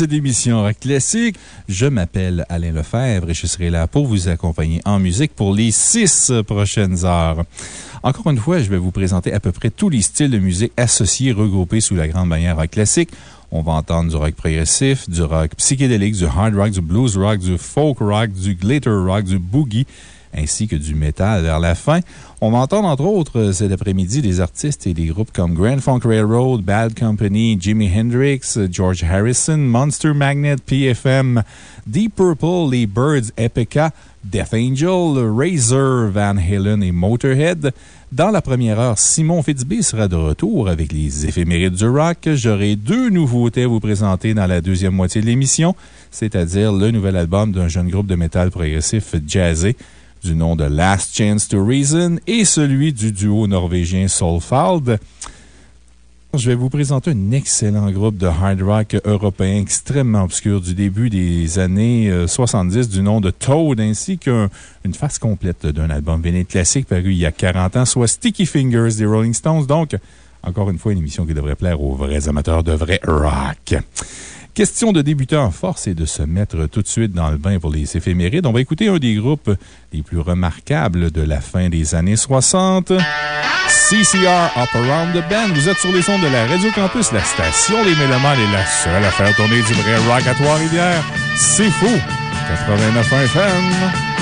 cette émission Rock Classique. Je m'appelle Alain Lefebvre et je serai là pour vous accompagner en musique pour les six prochaines heures. Encore une fois, je vais vous présenter à peu près tous les styles de musique associés, regroupés sous la grande bannière rock classique. On va entendre du rock progressif, du rock psychédélique, du hard rock, du blues rock, du folk rock, du glitter rock, du boogie, ainsi que du métal vers la fin. On va entre autres, euh, cet après-midi, des artistes et des groupes comme Grand Funk Railroad, Bad Company, Jimi Hendrix, George Harrison, Monster Magnet, PFM, Deep Purple, les Birds, Epica, Death Angel, Razor, Van Halen et Motorhead. Dans la première heure, Simon Fitzbee sera de retour avec les éphémérides du rock. J'aurai deux nouveautés à vous présenter dans la deuxième moitié de l'émission, c'est-à-dire le nouvel album d'un jeune groupe de métal progressif jazzé du nom de Last Chance to Reason et celui du duo norvégien Soulfald. Je vais vous présenter un excellent groupe de hard rock européen extrêmement obscur du début des années euh, 70 du nom de Toad, ainsi qu'une face complète d'un album véné classique paru il y a 40 ans, soit Sticky Fingers des Rolling Stones. Donc, encore une fois, une émission qui devrait plaire aux vrais amateurs de vrai rock. Question de débuter en force et de se mettre tout de suite dans le bain pour les éphémérides. On va écouter un des groupes les plus remarquables de la fin des années 60. CCR Up Around the Band. Vous êtes sur les sons de la Radio Campus, la station des Mélomanes est la seule à faire tourner du vrai rock à Trois-Rivières. C'est fou! 89 FM.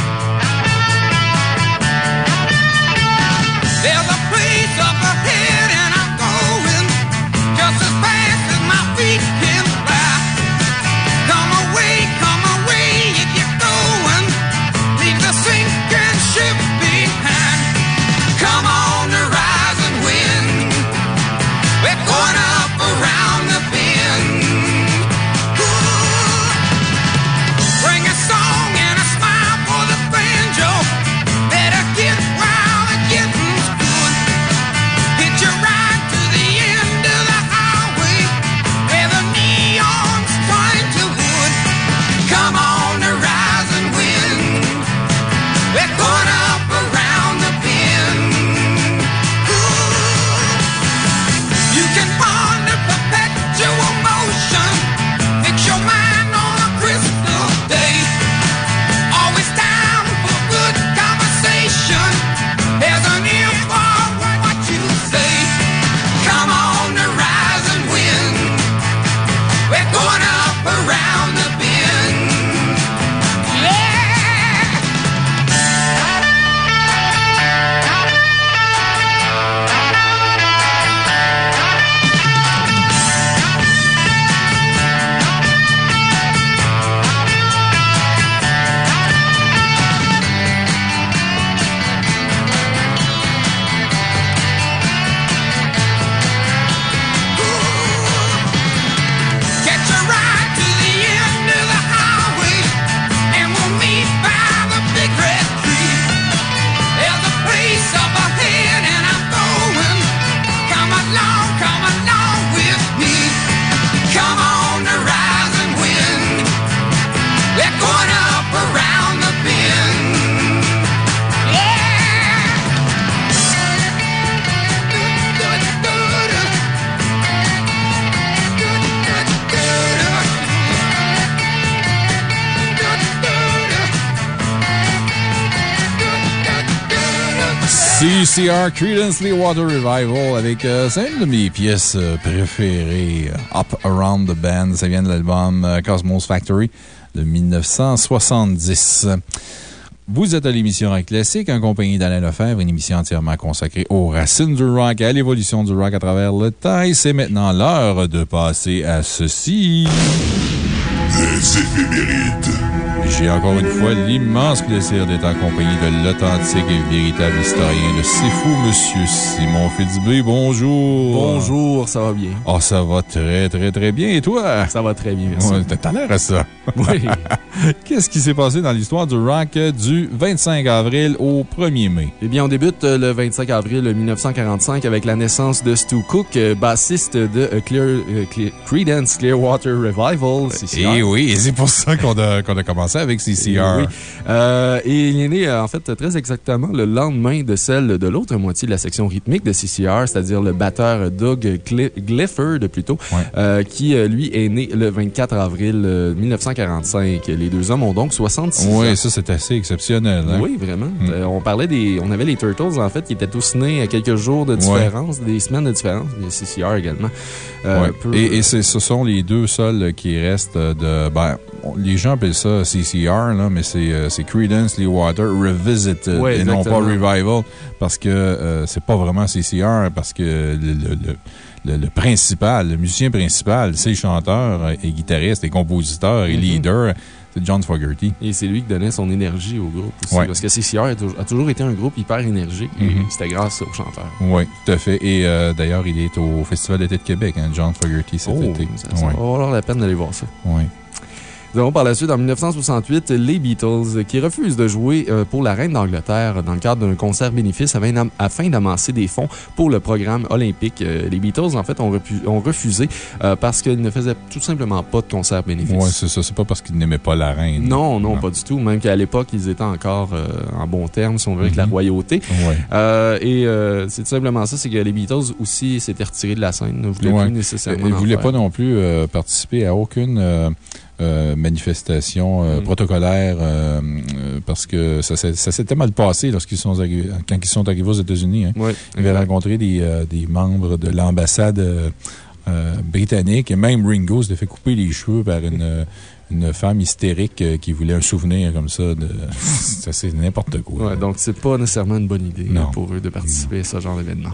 CCR Credence Water Revival avec euh, une de mes pièces euh, préférées, euh, Up Around the Band. Ça vient de l'album Cosmos Factory de 1970. Vous êtes à l'émission Rock Classique, en compagnie d'Alain Lefebvre, une émission entièrement consacrée aux racines du rock et à l'évolution du rock à travers le temps. Et c'est maintenant l'heure de passer à ceci. Les. J'ai encore une fois l'immense plaisir d'être en compagnie de l'authentique et véritable historien de C'est Fou, Monsieur Simon Fitzbé. Bonjour. Bonjour, ça va bien? Oh, ça va très, très, très bien. Et toi? Ça va très bien, merci. Ouais, T'as l'air à ça. Oui. Qu'est-ce qui s'est passé dans l'histoire du rock du 25 avril au 1er mai? Eh bien, on débute euh, le 25 avril 1945 avec la naissance de Stu Cook, euh, bassiste de euh, Clear, euh, Cle- Creedence Clearwater Revival. Et oui, et c'est pour ça qu'on a, qu'on a commencé avec CCR. Oui. Euh, et il est né, euh, en fait, très exactement le lendemain de celle de l'autre moitié de la section rythmique de CCR, c'est-à-dire le batteur Doug Gli- Clifford, plutôt, euh, qui, euh, lui, est né le 24 avril euh, 1945. Les deux hommes ont donc 66 ans. Oui, ça, c'est assez exceptionnel. hein? Oui, vraiment. Mm. Euh, on parlait des. On avait les Turtles, en fait, qui étaient tous nés à quelques jours de différence, des semaines de différence. Les CCR également. Euh, Ouais. un peu- Et, et c'est- ce sont les deux seuls qui restent de. Ben, les gens appellent ça CCR, là, mais c'est euh, Credence Clearwater Revisited Ouais, et non pas. Revival parce que euh, c'est pas vraiment CCR parce que le, le- le- le- le principal, le musicien principal, c'est chanteur euh, et guitariste et compositeur et Mhm. leader, c'est John Fogerty. Et c'est lui qui donnait son énergie au groupe aussi. Ouais. Parce que CCR a toujours, a toujours été un groupe hyper énergique Mhm. c'était grâce au chanteur. Oui, tout à fait. Et euh, d'ailleurs, il est au Festival d'été de Québec, hein, John Fogerty, cet Oh, été. ça, va valoir la peine d'aller voir ça. Ouais. Nous avons par la suite, en 1968, les Beatles qui refusent de jouer euh, pour la Reine d'Angleterre dans le cadre d'un concert bénéfice afin d'am- afin d'amasser des fonds pour le programme olympique. Euh, Les Beatles, en fait, ont, refusé euh, parce qu'ils ne faisaient tout simplement pas de concert bénéfice. Ouais, c'est ça. C'est pas parce qu'il n'aimait pas la reine. Non, non, pas du tout. Même qu'à l'époque, ils étaient encore euh, en bon terme, si on veut, avec la Mhm. royauté. Ouais. Euh, et euh, c'est tout simplement ça, c'est que les Beatles aussi s'étaient retirés de la scène, ne voulaient Ouais. plus nécessairement. Il ne faire. pas non plus participer à aucune euh, manifestation euh, Mm. protocolaire euh, parce que ça, s'est- ça s'était mal passé lorsqu'ils sont arrivés, quand ils sont arrivés aux États-Unis. Hein. Oui, Ils avaient rencontré des, des membres de l'ambassade britannique et même Ringo s'était fait couper les cheveux par une, une femme hystérique euh, qui voulait un souvenir comme ça. de Ça, c'est n'importe quoi. Ouais, donc, c'est pas nécessairement une bonne idée Non. pour eux de participer à ce genre d'événement.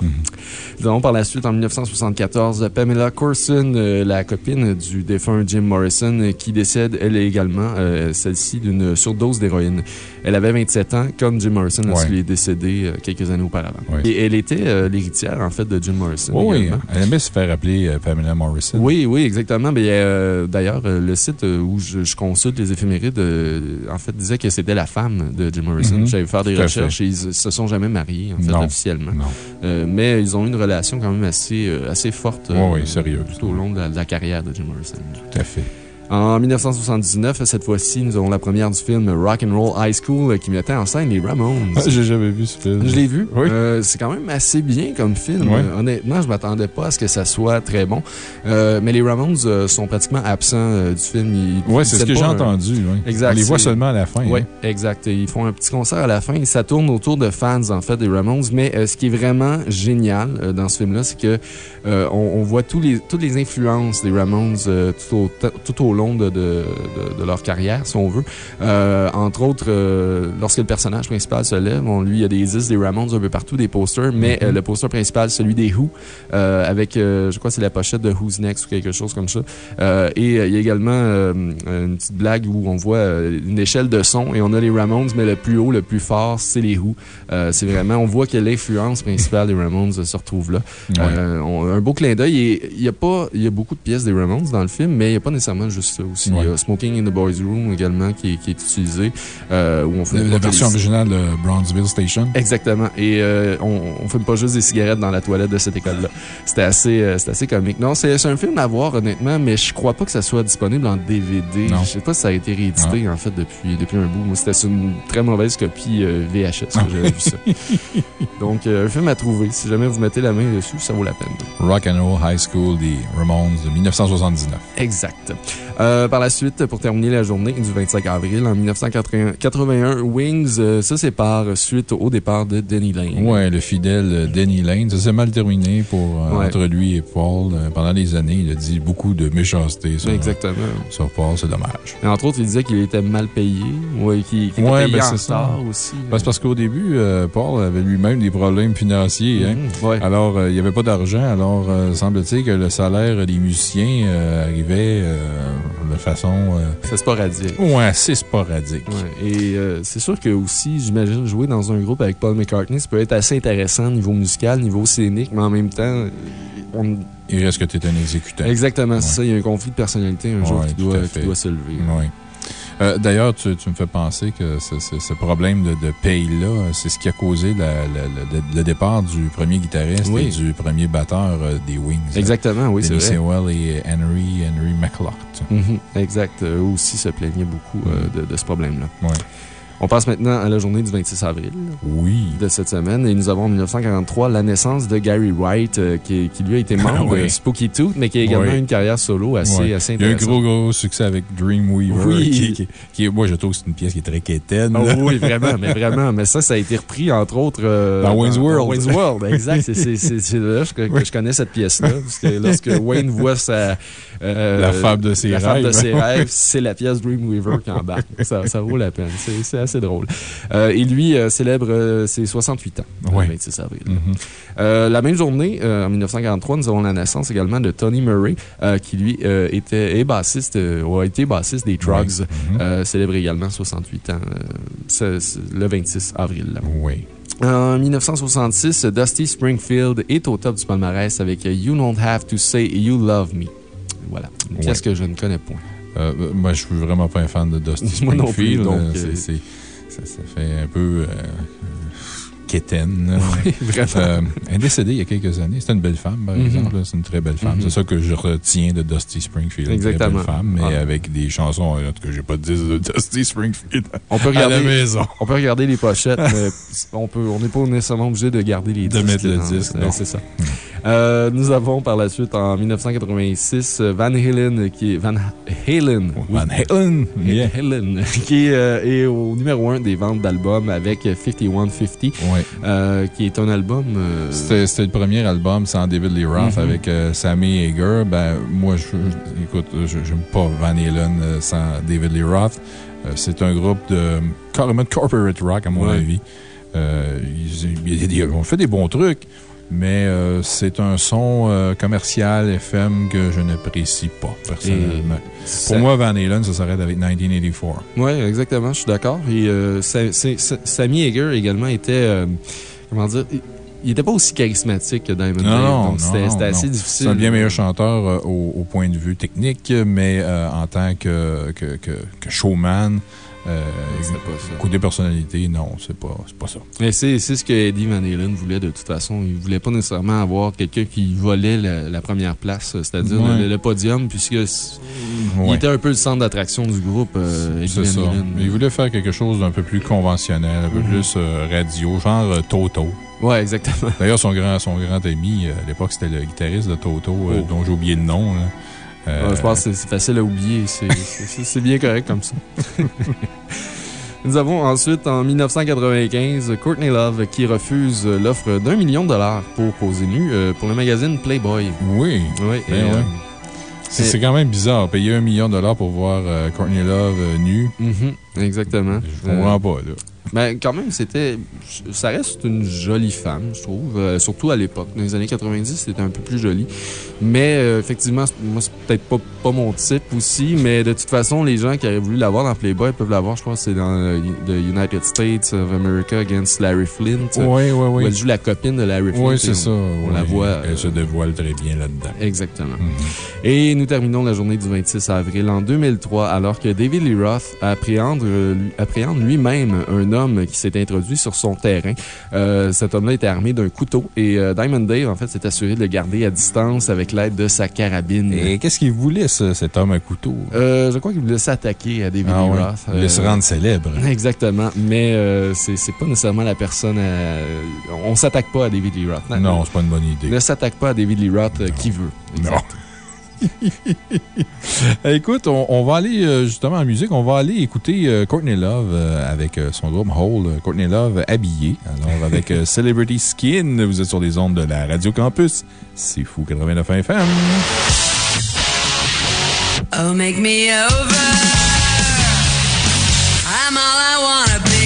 Nous avons par la suite, en 1974, Pamela Corson, euh, la copine du défunt Jim Morrison, euh, qui décède, elle également, euh, celle-ci, d'une surdose d'héroïne. Elle avait 27 ans, comme Jim Morrison, lorsqu'il Ouais. est décédé euh, quelques années auparavant. Ouais. Et elle était l'héritière, en fait, de Jim Morrison. Oh oui, également. elle aimait se faire appeler Pamela Morrison. Oui, oui, exactement. Mais euh, d'ailleurs, le site où je, je consulte les éphémérides, euh, en fait, disait que c'était la femme de Jim Morrison. Mhm. J'avais faire des Tout recherches et ils se sont jamais mariés, en fait, Non. officiellement. Non. Euh, mais ils ont eu une relation quand même assez, euh, assez forte. Oui, oui, sérieuse. Tout au long de la, de la carrière de Jim Morrison. Tout à fait. En 1979, cette fois-ci, nous avons la première du film Rock and Roll High School qui mettait en scène les Ramones. Ah, J'ai jamais vu ce film. Je l'ai vu. Oui. Euh, c'est quand même assez bien comme film. Euh, honnêtement, je m'attendais pas à ce que ça soit très bon. Euh, mais les Ramones euh, sont pratiquement absents du film. Ils- c'est ce que j'ai entendu. oui. Exact, On les voit seulement à la fin. Oui, hein. exact. Ils font un petit concert à la fin et ça tourne autour de fans, en fait, des Ramones. Mais ce qui est vraiment génial dans ce film-là, c'est que euh, on, on voit tous les, toutes les influences des Ramones tout, au, tout au long de, de, de- de leur carrière, si on veut. Euh, entre autres, euh, lorsque le personnage principal se lève, on, lui, il y a des disques des Ramones un peu partout, des posters, mais Mhm. euh, le poster principal, celui des Who, avec, je crois c'est la pochette de Who's Next ou quelque chose comme ça. Et il y a également une petite blague où on voit une échelle de son et on a les Ramones, mais le plus haut, le plus fort, c'est les Who. C'est vraiment, on voit que l'influence principale des Ramones se retrouve là. Ouais. On- un beau clin d'œil. Il y a pas, il y a beaucoup de pièces des Ramones dans le film, mais il n'y a pas nécessairement juste aussi. Il y a. Smoking in the Boys Room également qui est, qui est utilisé, euh, où on fait La, version des- originale de Brownsville Station. Exactement. Et euh, on, on fume pas juste des cigarettes dans la toilette de cette école-là. C'était assez, euh, assez comique. Non, c'est un film à voir, honnêtement, mais je crois pas que ça soit disponible en DVD. Non. Je sais pas si ça a été réédité, en fait, depuis, depuis un bout. C'était une très mauvaise copie VHS que j'avais vu ça. Donc, un film à trouver. Si jamais vous mettez la main dessus, ça vaut la peine. Rock and Roll High School des Ramones de 1979. Exact. Euh, par la suite, pour terminer la journée du 25 avril, en 1981, Wings euh, se sépare suite au départ de Denny Lane. Ouais, le fidèle euh, Denny Lane. Ça s'est mal terminé pour, euh, Ouais. entre lui et Paul. Pendant des années, il a dit beaucoup de méchanceté sur, Exactement. sur Paul. C'est dommage. Et entre autres, il disait qu'il était mal payé, ouais, qu'il qu'il était Ouais, payé ben, en retard aussi. Ben, c'est parce qu'au début, Paul avait lui-même des problèmes financiers. hein. Mhm, ouais. Alors, il n'y avait pas d'argent. Alors, semble-t-il que le salaire des musiciens arrivait euh, de façon euh, C'est sporadique. ouais, assez sporadique. Ouais. Et euh, c'est sûr que aussi, j'imagine, jouer dans un groupe avec Paul McCartney, ça peut être assez intéressant niveau musical, niveau scénique, mais en même temps, euh, on... Il reste que tu es un exécutant. exactement, c'est ça. Il y a un conflit de personnalité un jour qui doit, qui doit se lever. Oui. Euh, D'ailleurs, tu, tu me fais penser que ce, ce- ce problème de, de paye-là, c'est ce qui a causé la- la- le- le départ du premier guitariste Oui. et du premier batteur euh, des Wings. Exactement, oui, c'est vrai. Sewell et Henry, Henry McLeod. Mhm, exact. Eux aussi se plaignaient beaucoup euh, de, de ce problème-là. Ouais. On passe maintenant à la journée du 26 avril Oui. de cette semaine et nous avons en 1943 la naissance de Gary Wright, euh, qui, qui lui a été membre Oui. de Spooky Tooth, mais qui a également Oui. une carrière solo assez, assez Il y a eu un intéressante. gros, gros succès avec Dreamweaver. Oui. Qui, qui- qui- moi, je trouve que c'est une pièce qui est très quétaine. Ah oui, vraiment, mais vraiment. Mais ça, ça a été repris, entre autres. euh, Dans Wayne's World. dans Wayne's World, exact. C'est- là que, que je connais cette pièce-là. Parce que lorsque Wayne voit sa. euh, La femme de ses la femme de rêves. ses rêves, c'est la pièce Dreamweaver qui embarque. Ça, ça vaut la peine. C'est assez drôle. Euh, et lui euh, célèbre euh, ses 68 ans, Ouais. le 26 avril. Mhm. Euh, la même journée, en 1943, nous avons la naissance également de Tony Murray, qui lui était, est bassiste, ou a été bassiste des Trugs, Ouais. Mhm. euh, célèbre également 68 ans, euh, c'est- c'est le 26 avril. Oui. En 1966, Dusty Springfield est au top du palmarès avec You Don't Have to Say You Love Me. Voilà. Une pièce que je ne connais point. Euh, moi, je suis vraiment pas un fan de Dusty Moi non plus, Springfield. donc, Euh, euh, ça, ça fait un peu euh, quétaine. Euh, elle est décédée il y a quelques années. C'était une belle femme, par Mhm. exemple. C'est une très belle femme. Mhm. C'est ça que je retiens de Dusty Springfield. Une très Exactement. belle femme, mais Ah. avec des chansons. En tout cas, j'ai pas de disque de Dusty Springfield On peut à la regarder, maison. on peut regarder les pochettes, mais on peut, on n'est pas nécessairement obligé de garder les De disques. mettre le disque. C'est ça. Euh, nous avons par la suite, en 1986, Van Halen, qui est Van Halen. oui. Van Halen. Yeah. Halen, qui est, euh, est au numéro 1 des ventes d'albums avec 5150, Ouais. Euh, qui est un album. euh, C'était le premier album sans David Lee Roth Mhm. avec euh, Sammy Hager. Ben, moi, je, je- écoute, je j'aime pas Van Halen sans David Lee Roth. C'est un groupe de carrément corporate rock, à mon Ouais. avis. Ils ont fait des bons trucs, mais euh, c'est un son euh, commercial FM que je n'apprécie pas, personnellement. ça- Pour moi, Van Halen, ça s'arrête avec 1984. Oui, exactement, je suis d'accord. Et euh, Sa- Sa- Sa- Sammy Hager également était. comment dire il- n'était pas aussi charismatique que Diamond Non, Dave, non, donc c'était non, c'était non. assez difficile. C'est un bien meilleur chanteur au, au point de vue technique, mais en tant que, que, que, que showman, euh, pas ça. côté personnalité, non, c'est pas, pas ça. Mais c'est ce que Eddie Van Halen voulait de toute façon. Il voulait pas nécessairement avoir quelqu'un qui volait la, la première place, c'est-à-dire Ouais. le, le podium, puisque il était un peu le centre d'attraction du groupe, euh, C'est ça. Halen. Il voulait faire quelque chose d'un peu plus conventionnel, un peu Mhm. plus euh, radio, genre euh, Toto. Ouais, exactement. D'ailleurs, son grand, son grand ami, à l'époque, c'était le guitariste de Toto, Oh. dont j'ai oublié le nom. là. Euh, je pense que c'est- facile à oublier. C'est- bien correct comme ça. Nous avons ensuite, en 1995, Courtney Love qui refuse l'offre d'un million de dollars pour poser nu euh, pour le magazine Playboy. Oui. Oui, Ben et, euh, ouais. C'est quand même bizarre. Payer un million de dollars pour voir euh, Courtney Love euh, nue. mhm, exactement. Je comprends pas, là. Ben, quand même, c'était. Ça reste une jolie femme, je trouve. euh, surtout à l'époque. Dans les années 90, c'était un peu plus joli. Mais, euh, effectivement, moi, c'est peut-être pas, pas mon type aussi. Mais de toute façon, les gens qui auraient voulu l'avoir dans Playboy peuvent l'avoir. Je pense que c'est dans euh, The United States of America against Larry Flint. Oui, oui, Où oui. elle joue la copine de Larry Flint. Oui, c'est ça. On la voit. Elle euh, se dévoile très bien là-dedans. Exactement. Mhm. Et nous terminons la journée du 26 avril en 2003, alors que David Lee Roth appréhende, euh, appréhende lui-même un homme qui s'est introduit sur son terrain. Euh, cet homme-là était armé d'un couteau et euh, Diamond Dave, en fait, s'est assuré de le garder à distance avec l'aide de sa carabine. Et qu'est-ce qu'il voulait, ça, cet homme à couteau? Euh, je crois qu'il voulait s'attaquer à David Ah Lee. Roth. Il voulait se rendre célèbre. Exactement, mais c'est pas nécessairement la personne à... On s'attaque pas à David Lee Roth. Non, c'est pas une bonne idée. Ne s'attaque pas à David Lee Roth qui veut. Non. Écoute, on, va aller euh, justement en musique. On va aller écouter euh, Courtney Love euh, avec son groupe Hole. Courtney Love habillée. Alors, avec Celebrity Skin, vous êtes sur les ondes de la Radio Campus. C'est fou, 89 FM. Oh, make me over. I'm all I wanna be.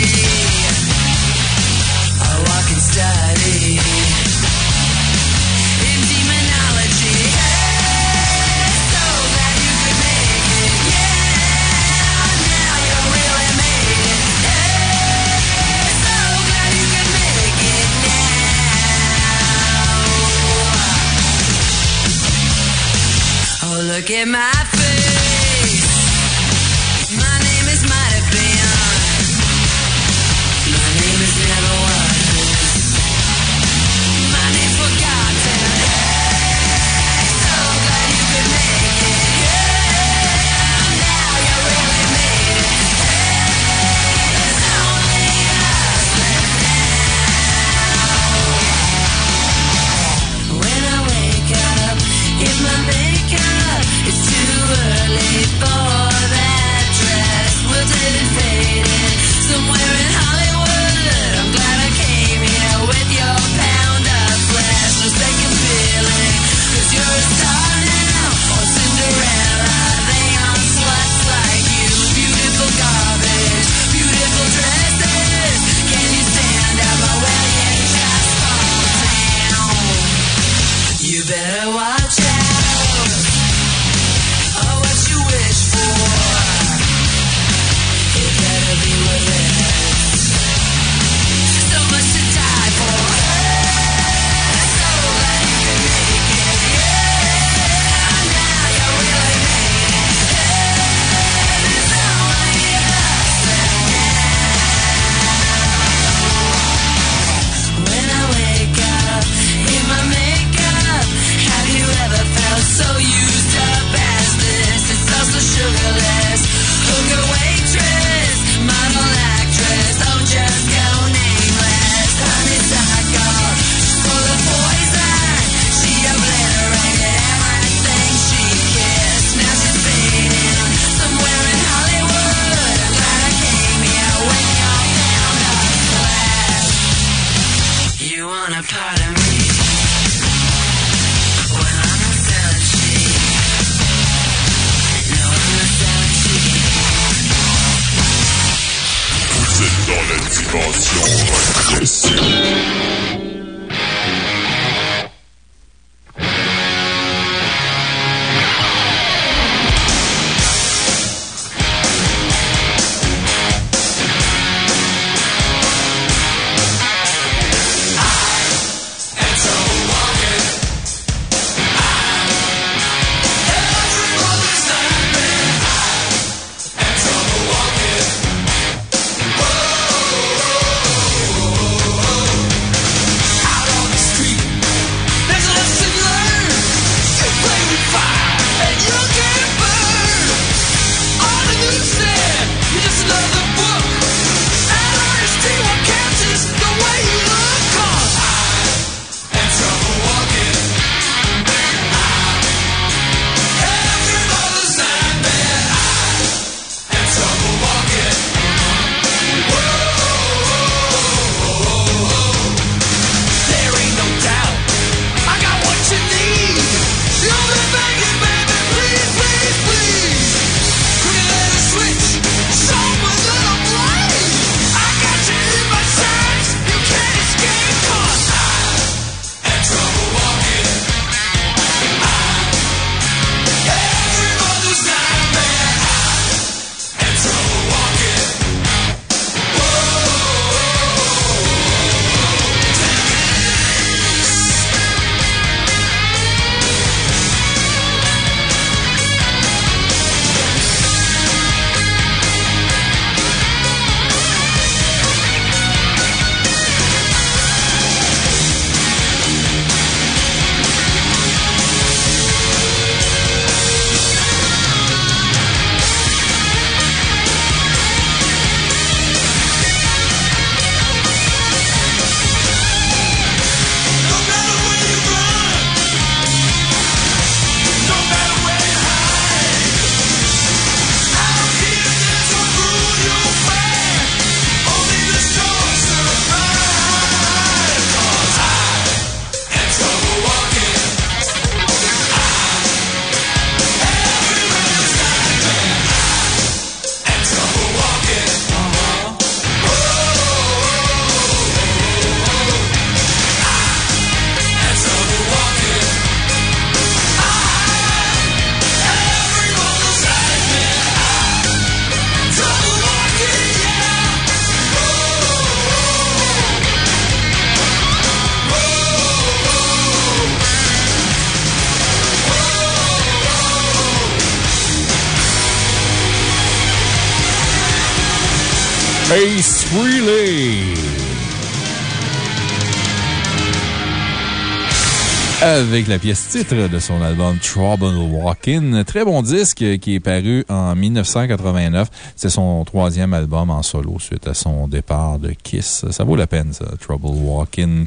Avec la pièce titre de son album Trouble Walkin'. Très bon disque qui est paru en 1989. C'est son troisième album en solo suite à son départ de Kiss. Ça vaut la peine, ça, Trouble Walkin'.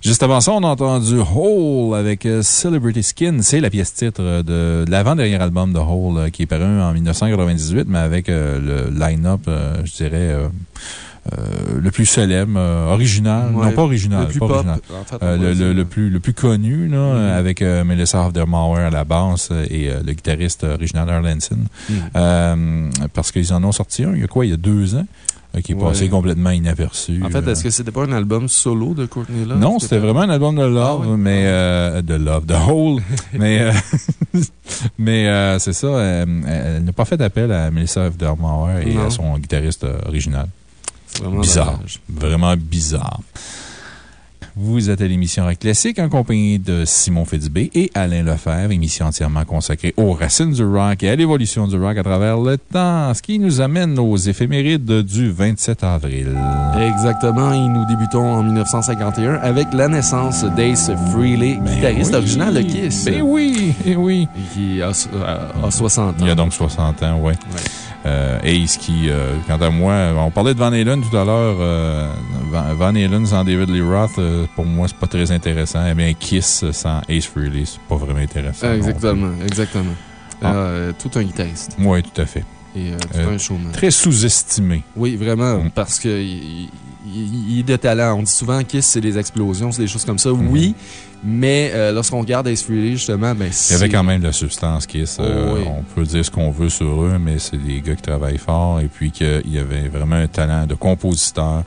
Juste avant ça, on a entendu Hole avec euh, Celebrity Skin. C'est la pièce titre de, de l'avant-dernier album de Hole euh, qui est paru en 1998, mais avec euh, le line-up, je dirais, le plus célèbre, euh, original, Ouais, non pas original, le plus pas pop, original. en fait, on Euh, va le, dire. le, le plus, le plus connu, là, Mhm. avec euh, Melissa Aftermauer à la basse euh, et euh, le guitariste original Erlandson. Mhm. Euh, parce qu'ils en ont sorti un, il y a quoi, il y a deux ans, euh, qui est Ouais. passé complètement inaperçu. En fait, euh. est-ce que c'était pas un album solo de Courtney Love? Non, c'était vraiment un album de Love, Ah mais euh, de Love, de Hole. mais euh, mais euh, c'est ça, euh, elle n'a pas fait appel à Melissa Aftermauer et Non. à son guitariste euh, original. Vraiment Bizarre. dommage. Vraiment bizarre. Vous êtes à l'émission Rock Classique en compagnie de Simon Fitzbé et Alain Lefebvre, émission entièrement consacrée aux racines du rock et à l'évolution du rock à travers le temps, ce qui nous amène aux éphémérides du 27 avril. Exactement, et nous débutons en 1951 avec la naissance d'Ace Frehley, guitariste Ben oui. original de Kiss. Ben oui, eh oui. Et qui a, a- a 60 ans. Il y a donc 60 ans, ouais. Euh, Ace qui, euh, quant à moi, on parlait de Van Halen tout à l'heure. euh, Van, Halen sans David Lee Roth, euh, pour moi, c'est pas très intéressant. Eh bien, Kiss sans Ace Frehley, c'est pas vraiment intéressant. Exactement, exactement. Ah. Euh, tout un guitariste. Oui, tout à fait. Et euh, Euh. Très sous-estimé. Oui, vraiment, Mm. parce que il, il- est de talent. On dit souvent Kiss, c'est des explosions, c'est des choses comme ça. Mm. Oui, mais euh, lorsqu'on regarde Ace Frehley, justement, ben, Il y avait quand même de la substance Kiss. Euh, Oh, oui. On peut dire ce qu'on veut sur eux, mais c'est des gars qui travaillent fort et puis qu'il y avait vraiment un talent de compositeur.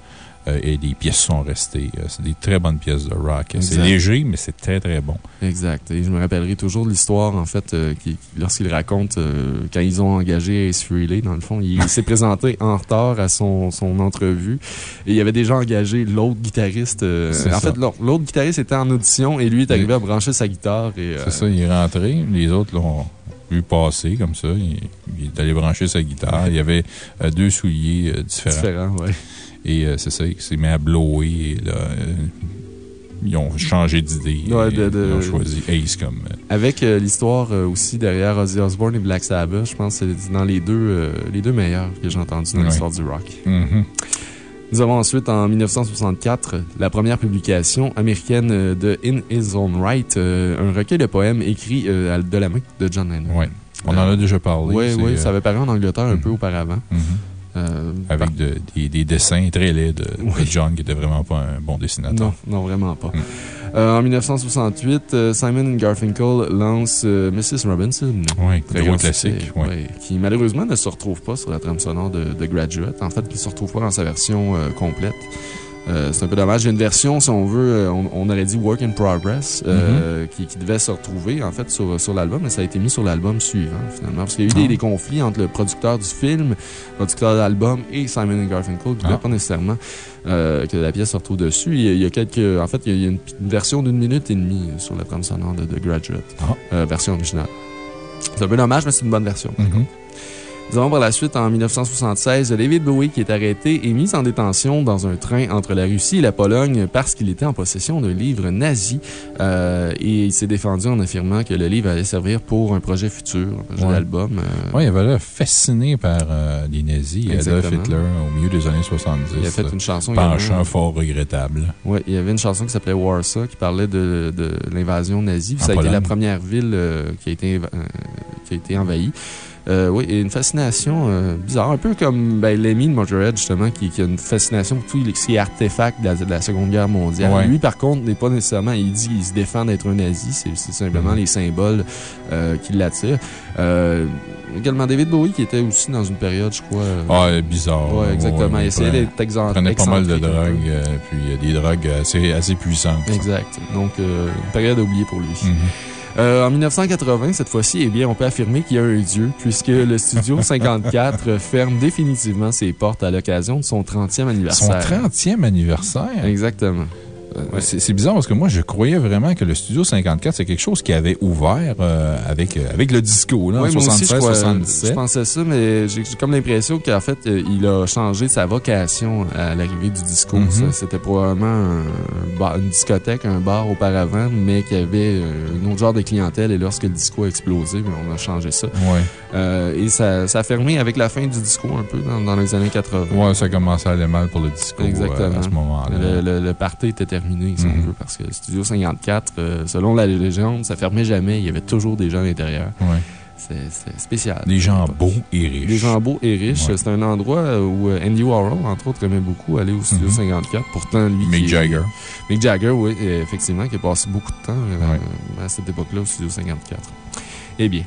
Euh, et les pièces sont restées. Euh, C'est des très bonnes pièces de rock. C'est léger, mais c'est très, très bon. Exact. Et je me rappellerai toujours de l'histoire, en fait, euh, qui- lorsqu'il raconte quand ils ont engagé Ace Frehley, dans le fond, il s'est présenté en retard à son, son entrevue. Et il avait déjà engagé l'autre guitariste. en ça. fait, l'autre guitariste était en audition et lui est arrivé à brancher sa guitare. euh, C'est ça, il est rentré. Les autres l'ont vu passer comme ça. Il, il est allé brancher sa guitare. Il y avait deux souliers différents. Différent, ouais. Et euh, c'est ça, il s'est mis à blower. Et là, euh, ils ont changé d'idée. Ouais, de- Ils ont choisi Ace comme. euh, Avec euh, l'histoire euh, aussi derrière Ozzy Osbourne et Black Sabbath, je pense que c'est dans les deux, euh, les deux meilleurs que j'ai entendus dans Ouais. l'histoire du rock. mhm. Nous avons ensuite, en 1964, la première publication américaine euh, de In His Own Right, euh, un recueil de poèmes écrits euh, de la main de John Lennon. Ouais. On en a déjà parlé. Oui, oui, euh, ça avait paru en Angleterre un mhm. peu auparavant. mhm. Euh, Avec de- des, des dessins très laids de. John, qui était vraiment pas un bon dessinateur. Non, non, vraiment pas. Mm. Euh, en 1968, euh, Simon Garfinkel lance euh, Mrs. Robinson. Oui, Très gros classique. succès, ouais. ouais, qui malheureusement ne se retrouve pas sur la trame sonore de, de Graduate. En fait, qui ne se retrouve pas dans sa version complète. Euh, c'est un peu dommage. Il y a une version, si on veut, euh, on, on aurait dit Work in Progress, euh, qui, qui devait se retrouver, en fait, sur, sur l'album, mais ça a été mis sur l'album suivant, finalement. Parce qu'il y a eu des, Ah. des conflits entre le producteur du film, le producteur de l'album et Simon Garfinkel, qui ne Ah. pas nécessairement euh, que la pièce se retrouve dessus. Il y a, il y a quelques. En fait, il y a une, une version d'une minute et demie sur la trame sonore de, de Graduate, Ah. euh, version originale. C'est un peu dommage, mais c'est une bonne version. Mhm. Nous avons par la suite, en 1976, David Bowie qui est arrêté et mis en détention dans un train entre la Russie et la Pologne parce qu'il était en possession d'un livre nazi. Euh, et il s'est défendu en affirmant que le livre allait servir pour un projet futur, un projet Ouais. d'album. euh, Oui, il avait l'air fasciné par euh, les nazis, Adolf. Hitler, au milieu des années 70. il a fait une chanson. avait penchant fort regrettable. Ouais, il y avait une chanson qui s'appelait Warsaw qui parlait de, de l'invasion nazie. Ça a été la première ville qui, a été, qui a été envahie. Euh, oui, et une fascination euh, bizarre, un peu comme ben, Lemmy de Motorhead, justement, qui, qui a une fascination pour tout ce qui est artefact de la, de la Seconde Guerre mondiale. Ouais. Lui, par contre, n'est pas nécessairement, il dit qu'il se défend d'être un nazi, c'est simplement Mhm. les symboles euh, qui l'attirent. Également David Bowie, qui était aussi dans une période, je crois. Ah, bizarre. ouais, exactement. Ouais, il essayait d'être exempt. prenait pas mal de drogues, puis euh, des drogues assez, assez puissantes. Exact. Donc, une période oubliée pour lui. Mhm. Euh, en 1980, cette fois-ci, eh bien, on peut affirmer qu'il y a un dieu, puisque le Studio 54 ferme définitivement ses portes à l'occasion de son 30e Son anniversaire. 30e anniversaire? Exactement. Ouais. c'est bizarre parce que moi, je croyais vraiment que le Studio 54, c'est quelque chose qui avait ouvert euh, avec, euh, avec le disco, là, en Ouais, moi aussi, je, 76, crois- 77. je pensais ça, mais j'ai comme l'impression qu'en fait, euh, il a changé sa vocation à l'arrivée du disco. Mhm. C'était probablement un bar- une discothèque, un bar auparavant, mais qui avait euh, un autre genre de clientèle. Et lorsque le disco a explosé, ben, on a changé ça. Ouais. Euh, et ça, ça a fermé avec la fin du disco un peu dans, dans les années 80. Ouais, ça commençait à aller mal pour le disco euh, à ce moment-là. Le, le, le party était terminé, si Mhm. on veut, parce que Studio 54, euh, selon la légende, ça fermait jamais. Il y avait toujours des gens à l'intérieur. Ouais. C'est spécial. Des gens beaux et riches. Des gens beaux et riches. Ouais. C'est un endroit où euh, Andy Warhol, entre autres, aimait beaucoup aller au Studio Mhm. 54. Pourtant, lui. Mick Jagger. Mick Jagger, oui, euh, effectivement, qui a passé beaucoup de temps Ouais. à cette époque-là au Studio 54. Eh bien,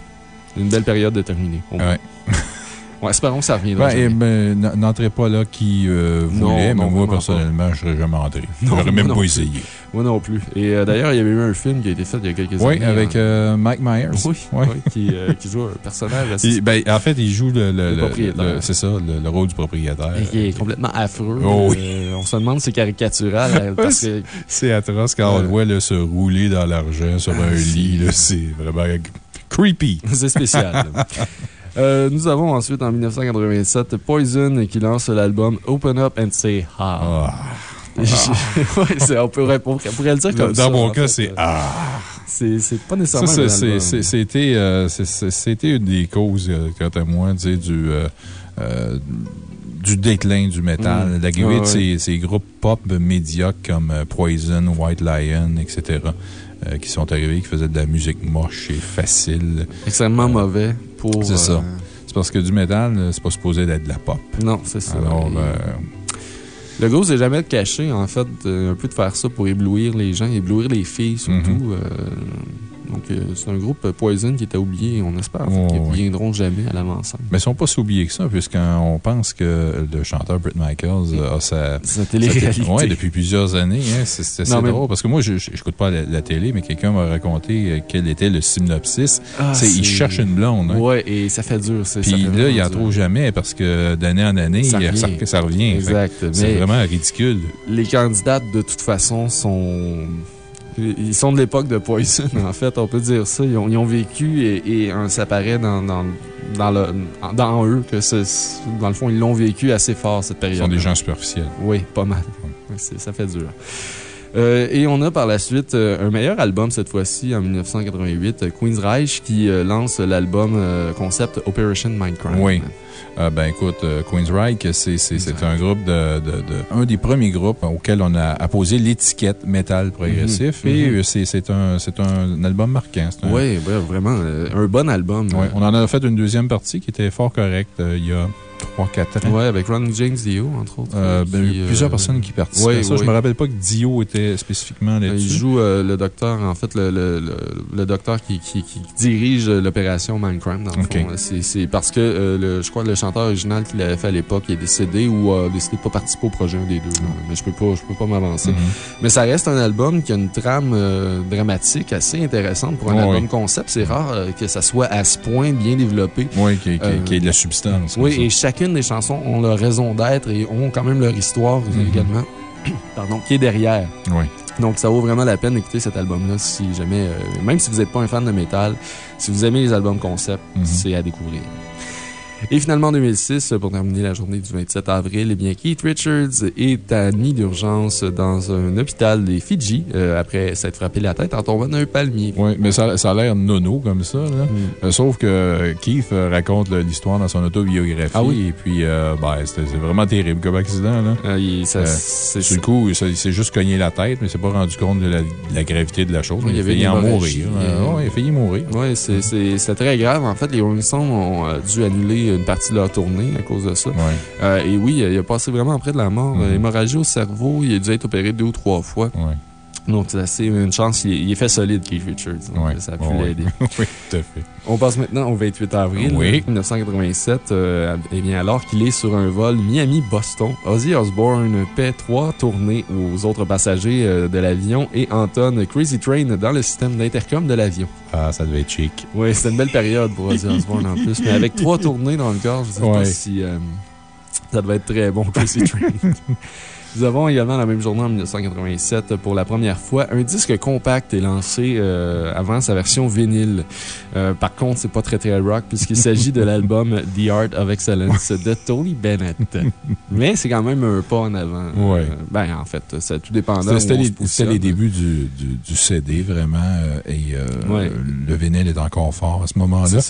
une belle période de terminer. Ouais. Ouais, espérons que ça. Ouais, et jamais. ben, n'entrez pas là qui euh, voulait, non, mais moi, personnellement, je serais jamais entré. Non, J'aurais même pas essayé. Moi non plus. Et euh, d'ailleurs, il y avait eu un film qui a été fait il y a quelques Oui, années. avec hein. euh, Mike Myers. Oui, oui, qui, qui joue un personnage assez. Ben, en fait, il joue le, le- Le C'est ça, le, le rôle du propriétaire. et qui est complètement affreux. Oh oui. On se demande si c'est caricatural que C'est atroce quand on le voit se rouler dans l'argent sur Ah, un lit. C'est vraiment creepy. c'est spécial. Euh, nous avons ensuite en 1987 Poison qui lance l'album Open Up and Say. Ah. ouais, on, pourrait, on pourrait le dire comme Dans ça. mon en cas, c'est Ah. C'est pas nécessairement. c'était euh, c'était une des causes, euh, quant à moi, tu sais, du. euh, euh, du déclin du métal, Mm. l'arrivée de ces, ces groupes pop médiocres comme euh, Poison, White Lion, etc., euh, qui sont arrivés, qui faisaient de la musique moche et facile. extrêmement mauvais pour. C'est ça. euh, C'est parce que du métal, euh, c'est pas supposé d'être de la pop. Non, c'est ça. Alors, Et- euh, Le gros, c'est jamais de cacher, en fait, un peu de faire ça pour éblouir les gens, éblouir les filles surtout. Mhm. euh, donc, euh, c'est un groupe Poison qui était oublié, on espère, Oh, qu'ils ne oui. reviendront jamais à l'avant-scène. mais ils sont pas si oubliés que ça, puisqu'on pense que le chanteur Britt Michaels a sa. Télé-réalité. Oui, depuis plusieurs années. Hein, c'est mais- drôle. Parce que moi, je n'écoute pas la, la télé, mais quelqu'un m'a raconté euh, quel était le synopsis. Ah, c'est il cherche une blonde. hein. Ouais, et ça fait dur. c'est- ça Puis fait là, il en dur. trouve jamais parce que d'année en année, Ça revient. ça, revient. Exact. C'est vraiment ridicule. les candidates, de toute façon, sont. Ils sont de l'époque de Poison, en fait, on peut dire ça. Ils ont, ils ont vécu et, et hein, ça paraît dans, dans, dans, le, dans eux que, dans le fond, ils l'ont vécu assez fort cette Ils période. sont des gens superficiels. Oui, pas mal. Ça fait dur. Euh, et on a par la suite euh, un meilleur album cette fois-ci, en 1988, euh, Queen's Reich, qui euh, lance l'album concept Operation Mindcrime. Oui. Euh, ben écoute, euh, Queensryche, c'est un groupe de, de- de- un des premiers groupes auxquels on a apposé l'étiquette métal progressif. Mhm. Et Mhm. euh, c'est un, un album marquant. Un- Oui, ouais, vraiment, euh, un bon album. Ouais, on en a fait une deuxième partie qui était fort correcte euh, il y a 3-4 ans. Ouais, avec Ron James Dio, entre autres. Euh, ben, qui, euh, plusieurs personnes qui participent ouais, à ça. Je ouais. me rappelle pas que Dio était spécifiquement Il là-dessus. joue euh, le docteur, en fait, le, le, le, le docteur qui, qui, qui dirige euh, l'opération Mindcrime, dans le Ok. fond. C'est- parce que, le, je crois, le chanteur original qu'il avait fait à l'époque il est décédé ou a décidé de pas participer au projet, un des deux. là. Mais je peux pas, je peux pas m'avancer. Mhm. Mais ça reste un album qui a une trame dramatique assez intéressante pour un Oh, album oui. concept. C'est rare que ça soit à ce point bien développé. Oui, qui, qui, qui ait de la substance. Oui, et ça. Chacune des chansons ont leur raison d'être et ont quand même leur histoire Mhm. également. Pardon, qui est derrière. Oui. Donc, ça vaut vraiment la peine d'écouter cet album-là si jamais, euh, même si vous n'êtes pas un fan de métal, si vous aimez les albums concept, Mhm. c'est à découvrir. Et finalement, en 2006, pour terminer la journée du 27 avril, eh bien, Keith Richards est à nid d'urgence dans un hôpital des Fidji euh, après s'être frappé la tête en tombant d'un palmier. Oui, mais ça, ça a l'air nono comme ça. Là. Mm. Euh, sauf que Keith euh, raconte l'histoire dans son autobiographie. Ah oui? Et puis, euh, ben, c'était- c'est vraiment terrible comme accident. Là. Euh, il, ça- le coup, ça- il s'est juste cogné la tête, mais il s'est pas rendu compte de la, de la gravité de la chose. Oui, il il a failli en mourir. Euh, ouais, il a failli mourir. Oui, c'est- très grave. En fait, les Rolling Stones ont dû annuler une partie de leur tournée à cause de ça. Ouais. Euh, et oui, il a passé vraiment près de la mort. Mhm. Euh, Hémorragie au cerveau, il a dû être opéré deux ou trois fois. Ouais. Donc, c'est une chance. Il est, il est fait solide, Keith Richards. Donc, Ouais. Ça a pu Ouais. l'aider. oui, tout à fait. On passe maintenant au 28 avril Oui. 1987. euh, eh bien, alors qu'il est sur un vol Miami-Boston, Ozzy Osbourne paie trois tournées aux autres passagers euh, de l'avion et entonne Crazy Train dans le système d'intercom de l'avion. Ah, ça devait être chic. Oui, c'était une belle période pour Ozzy Osbourne en plus. Mais avec trois tournées dans le corps, je ne sais pas si euh, ça devait être très bon, Crazy Train. Nous avons également la même journée en 1987, pour la première fois, un disque compact est lancé euh, avant sa version vinyle. Euh, par contre, c'est pas très très rock puisqu'il s'agit de l'album The Art of Excellence de Tony Bennett. Mais c'est quand même un pas en avant. Ouais. Euh, ben, en fait, ça tout dépendant. C'était- les, débuts du, du, du CD, vraiment. et Ouais. le vinyle est encore fort à ce moment-là.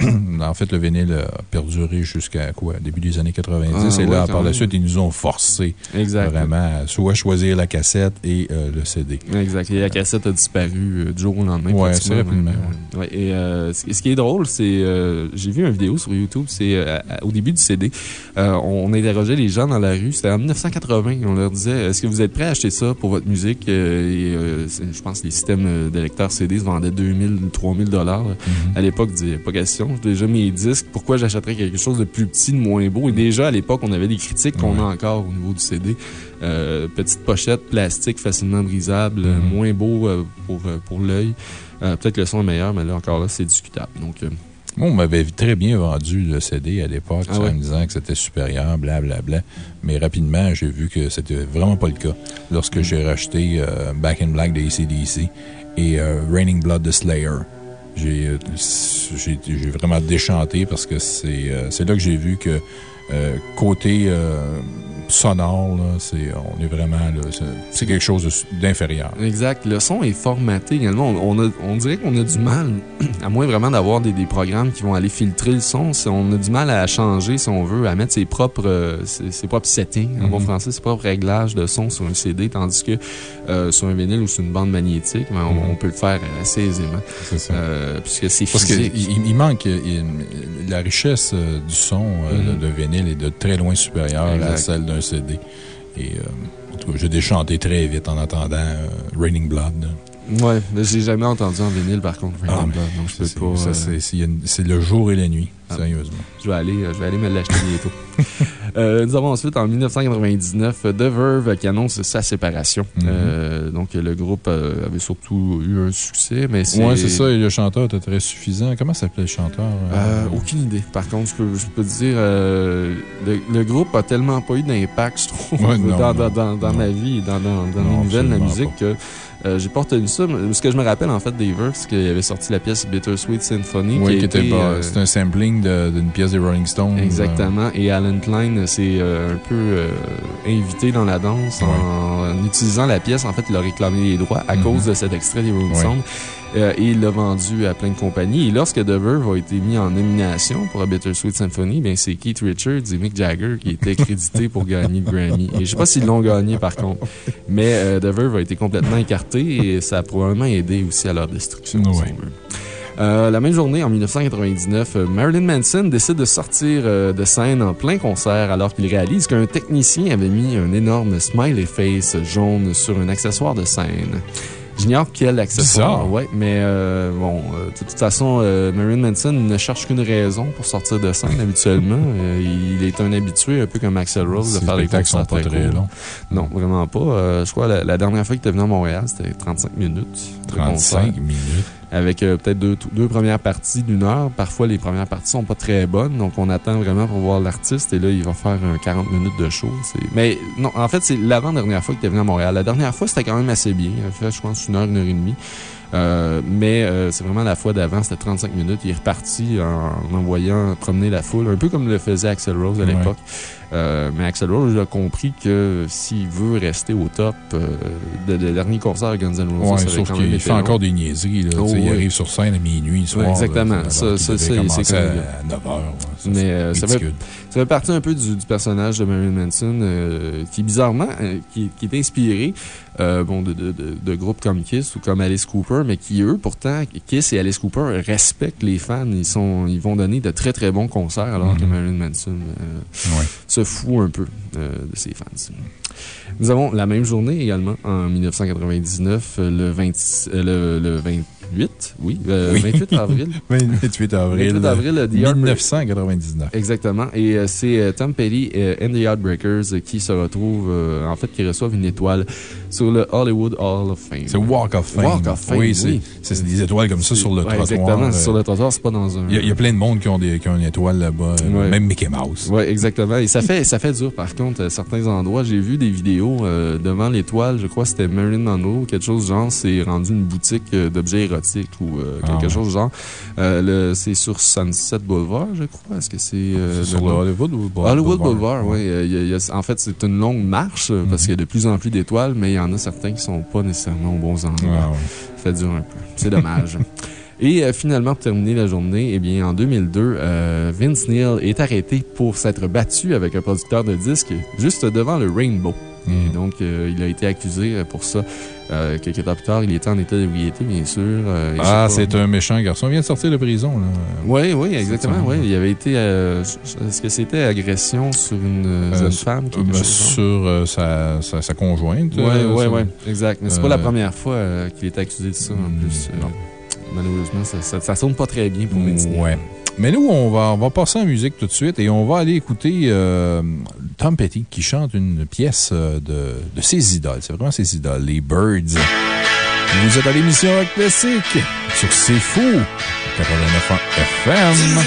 C'est en fait, le vinyle a perduré jusqu'à quoi? Début des années 90. Ah, et ouais, là, par la suite, ils nous ont forcé Exact. vraiment à soit choisir la cassette et euh, le CD. Exact. Et la cassette a disparu euh, du jour au lendemain. Pratiquement, assez rapidement. Ouais, et euh, ce qui est drôle, c'est. euh, J'ai vu une vidéo sur YouTube, c'est euh, au début du CD. euh, on interrogeait les gens dans la rue. C'était en 1980. On leur disait Est-ce que vous êtes prêts à acheter ça pour votre musique Euh, Et euh, c'est- je pense que les systèmes euh, de lecteurs CD se vendaient 2000, 3000 dollars. À l'époque, je disais Pas question. Déjà mes disques. Pourquoi j'achèterais quelque chose de plus petit, de moins beau Et déjà, à l'époque, on avait des critiques qu'on a encore au niveau du CD. Euh, petite pochette plastique facilement brisable, moins beau euh, pour, euh, pour l'œil. Euh, Peut-être que le son est meilleur, mais là encore là, c'est discutable. Donc, Moi, on m'avait très bien vendu le CD à l'époque, Ah ouais? en me disant que c'était supérieur, blablabla. Mais rapidement, j'ai vu que c'était vraiment pas le cas. Lorsque j'ai racheté euh, Back in Black de ACDC et euh, Raining Blood de Slayer, j'ai euh, j'ai vraiment déchanté parce que c'est euh, là que j'ai vu que euh, côté euh, sonore, là, c'est- on est vraiment c'est- quelque chose d'inférieur. Exact. Le son est formaté également. On, on a- on dirait qu'on a du mal, à moins vraiment d'avoir des, des programmes qui vont aller filtrer le son. On a du mal à changer, si on veut, à mettre ses propres, euh, ses, ses propres settings, en bon Mhm. français, ses propres réglages de son sur un CD, tandis que euh, sur un vinyle ou sur une bande magnétique, ben, on, Mhm. on peut le faire assez aisément. C'est ça. Euh, puisque c'est Parce il, il manque euh, il- la richesse du son Mhm. de vinyle est de très loin supérieure à celle d'un CD. Et en tout cas, j'ai déchanté très vite en entendant Raining Blood. Ouais, mais j'ai jamais entendu en vinyle par contre. Ah, donc je peux C'est pas. euh, le jour et la nuit, Ah. sérieusement. Je vais aller, euh, je vais aller me l'acheter bientôt. Euh, nous avons ensuite, en 1999, The Verve qui annonce sa séparation. Mhm. Euh, donc, le groupe euh, avait surtout eu un succès, mais c'est. Oui, c'est ça, et le chanteur était très suffisant. Comment s'appelait le chanteur aucune idée. Par contre, je peux, je peux te dire, le, le groupe a tellement pas eu d'impact, je trouve, Ouais, non, dans, non, dans, dans, dans non. ma vie et dans, dans, dans de la musique que euh, j'ai pas retenu ça. Mais Ce que je me rappelle, en fait, des Verve, c'est qu'il avait sorti la pièce Bittersweet Symphony. Oui, qui, était euh, c'était un sampling de- d'une pièce des Rolling Stones. euh, Exactement. Et Alan Klein s'est euh, un peu euh, invité dans la danse en, en utilisant la pièce. En fait, il a réclamé les droits à Mhm. cause de cet extrait des Rolling Ouais. Stones. Euh, et il l'a vendu à plein de compagnies. Et lorsque The Verve a été mis en nomination pour la Bittersweet Symphony, ben c'est Keith Richards et Mick Jagger qui étaient crédités pour gagner le Grammy. Et je sais pas s'ils l'ont gagné par contre. Mais euh, The Verve a été complètement écarté et ça a probablement aidé aussi à leur destruction. si. Euh, la même journée, en 1999, euh, Marilyn Manson décide de sortir euh, de scène en plein concert alors qu'il réalise qu'un technicien avait mis un énorme smiley face jaune sur un accessoire de scène. J'ignore quel accessoire. Ouais, mais euh, bon, euh, de toute façon, euh, Marilyn Manson ne cherche qu'une raison pour sortir de scène habituellement. Euh, il est un habitué, un peu comme Axel Rose, de faire des spectacles concerts sont pas très courts. longs. Non, vraiment pas. Je crois que la, la dernière fois qu'il était venu à Montréal, c'était 35 minutes. de 35 concert minutes. Avec euh, peut-être deux, deux premières parties d'une heure. Parfois, les premières parties sont pas très bonnes, donc on attend vraiment pour voir l'artiste et là, il va faire un 40 minutes de show. Mais non, en fait, c'est l'avant-dernière fois qu'il était venu à Montréal. La dernière fois, c'était quand même assez bien. Il a fait, je pense, une heure, une heure et demie. Euh, mais euh, c'est vraiment la fois d'avant, c'était 35 minutes. Il est reparti en envoyant promener la foule, un peu comme le faisait Axel Rose à Ouais. Euh, mais Axel Rose a compris que s'il veut rester au top, euh, de, de dernier concert à Guns N' Roses, Ouais, sauf qu'il fait encore des niaiseries. Là. Oh, Il ouais. arrive sur scène à minuit, le soir. Ouais, exactement. là, Ça, s'est connu. à 9 h. Mais, euh, ça fait- Ça fait partie un peu du, du personnage de Marilyn Manson, euh, qui bizarrement, euh, qui, qui est inspiré bon, de, de, de, de groupes comme Kiss ou comme Alice Cooper, mais qui, eux, pourtant, Kiss et Alice Cooper respectent les fans. Ils, sont, ils vont donner de très très bons concerts, alors que Mhm. Marilyn Manson. Se fout un peu euh, de ses fans. Nous avons la même journée également, en 1999, euh, le, 20 euh, le, le 28, oui, euh, Oui. 28 avril. 28 avril. 28 avril, euh, The Yardbreakers- 1999. Exactement. Et euh, c'est euh, Tom Petty et and the Yardbreakers euh, qui se retrouvent, euh, en fait, qui reçoivent une étoile sur le Hollywood Hall of Fame. C'est Walk of Fame. Walk of Fame, Oui, oui, c'est des étoiles comme ça sur le Ouais, trottoir. Exactement, euh, sur le trottoir, c'est pas dans un. Il y, a- il y a plein de monde qui ont, des, qui ont une étoile là-bas, euh, Ouais. même Mickey Mouse. Oui, exactement. Et ça fait, ça fait dur, par contre, à certains endroits. J'ai vu des vidéos euh, devant l'étoile, je crois que c'était Marilyn Monroe, quelque chose du genre, c'est rendu une boutique euh, d'objets érotiques ou euh, quelque Ah ouais. chose du genre. Euh, c'est sur Sunset Boulevard, je crois. Est-ce que c'est. sur le? Hollywood ou Boulevard? Hollywood Boulevard, oui. En fait, c'est une longue marche euh, Mhm. parce qu'il y a de plus en plus d'étoiles, mais il y en a certains qui sont pas nécessairement aux bons endroits. Ah, ouais. Ça fait dur un peu. C'est dommage. Et euh, finalement, pour terminer la journée, eh bien, en 2002, euh, Vince Neil est arrêté pour s'être battu avec un producteur de disques juste devant le Rainbow. Et Mm. donc, euh, il a été accusé pour ça. Euh, quelques temps plus tard, il était en état d'ébriété, bien sûr. euh, Ah, c'est un méchant garçon. Il vient de sortir de prison. là. Oui, oui, exactement. Oui, il avait été. Est-ce que c'était agression sur une sur- femme sur euh, sa, sa, sa conjointe. Oui, oui, sur- oui, exact. Mais c'est pas la première fois qu'il est accusé de ça, en Hmm, plus. Non. Malheureusement, ça, ça, ça sonne pas très bien pour Neil. Ouais. Mais nous, on va, on va passer en musique tout de suite et on va aller écouter euh, Tom Petty qui chante une pièce euh, de, de ses idoles. C'est vraiment ses idoles, les Birds. Vous êtes à l'émission Rock Classique sur C'est Fou, 89 FM.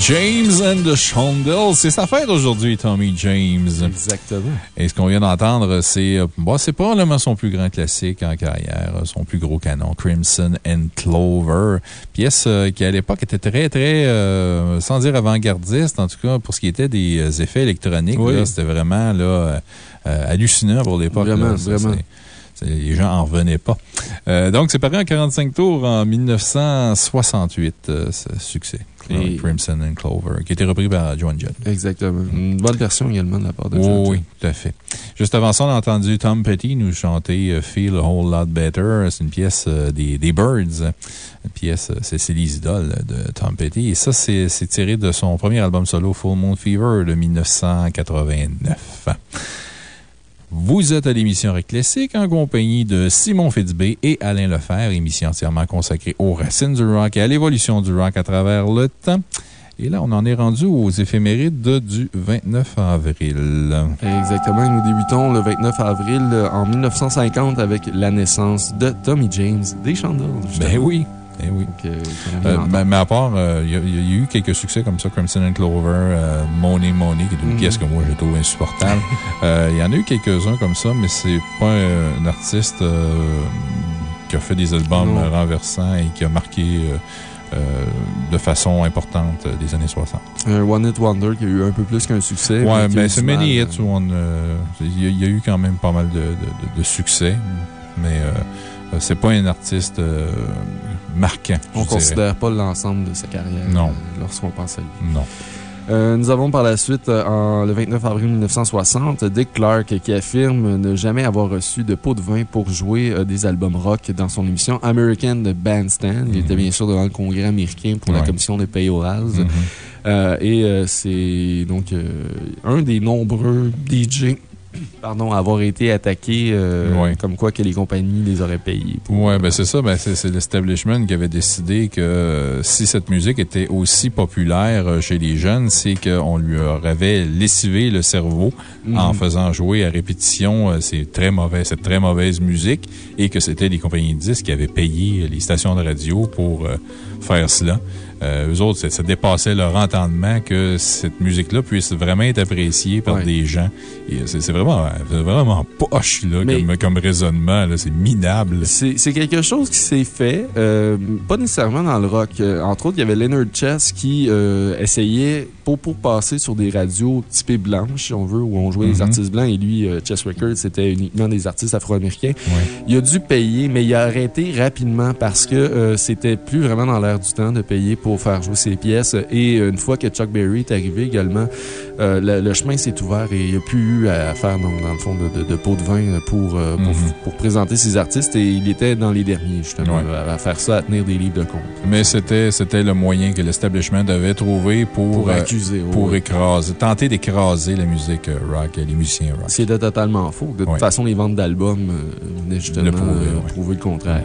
James and the Shondells. C'est sa fête aujourd'hui, Tommy James. Exactement. Et ce qu'on vient d'entendre, c'est euh, bon, c'est probablement son plus grand classique en carrière, euh, son plus gros canon, Crimson and Clover. Pièce euh, qui, à l'époque, était très, très, euh, sans dire avant-gardiste, en tout cas, pour ce qui était des effets électroniques. Oui. C'était vraiment là, euh, hallucinant pour l'époque. Vraiment, là. Ça, vraiment. Les gens en revenaient pas. Euh, donc, c'est paru en 45 tours en 1968, euh, ce succès. Et- Crimson and Clover, qui a été repris par Joan Jett. Exactement. Une bonne version également de la part de Oui, John oui, tout à fait. Juste avant ça, on a entendu Tom Petty nous chanter euh, Feel a Whole Lot Better. C'est une pièce euh, des, des Birds. Une pièce, euh, c'est les idoles de Tom Petty. Et ça, c'est tiré de son premier album solo, Full Moon Fever, de 1989. Vous êtes à l'émission Rock Classique en compagnie de Simon Fitzbé et Alain Lefebvre, émission entièrement consacrée aux racines du rock et à l'évolution du rock à travers le temps. Et là, on en est rendu aux éphémérides de- du 29 avril. Exactement. Nous débutons le 29 avril euh, en 1950 avec la naissance de Tommy James des Chandelles. Ben oui. Ben oui. Donc, euh, mais, à part, euh, il y, a- il y a eu quelques succès comme ça, Crimson and Clover, euh, Money Money, qui est une Mhm. pièce que moi je trouve insupportable. Il y en a eu quelques-uns comme ça, mais c'est pas un artiste qui a fait des albums Non. renversants et qui a marqué euh, de façon importante euh, les années 60. Un One Hit Wonder qui a eu un peu plus qu'un succès. Eu mais du c'est Many Hits où on, euh, il y, a- il y a eu quand même pas mal de, de- succès, mais c'est pas un artiste marquant. On ne considère pas l'ensemble de sa carrière Non. euh, lorsqu'on pense à lui. Non. Euh, nous avons par la suite, euh, en, le 29 avril 1960, Dick Clark qui affirme ne jamais avoir reçu de pot de vin pour jouer euh, des albums rock dans son émission American Bandstand. Il était bien sûr devant le Congrès américain pour la commission des payrolls. Mhm. Euh, et c'est donc un des nombreux DJ pardon, avoir été attaqué euh, Ouais. comme quoi que les compagnies les auraient payés. Ouais, ben c'est ça. Ben c'est l'establishment qui avait décidé que euh, si cette musique était aussi populaire euh, chez les jeunes, c'est qu'on lui avait lessivé le cerveau Mhm. en faisant jouer à répétition ces très mauvais, cette très mauvaise musique et que c'était les compagnies de disques qui avaient payé les stations de radio pour faire cela. Euh, eux autres, ça, dépassait leur entendement que cette musique-là puisse vraiment être appréciée par Ouais. des gens. Et c'est vraiment, vraiment poche, là, comme, comme raisonnement. C'est minable. C'est quelque chose qui s'est fait, euh, pas nécessairement dans le rock. Euh, entre autres, il y avait Leonard Chess qui euh, essayait, pour, pour passer sur des radios typées blanches, si on veut, où on jouait Mhm. des artistes blancs, et lui, euh, Chess Records, c'était uniquement des artistes afro-américains. Ouais. Il a dû payer, mais il a arrêté rapidement parce que euh, c'était plus vraiment dans l'air du temps de payer pour faire jouer ses pièces. Et une fois que Chuck Berry est arrivé également, euh, le, le chemin s'est ouvert et il n'y a plus eu à faire, donc, dans le fond, de, de, de pot de vin pour, euh, Mhm. pour présenter ses artistes. Et il était dans les derniers, justement, Ouais. à, à faire ça, à tenir des livres de compte. Mais c'était, le moyen que l'establishment avait trouvé pour, Pour euh, accuser. pour ouais. écraser, tenter d'écraser la musique rock, les musiciens rock. C'était totalement faux. De toute Ouais. façon, les ventes d'albums venaient justement prouver le contraire.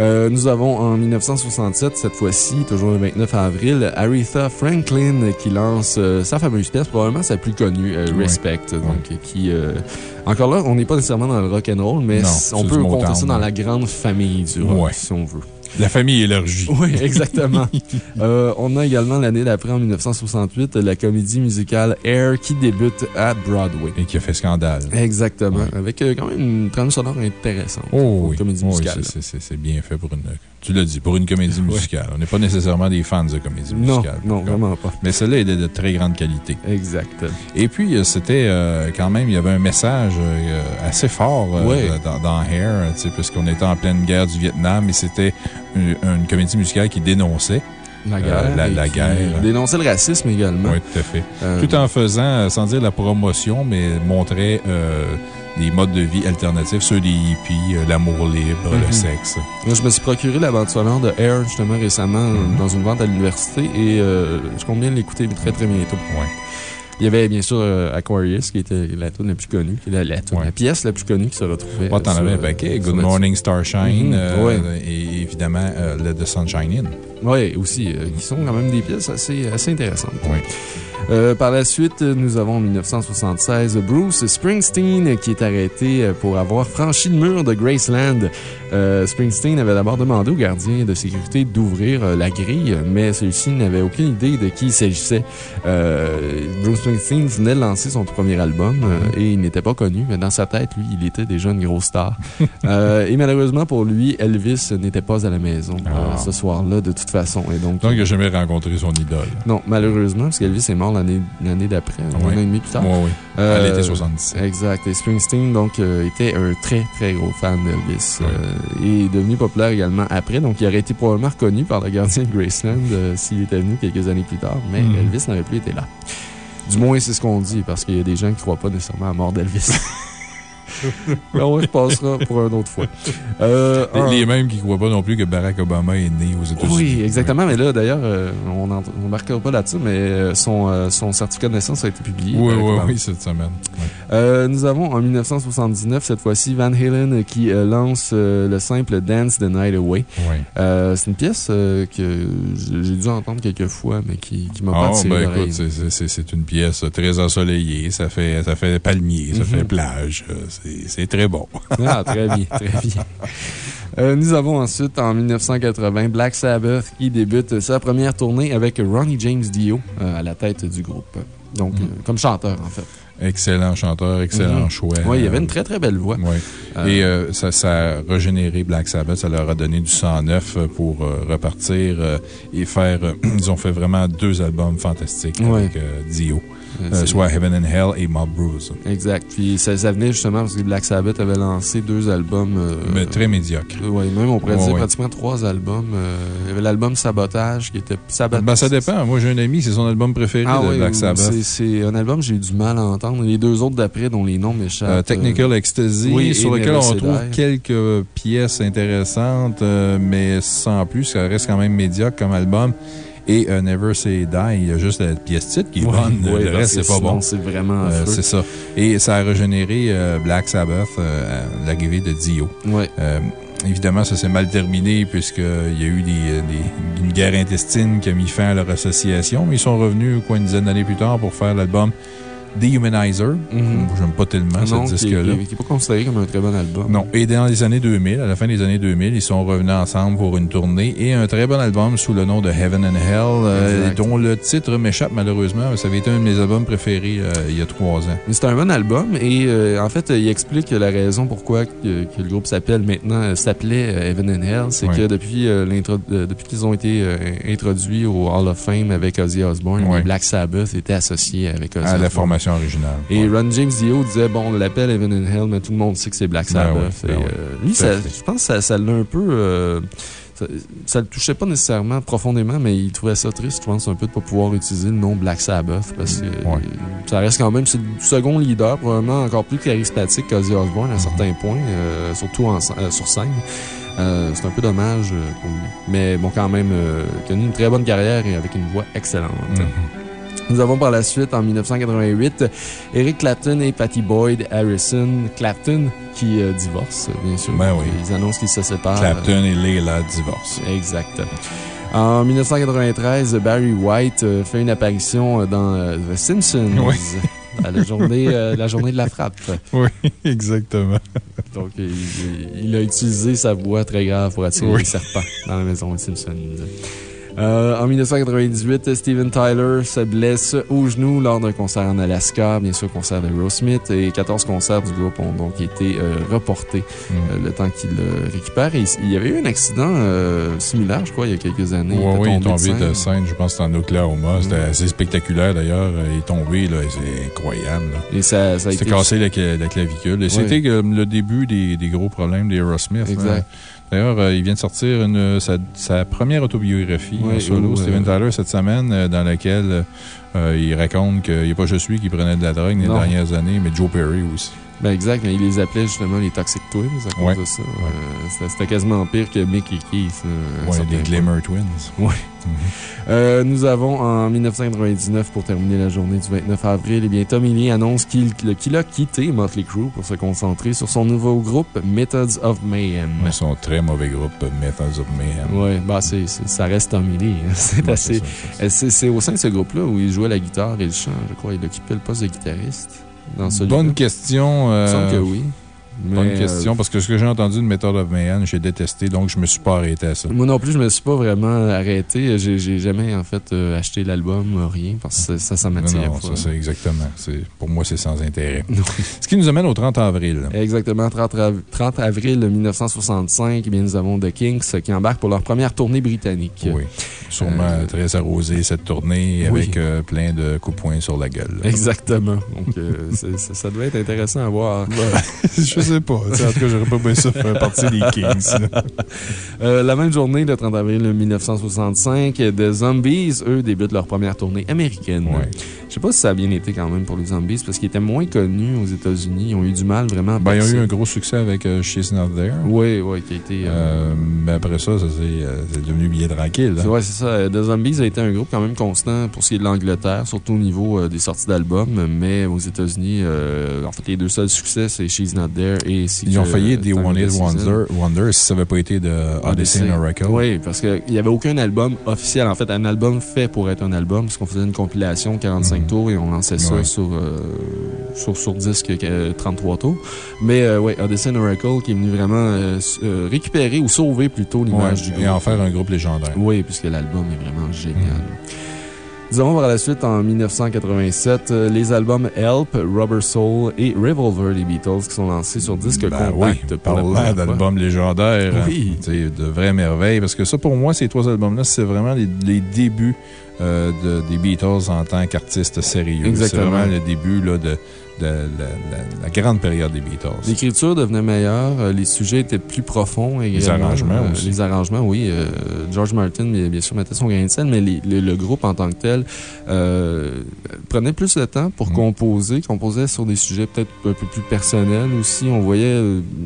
Euh, nous avons en 1967, cette fois-ci, toujours le 29 avril, Aretha Franklin qui lance euh, sa fameuse pièce, probablement sa plus connue, euh, Ouais. Respect. Donc, qui, euh, encore là, on n'est pas nécessairement dans le rock and roll, mais Non, on peut compter ça dans ouais. la grande famille du rock, Ouais. si on veut. La famille élargie. Oui, exactement. Euh, on a également l'année d'après, en 1968, la comédie musicale Air qui débute à Broadway. Et qui a fait scandale. Exactement. Avec euh, quand même une trame sonore intéressante. Oh oui. comédie Oh oui, musicale. c'est c'est bien fait pour une. Tu l'as dit, pour une comédie musicale. On n'est pas nécessairement des fans de comédie non, musicale. non, contre. vraiment pas. Mais celle-là est de, de très grande qualité. Exact. Et puis, euh, c'était euh, quand même, il y avait un message euh, assez fort euh, Ouais. dans, dans Hair, puisqu'on était en pleine guerre du Vietnam et c'était une, une comédie musicale qui dénonçait. La guerre. Euh, la- et la qui guerre. Dénonçait le racisme également. Oui, tout à fait. Euh, Tout en faisant, sans dire la promotion, mais montrait euh, des modes de vie alternatifs, ceux des hippies, euh, l'amour libre, Mhm. le sexe. Moi, je me suis procuré la bande sonore de Air, justement, récemment, Mhm. dans une vente à l'université et euh, je compte bien l'écouter très, très bientôt. Ouais. Il y avait bien sûr euh, Aquarius, qui était la tune la plus connue, qui la, la, Ouais. la pièce la plus connue qui se retrouvait. Bon, t'en euh, avais un paquet. euh, Good Morning Starshine Mhm, euh, ouais. et évidemment euh, Let the Sunshine In. Oui, aussi, euh, qui sont quand même des pièces assez, assez intéressantes. Oui. Euh, par la suite, nous avons en 1976 Bruce Springsteen qui est arrêté euh, pour avoir franchi le mur de Graceland. Euh, Springsteen avait d'abord demandé au gardien de sécurité d'ouvrir la grille, mais celui-ci n'avait aucune idée de qui il s'agissait. Bruce Springsteen venait de lancer son premier album euh, et il n'était pas connu, mais dans sa tête, lui, il était déjà une grosse star. Et malheureusement pour lui, Elvis n'était pas à la maison Ah. ce soir-là de toute façon. Et donc, Donc, il n'a jamais rencontré son idole. non, malheureusement, parce qu'Elvis est mort l'année d'après, un an et demi plus tard. Oui, oui. Euh, À l'été 77. Exact. Et Springsteen, donc, euh, était un très, très gros fan d'Elvis. Oui. euh, et est devenu populaire également après. Donc, il aurait été probablement reconnu par le gardien de Graceland euh, s'il était venu quelques années plus tard. Mais Mhm. Elvis n'aurait plus été là. Du moins, c'est ce qu'on dit, parce qu'il y a des gens qui ne croient pas nécessairement à la mort d'Elvis. On se passera pour une autre fois. Euh, Les- un- Les mêmes qui ne croient pas non plus que Barack Obama est né aux États-Unis. oui, exactement. Mais là, d'ailleurs, euh, on ne marquera pas là-dessus, mais euh, son, euh, son certificat de naissance a été publié. Oui, oui, cette semaine. Oui. Nous avons en 1979, cette fois-ci, Van Halen qui lance le simple Dance the Night Away. Oui. C'est une pièce que j'ai dû entendre quelques fois, mais qui, qui m'a pas Ah, attiré ben écoute, c'est- une pièce très ensoleillée. Ça fait, ça fait palmier, ça Mhm. fait plage. c'est- C'est très bon. Ah, très bien, très bien. Euh, nous avons ensuite, en 1980, Black Sabbath qui débute sa première tournée avec Ronnie James Dio euh, à la tête du groupe. Donc, Mhm. euh, comme chanteur, en fait. Excellent chanteur, excellent Mhm. choix. Oui, il avait une très, très belle voix. Oui. Et ça, ça a régénéré Black Sabbath, ça leur a donné du sang neuf pour repartir et faire. ils ont fait vraiment deux albums fantastiques avec Dio, euh, Euh, soit Heaven and Hell et Mob Bruise. Exact. Puis ça, ça venait justement parce que Black Sabbath avait lancé deux albums. euh, Mais très médiocre. Oui, même on pourrait Ouais, dire ouais. pratiquement trois albums. Euh, il y avait l'album Sabotage qui était. Sabotage. Ben, ça dépend. Moi, j'ai un ami, c'est son album préféré Ah de oui, Black Sabbath. c'est- un album que j'ai eu du mal à entendre. Les deux autres d'après, dont les noms m'échappent. Euh, Technical Ecstasy, oui, sur lequel on retrouve quelques pièces intéressantes, euh, mais sans plus, ça reste quand même médiocre comme album. Et euh, Never Say Die, il y a juste la pièce titre qui est Ouais, bonne, ouais, le reste, c'est pas bon. C'est vraiment Euh, c'est ça. Et ça a régénéré euh, Black Sabbath euh, à l'arrivée de Dio. Ouais. Euh, évidemment, ça s'est mal terminé puisqu'il y a eu des, des- une guerre intestine qui a mis fin à leur association, mais ils sont revenus quoi, une dizaine d'années plus tard pour faire l'album Dehumanizer. Mhm. J'aime pas tellement Non, ce qui disque-là. n'est pas considéré comme un très bon album. Non. Et dans les années 2000, à la fin des années 2000, ils sont revenus ensemble pour une tournée et un très bon album sous le nom de Heaven and Hell, euh, dont le titre m'échappe malheureusement. Ça avait été un de mes albums préférés euh, il y a trois ans. C'est un bon album et euh, en fait, il explique la raison pourquoi que, que le groupe s'appelle maintenant, s'appelait Heaven and Hell. C'est que depuis, depuis qu'ils ont été introduits au Hall of Fame avec Ozzy Osbourne, Black Sabbath étaient associés avec Ozzy À la formation originale. Et Ouais. Ron James Dio disait, bon, on l'appelle Heaven and Hell, mais tout le monde sait que c'est Black Ben Sabbath. ben euh, lui, ça, je pense que ça, l'a un peu. euh, ça, le touchait pas nécessairement profondément, mais il trouvait ça triste, je pense, un peu de ne pas pouvoir utiliser le nom Black Sabbath parce que Ouais. euh, ça reste quand même, c'est le second leader, probablement encore plus charismatique qu'Ozzy Osbourne à Mhm. certains points, euh, surtout en, euh, sur scène. Euh, c'est un peu dommage pour lui. Mais bon, quand même, euh, connu une très bonne carrière et avec une voix excellente. Mhm. Nous avons par la suite, en 1988, Eric Clapton et Patty Boyd Harrison. Clapton qui euh, divorce, bien sûr. Ben oui. Ils annoncent qu'ils se séparent. Clapton et Leila divorcent. Exact. En 1993, Barry White euh, fait une apparition dans euh, The Simpsons. Oui. À la journée, euh, la journée de la frappe. Oui, exactement. Donc, il, il a utilisé sa voix très grave pour attirer Oui. les serpents dans la maison des Simpsons. Euh, en 1998, Steven Tyler se blesse au genou lors d'un concert en Alaska, bien sûr, concert de Smith, et 14 concerts du groupe ont donc été euh, reportés Mm. euh, le temps qu'il récupère. Et il y avait eu un accident euh, similaire, je crois, il y a quelques années. Oui, était oui, il est tombé de scène, je pense c'était en Oklahoma. C'était Mm. assez spectaculaire d'ailleurs. Il est tombé, là, c'est incroyable. là. Et ça, ça a C'était été. cassé la, cla- la clavicule. Et c'était le début des, des gros problèmes d'Aerosmith. Exact. hein. D'ailleurs, euh, il vient de sortir une, sa, sa première autobiographie en solo, Steven Tyler, cette semaine, euh, dans laquelle euh, il raconte qu'il n'y a pas juste lui qui prenait de la drogue dans les dernières années, mais Joe Perry aussi. Ben exact, mais ils les appelaient justement les Toxic Twins à cause Ouais. de ça. Euh, c'était- quasiment pire que Mick et Keith. euh, Ouais, les. Glimmer Twins. Oui. Euh, nous avons en 1999, pour terminer la journée du 29 avril, eh bien, Tommy Lee annonce qu'il a quitté Motley Crue pour se concentrer sur son nouveau groupe Methods of Mayhem. Sont très mauvais groupe, Methods of Mayhem. Ouais, bah, c'est, c'est- ça reste Tommy Lee. hein. C'est assez. c'est C'est, c'est au sein de ce groupe-là où il jouait la guitare et le chant, je crois. Il occupait le poste de guitariste dans Bonne question. Il me semble que oui. Bonne Mais, euh, question, parce que ce que j'ai entendu de Method of Mayhem, j'ai détesté, donc je me suis pas arrêté à ça. Moi non plus, je me suis pas vraiment arrêté. J'ai jamais, en fait, euh, acheté l'album, euh, rien, parce que ça, ça Non, m'attirait non, pas. ça c'est exactement. Pour moi, c'est sans intérêt. Non. Ce qui nous amène au 30 avril. Exactement, 30, av- 30 avril 1965, eh bien, nous avons The Kinks qui embarquent pour leur première tournée britannique. Oui. Sûrement Euh, très arrosé cette tournée oui. avec plein de coups de poing sur la gueule. Exactement. Donc, ça doit être intéressant à voir. sais pas. En tout cas, j'aurais pas bien ça faire partie des Kings. Euh, la même journée, le 30 avril 1965, The Zombies, eux, débutent leur première tournée américaine. Ouais. Je sais pas si ça a bien été quand même pour les Zombies, parce qu'ils étaient moins connus aux États-Unis. Ils ont eu du mal vraiment à Ben, ils ont eu un gros succès avec euh, She's Not There. Oui, oui, qui a été. euh, mais après ça, ça c'est devenu bien tranquille. hein. Ouais, c'est ça. The Zombies a été un groupe quand même constant pour ce qui est de l'Angleterre, surtout au niveau des sorties d'albums. Mais aux États-Unis, en fait, les deux seuls succès, c'est She's Not There et Ils ont failli des One Hit. Wonder, si ça n'avait pas été de Odyssey and Oracle. Oui, parce qu'il n'y avait aucun album officiel. En fait, un album fait pour être un album, parce qu'on faisait une compilation de 45 Mhm. tours et on lançait ça Ouais. sur, euh, sur, sur disque euh, 33 tours. Mais euh, oui, Odyssey and Oracle qui est venu vraiment euh, euh, récupérer ou sauver plutôt l'image Ouais, du groupe. et en faire un groupe légendaire. Oui, puisque l'album est vraiment génial. Mhm. Nous avons par la suite, en 1987, euh, les albums Help, Rubber Soul et Revolver des Beatles qui sont lancés sur disque Ben compact. oui, parlant d'albums légendaires. Oui. hein, de vraies merveilles. Parce que ça, pour moi, ces trois albums-là, c'est vraiment les, les débuts euh, de- des Beatles en tant qu'artistes sérieux. C'est Exactement. vraiment le début là, de, de la, la- la grande période des Beatles. L'écriture devenait meilleure, euh, les sujets étaient plus profonds également. Les arrangements Euh, aussi. Les arrangements, oui. euh, George Martin, bien, sûr, mettait son grain de sel, mais les- le, le groupe en tant que tel euh, prenait plus de temps pour Mm. composer, composait sur des sujets peut-être un peu plus personnels aussi. On voyait,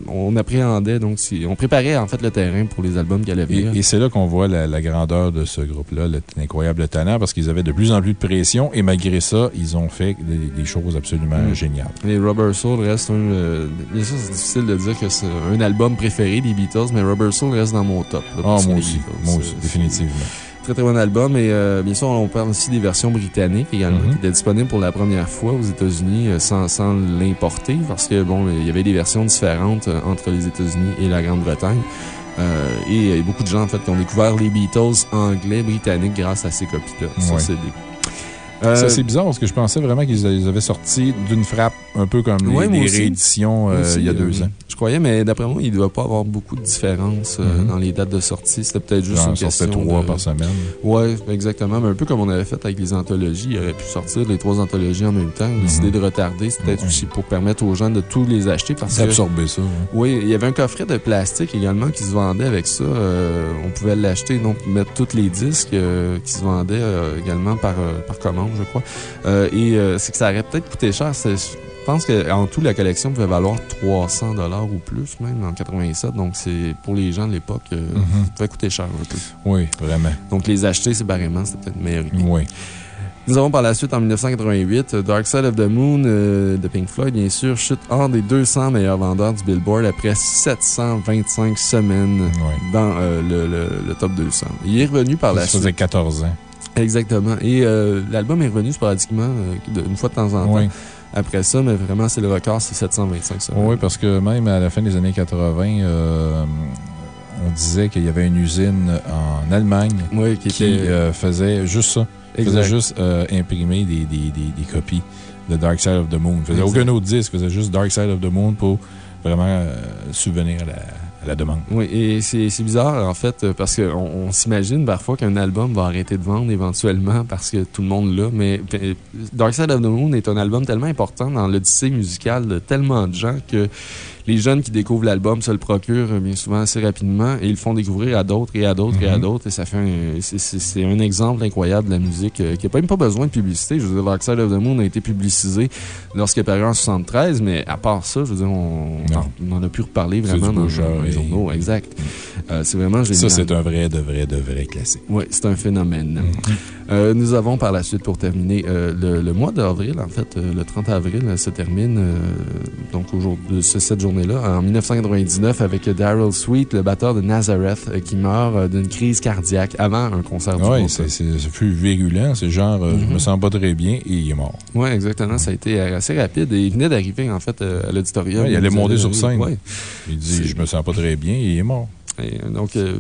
on appréhendait, donc si- on préparait en fait le terrain pour les albums qui allaient Et, venir. et c'est là qu'on voit la, la grandeur de ce groupe-là, le- l'incroyable talent, parce qu'ils avaient de plus en plus de pression et malgré ça, ils ont fait des, des choses absolument Mm. Géniales. Et Rubber Soul reste un. euh, bien sûr, c'est difficile de dire que c'est un album préféré des Beatles, mais Rubber Soul reste dans mon top. là, Ah, moi aussi, Beatles. moi aussi, définitivement. Très très bon album. Et euh, bien sûr, on parle aussi des versions britanniques également, Mhm. qui étaient disponibles pour la première fois aux États-Unis euh, sans, sans l'importer, parce que bon, il y avait des versions différentes euh, entre les États-Unis et la Grande-Bretagne. Euh, et il y a beaucoup de gens, en fait, qui ont découvert les Beatles anglais, britanniques grâce à ces copies-là sur Ouais. CD. Euh, Ça, c'est bizarre parce que je pensais vraiment qu'ils avaient sorti d'une frappe, un peu comme les, Ouais, les rééditions euh, aussi, il y a deux euh, ans. Je croyais, mais d'après moi, il ne doit pas avoir beaucoup de différence euh, Mhm. dans les dates de sortie. C'était peut-être juste une question. trois de- par semaine. Ouais, exactement. Mais un peu comme on avait fait avec les anthologies. Il aurait pu sortir les trois anthologies en même temps. Mhm. Décider de retarder, c'est peut-être Ouais. aussi pour permettre aux gens de tous les acheter parce que. Absorber ça. hein. Oui, il y avait un coffret de plastique également qui se vendait avec ça. On pouvait l'acheter, donc mettre tous les disques qui se vendaient également par, par commande, je crois. Et c'est que ça aurait peut-être coûté cher. C'est- Je pense qu'en tout, la collection pouvait valoir 300 ou plus, même en 87. Donc, c'est pour les gens de l'époque, euh, Mhm. ça pouvait coûter cher un peu. Oui, vraiment. Donc, les acheter séparément, c'était peut-être meilleur. Oui. Nous avons par la suite, en 1988, euh, Dark Side of the Moon euh, de Pink Floyd, bien sûr, chute hors des 200 meilleurs vendeurs du Billboard après 725 semaines Oui. dans euh, le, le- le top 200. Il est revenu par la Ça faisait suite. 14 ans. Exactement. Et euh, l'album est revenu sporadiquement, une fois de temps en temps. Oui. Après ça, mais vraiment, c'est le record, c'est 725 semaines. Oui, parce que même à la fin des années 80, euh, on disait qu'il y avait une usine en Allemagne Oui, qui qui était. euh, faisait juste ça. exact. faisait juste euh, imprimer des, des, des, des copies de Dark Side of the Moon. Faisait Exact. aucun autre disque, faisait juste Dark Side of the Moon pour vraiment subvenir à la, Oui, et c'est bizarre, en fait, parce qu'on on, s'imagine parfois qu'un album va arrêter de vendre éventuellement parce que tout le monde l'a, mais Dark Side of the Moon est un album tellement important dans l'odyssée musicale de tellement de gens que les jeunes qui découvrent l'album se le procurent euh, bien souvent assez rapidement et ils le font découvrir à d'autres et à d'autres et à Mhm. d'autres. Et ça fait un, c'est- c'est c'est un exemple incroyable de la musique euh, qui n'a même pas besoin de publicité. Je veux dire, Dark Side of the Moon a été publicisé lorsqu'il est paru en 73, mais à part ça, je veux dire, on Non. on en a pu reparler C'est vraiment dans, les journaux. Exact. Euh, c'est vraiment génial. Ça, c'est un vrai, de vrai, de vrai classique. Oui, c'est un phénomène. Mhm. Euh, nous avons par la suite, pour terminer, euh, le, le mois d'avril, en fait, euh, le 30 avril, se termine, donc aujourd'hui, ce- cette journée-là, en 1999, avec Daryl Sweet, le batteur de Nazareth, qui meurt d'une crise cardiaque avant un concert du Oui, c'est plus virulent. C'est genre, je me sens pas très bien et il est mort. Oui, exactement. Ça a été assez rapide. Et il venait d'arriver, en fait, à l'auditorium. Ouais, il allait monter sur scène. Oui. Il dit, je me sens pas très bien et il est mort. Et, donc, euh,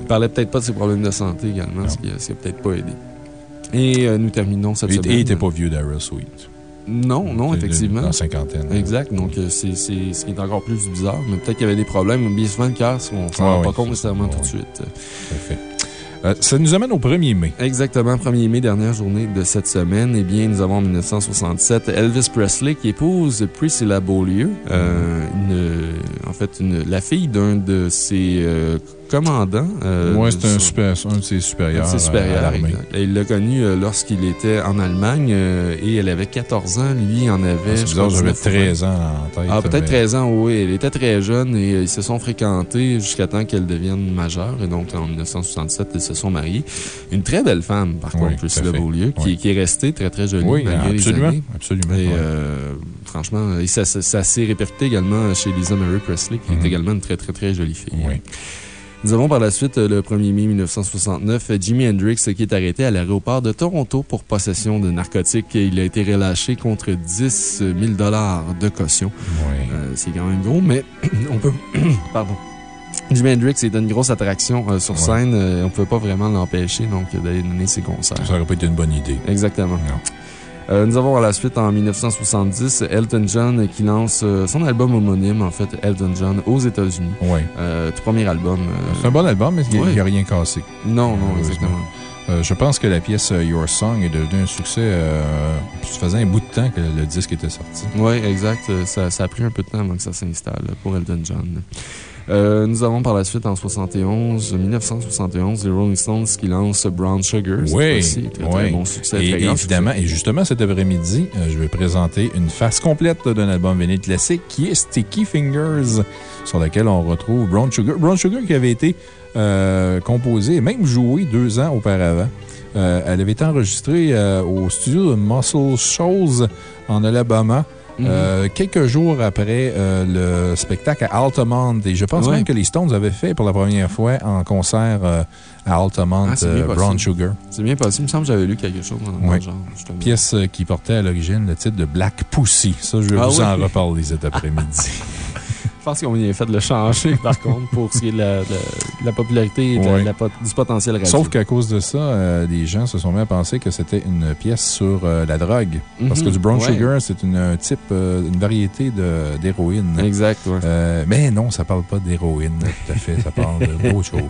il parlait peut-être pas de ses problèmes de santé également, Non. ce qui, ce qui a peut-être pas aidé. Et euh, nous terminons cette Et semaine. et il était pas vieux, Daryl Sweet. Non, non, effectivement. Dans la cinquantaine. Exact. Donc, euh, c'est ce qui est encore plus bizarre. Mais peut-être qu'il y avait des problèmes. Bien souvent, le cœur, on s'en Ouais, rend pas compte nécessairement tout de suite. Tout à fait. Euh, ça nous amène au 1er mai. Exactement, 1er mai, dernière journée de cette semaine. Eh bien, nous avons en 1967 Elvis Presley qui épouse Priscilla Beaulieu, euh, une, en fait, une, la fille d'un de ses euh, commandants. euh, Moi, c'est un, super, un de ses supérieurs. À. Et il l'a connu euh, lorsqu'il était en Allemagne euh, et elle avait 14 ans. Lui, il en avait. C'est bizarre, j'avais 19 ou 20. 13 ans en tête. Ah, peut-être mais- 13 ans, oui. Elle était très jeune et euh, ils se sont fréquentés jusqu'à temps qu'elle devienne majeure. Et donc, en 1967, ils se sont mariés. Une très belle femme, par Oui, contre. Beaulieu, qui, Oui. qui est restée très, très jolie Oui, les absolument. absolument. Et ouais. euh, franchement, et ça, ça, ça s'est répercuté également chez Lisa Marie Presley, qui Mhm. est également une très, très, très jolie fille. Oui. Nous avons par la suite, euh, le 1er mai 1969, euh, Jimi Hendrix euh, qui est arrêté à l'aéroport de Toronto pour possession de narcotiques. Il a été relâché contre 10 000 de caution. Oui. Euh, c'est quand même gros, mais on peut. Pardon. Jimi Hendrix était une grosse attraction euh, sur Ouais. scène. euh, on ne pouvait pas vraiment l'empêcher donc d'aller donner ses concerts. Ça aurait pas été une bonne idée. Exactement. Non. Euh, nous avons à la suite, en 1970, Elton John qui lance euh, son album homonyme, en fait, Elton John, aux États-Unis. Oui. Euh, tout premier album. C'est un bon album, mais il Ouais. n'y a rien cassé. Non, non, exactement. Euh, je pense que la pièce Your Song est devenue un succès. Euh, ça faisait un bout de temps que le disque était sorti. Oui, exact. Ça, ça a pris un peu de temps avant que ça s'installe pour Elton John. Euh, nous avons par la suite, en 71, 1971, les Rolling Stones qui lancent Brown Sugar. Oui, fois-ci. Très, très oui. bon succès. Et très évidemment, et justement, cet après-midi, euh, je vais présenter une face complète d'un album vinyle classique qui est Sticky Fingers, sur lequel on retrouve Brown Sugar. Brown Sugar qui avait été euh, composé et même joué deux ans auparavant. Euh, elle avait été enregistrée euh, au studio de Muscle Shoals en Alabama. Mhm. Euh, quelques jours après euh, le spectacle à Altamont. Et je pense Ouais. même que les Stones avaient fait pour la première fois en concert euh, à Altamont Ah. Brown Sugar. C'est bien possible. Il me semble que j'avais lu quelque chose dans, le genre, justement. Pièce qui portait à l'origine le titre de Black Pussy. Ça, je vais Ah vous oui? en reparler cet après-midi. Je pense qu'on a fait de le changer, par contre, pour ce qui est de la, de la popularité et de Oui. la du potentiel radio. Sauf qu'à cause de ça, euh, les gens se sont mis à penser que c'était une pièce sur euh, la drogue. Parce que Mhm. du brown Ouais. sugar, c'est une, un type, euh, une variété d'héroïne. Exact. Euh, mais non, ça parle pas d'héroïne, tout à fait. Ça parle de- d'autre chose.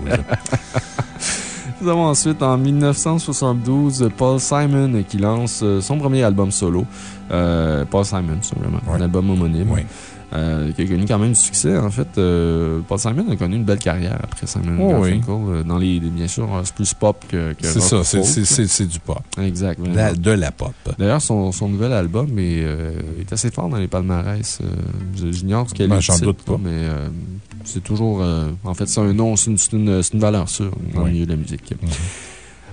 Nous avons ensuite, en 1972, Paul Simon qui lance euh, son premier album solo. Euh, Paul Simon, c'est vraiment Ouais. un album homonyme. Oui. Euh, qui a connu quand même du succès. En fait, euh, Paul Simon a connu une belle carrière après Simon Oh oui. Euh, dans les, bien sûr, c'est plus pop que, que C'est ça, c'est- du pop. Exact. La- de la pop. D'ailleurs, son, son nouvel album est, euh, est assez fort dans les palmarès. J'ignore ce qu'elle Ben, est. j'en doute pas. Mais c'est toujours. en fait, c'est un nom, c'est une, une, valeur sûre dans Oui. le milieu de la musique. Mhm.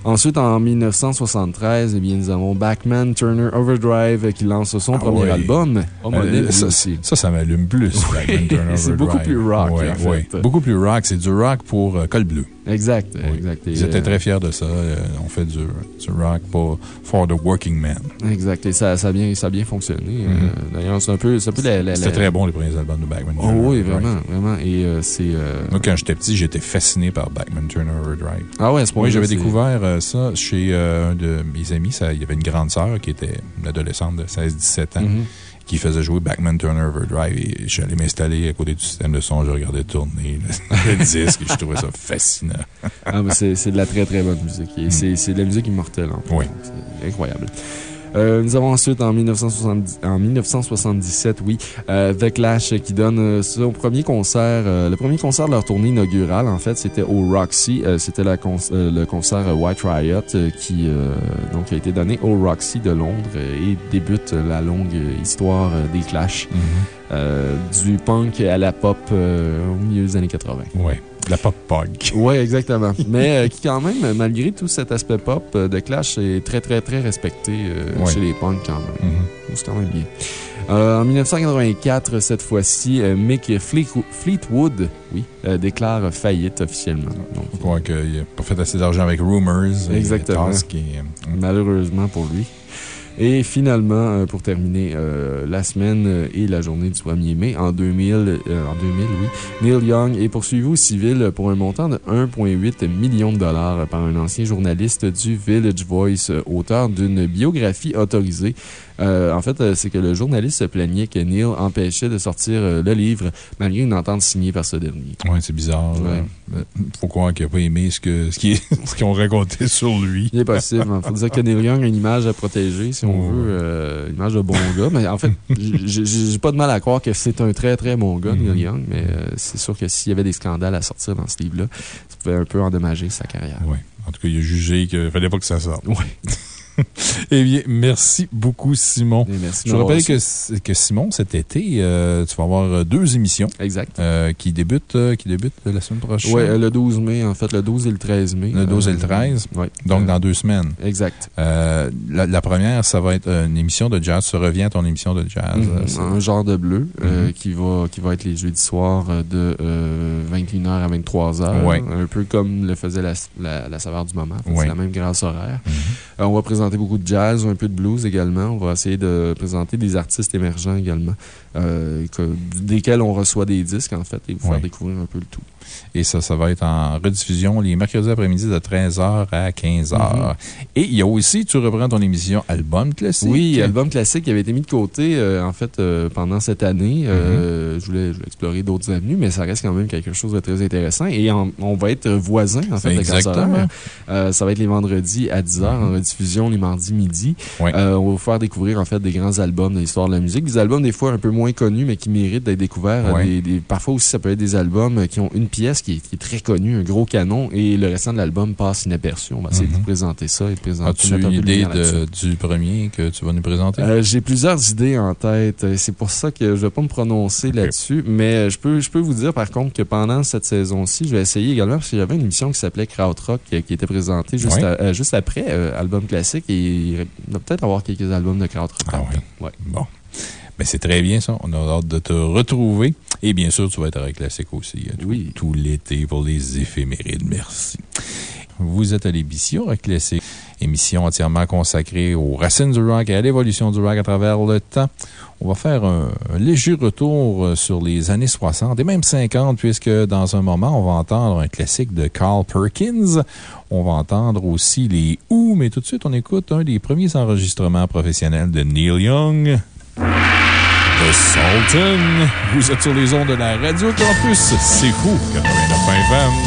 Ensuite, en 1973, eh bien, nous avons Backman Turner Overdrive qui lance son Ah premier oui. album. homonyme, Euh, ça, ça, ça m'allume plus. C'est beaucoup plus rock, Ouais, en fait. Beaucoup plus rock. C'est du rock pour euh, col bleu. Exact, Oui. exact. Ils étaient euh, très fiers de ça. On fait du, du rock pour for the working man. Exact. Et ça, ça, a, bien, ça a bien fonctionné. Mhm. D'ailleurs, c'est un peu, c'est peu la. la- C'était la- très bon, les premiers albums de Backman Oh Turner oui, vraiment, vraiment. Et c'est. Moi, quand j'étais petit, j'étais fasciné par Backman Turner Overdrive. Ah ouais, à ce Oui, point-là, j'avais c'est- découvert euh, ça chez euh, un de mes amis. Ça, il y avait une grande sœur qui était une adolescente de 16-17 ans Mhm. qui faisait jouer Backman Turner Overdrive. Et allé m'installer à côté du système de son. Je regardais tourner le, le disque et je trouvais ça fascinant. Ah, mais c'est de la très très bonne musique. Et c'est c'est de la musique immortelle, en fait. Oui. C'est incroyable. Euh, nous avons ensuite en, 1970, en 1977, oui, euh, The Clash qui donne euh, son premier concert, euh, le premier concert de leur tournée inaugurale, en fait, c'était au Roxy. Euh, c'était con- euh, le concert euh, White Riot euh, qui euh, donc, a été donné au Roxy de Londres euh, et débute la longue euh, histoire euh, des Clash. Mhm. Euh, du punk à la pop euh, au milieu des années 80. Ouais. La pop punk. Oui, exactement. Mais euh, qui, quand même, malgré tout cet aspect pop euh, de Clash, est très, très, très respecté euh, Ouais. chez les punks quand même. Mhm. C'est quand même bien. En 1984, cette fois-ci, Mick Fleetwo- Fleetwood oui, déclare faillite officiellement. Donc, Je crois qu'il n'a pas fait assez d'argent avec Rumors. et Exactement. Et, malheureusement pour lui. Et finalement, euh, pour terminer euh, la semaine et la journée du 1er mai, en 2000, euh, en 2000 oui, Neil Young est poursuivi au civil pour un montant de 1,8 million de dollars par un ancien journaliste du Village Voice, auteur d'une biographie autorisée. Euh, en fait, euh, c'est que le journaliste se plaignait que Neil empêchait de sortir euh, le livre malgré une entente signée par ce dernier. Ouais, c'est bizarre. Ouais. Faut croire qu'il n'a pas aimé ce que- ce qui- ce qu'ils ont raconté sur lui. Il est possible. Il faut dire que Neil Young a une image à protéger, si on veut, euh, une image de bon gars. Mais en fait, j'ai pas de mal à croire que c'est un très, très bon gars. Neil Young. Mais euh, c'est sûr que s'il y avait des scandales à sortir dans ce livre-là, ça pouvait un peu endommager sa carrière. Ouais. En tout cas, il a jugé qu'il ne fallait pas que ça sorte. Oui. eh bien, merci beaucoup, Simon. Merci Je rappelle que, que Simon, cet été, euh, tu vas avoir euh, deux émissions Exact. euh, qui débutent, euh, qui débutent la semaine prochaine. Oui, le 12 mai, en fait, le 12 et le 13 mai. Le 12 et le 13. Oui. Donc, dans deux semaines. Exact. La, la première, ça va être une émission de jazz. Ça revient à ton émission de jazz. C'est- un genre de bleu Mhm. qui, va, qui va être les jeudis soirs de euh, 21h à 23h. Ouais. Un peu comme le faisait la, la, la saveur du moment. En fait, Ouais. C'est la même grâce horaire. Mhm. On va présenter beaucoup de jazz, un peu de blues également. On va essayer de présenter des artistes émergents également, euh, que- desquels on reçoit des disques, en fait, et vous faire découvrir un peu le tout. Et ça, ça va être en rediffusion les mercredis après-midi de 13h à 15h. Mhm. Et il y a aussi, tu reprends ton émission Album Classique. Oui, album classique qui avait été mis de côté, euh, en fait, euh, pendant cette année. Mhm. Je, voulais, je voulais explorer d'autres avenues, mais ça reste quand même quelque chose de très intéressant. Et en- on va être voisins, en fait, de Exactement. Ça va être les vendredis à 10h, en rediffusion les mardis midi. Mhm. On va vous faire découvrir, en fait, des grands albums de l'histoire de la musique. Des albums, des fois, un peu moins connus, mais qui méritent d'être découverts. Ouais. Des- des- parfois aussi, ça peut être des albums euh, qui ont une pièce qui est, qui est très connue, un gros canon, et le restant de l'album passe inaperçu. On va essayer de Mhm. vous présenter ça et de présenter As-tu une idée de- du premier que tu vas nous présenter? Euh, J'ai plusieurs idées en tête. Euh, C'est pour ça que je ne vais pas me prononcer là-dessus. Mais je peux, je peux vous dire, par contre, que pendant cette saison-ci, je vais essayer également, parce que j'avais une émission qui s'appelait Krautrock qui, qui était présentée juste, Ouais. à- euh, juste après euh, Album Classique. Et il va peut-être avoir quelques albums de Krautrock. Ah oui. Ouais. Bon. Ben, c'est très bien ça. On a hâte de te retrouver. Et bien sûr, tu vas être avec Classique aussi. euh, Tout, Oui. tout l'été pour les éphémérides. Merci. Vous êtes à l'émission Rock Classique. Émission entièrement consacrée aux racines du rock et à l'évolution du rock à travers le temps. On va faire un, un léger retour euh, sur les années 60 et même 50, puisque dans un moment, on va entendre un classique de Carl Perkins. On va entendre aussi les Who, mais tout de suite, on écoute un des premiers enregistrements professionnels de Neil Young. The Sultan. Vous êtes sur les ondes de la Radio Campus. C'est fou, 89 FM.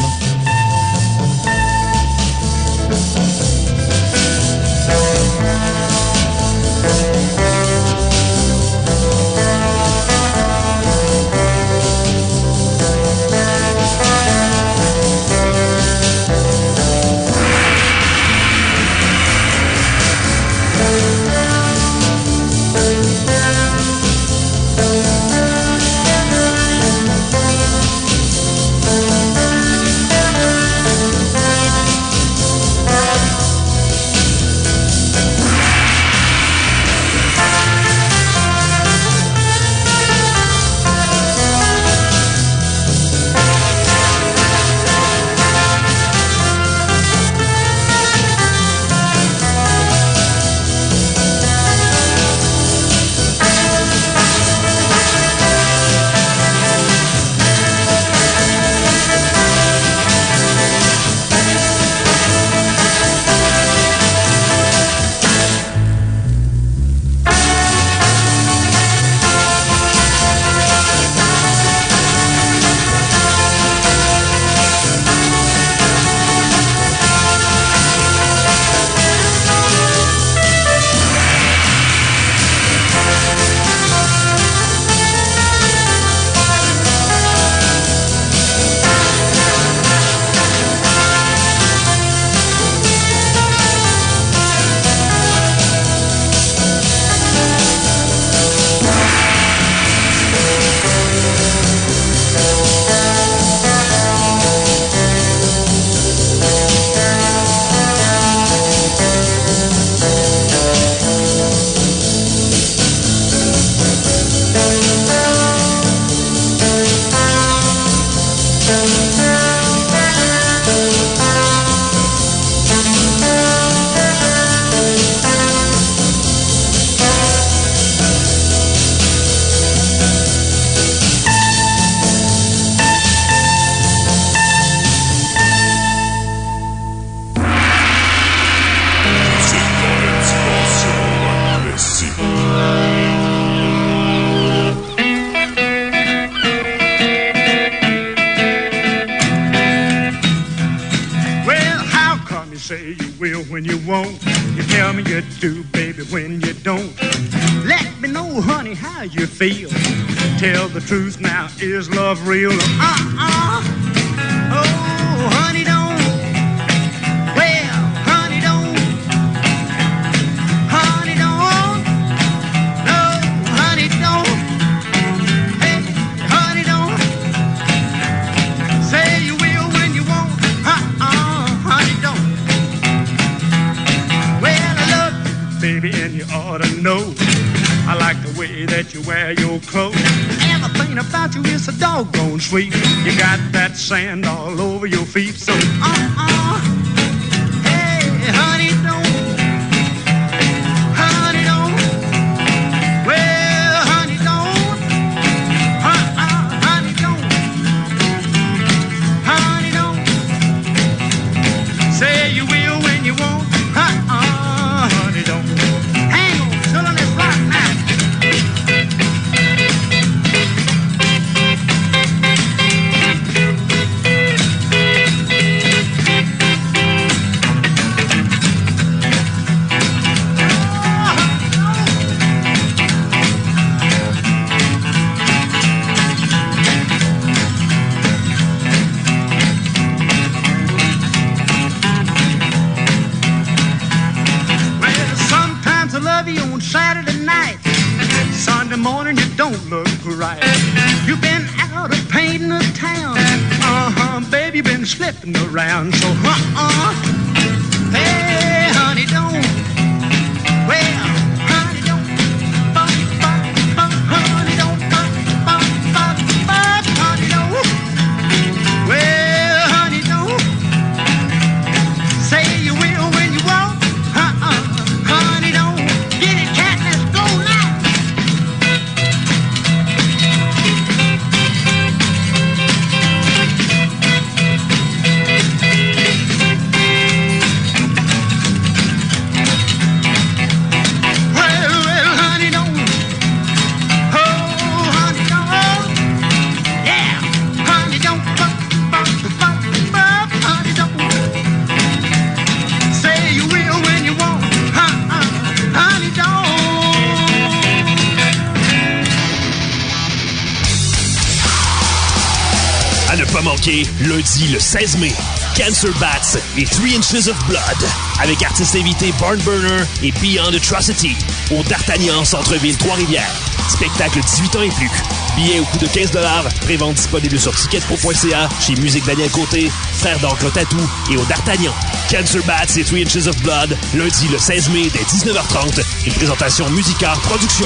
16 mai, Cancer Bats et 3 Inches of Blood, avec artistes invités Barn Burner et Beyond Atrocity, au D'Artagnan, Centre-Ville, Trois-Rivières. Spectacle 18 ans et plus. Billets au coût de 15 prévente disponible sur ticketpro.ca, chez Musique Daniel Côté, Frère d'Encre Tatou et au D'Artagnan. Cancer Bats et 3 Inches of Blood, lundi le 16 mai dès 19h30, une présentation Musicard Production.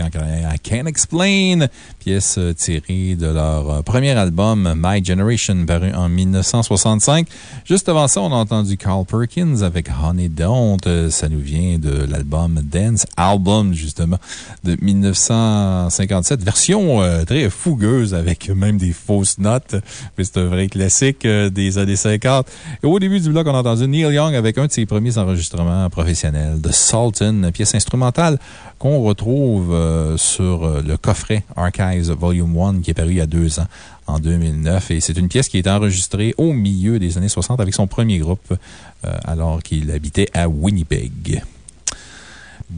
en I Can't Explain, pièce euh, tirée de leur euh, premier album My Generation, paru en 1965. Juste avant ça, on a entendu Carl Perkins avec Honey Don't. Euh, Ça nous vient de l'album Dance Album, justement, de 1957. Version euh, très fougueuse avec même des fausses notes, mais c'est un vrai classique euh, des années 50. Et au début du bloc, on a entendu Neil Young avec un de ses premiers enregistrements professionnels de Sultan, pièce instrumentale qu'on retrouve euh, sur le coffret Archives Volume 1 qui est paru il y a deux ans, en 2009. Et c'est une pièce qui est enregistrée au milieu des années 60 avec son premier groupe, alors qu'il habitait à Winnipeg.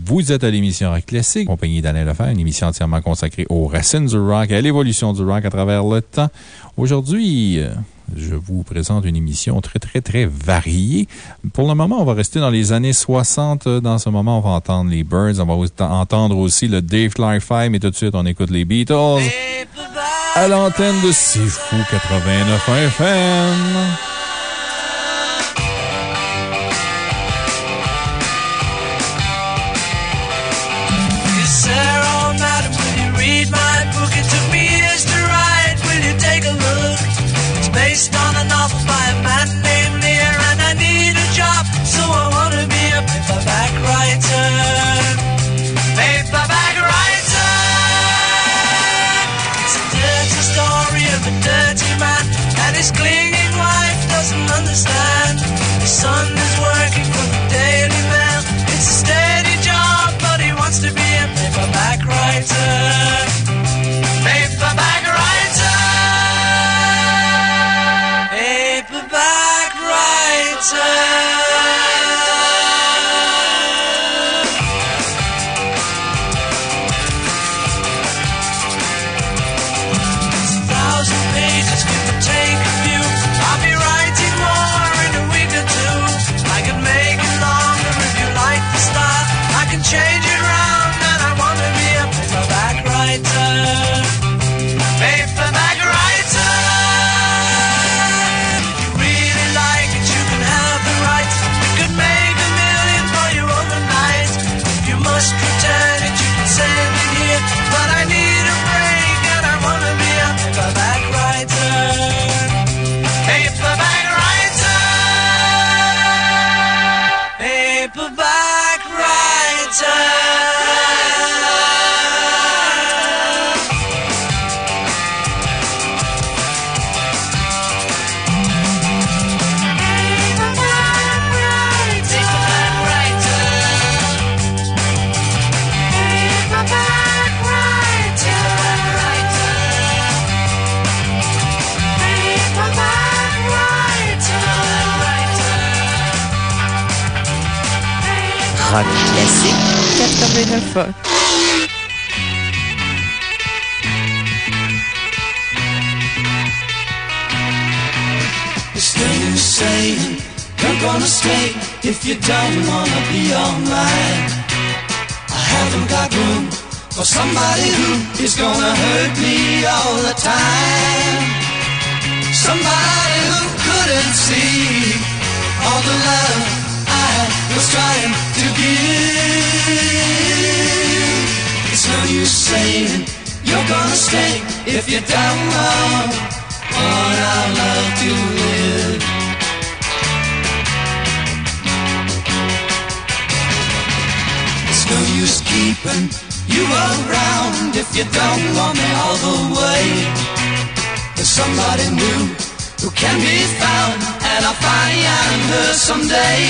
Vous êtes à l'émission Rock Classique, compagnie d'Alain Lefebvre, une émission entièrement consacrée aux racines du rock et à l'évolution du rock à travers le temps. Aujourd'hui, euh, je vous présente une émission très, très, très variée. Pour le moment, on va rester dans les années 60. Dans ce moment, on va entendre les Birds. On va entendre aussi le Dave Clark 5. Mais tout de suite, on écoute les Beatles à l'antenne de C'est Fou 89 FM. Based on a novel by a man classique 89 It's no use saying you're gonna stay if you don't wanna be alright. I haven't got room for somebody who is gonna hurt me all the time. Somebody who couldn't see all the love I was trying saying you're gonna stay if you don't want our love to live. It's no use keeping you around if you don't want me all the way. There's somebody new who can be found, and I'll find her someday.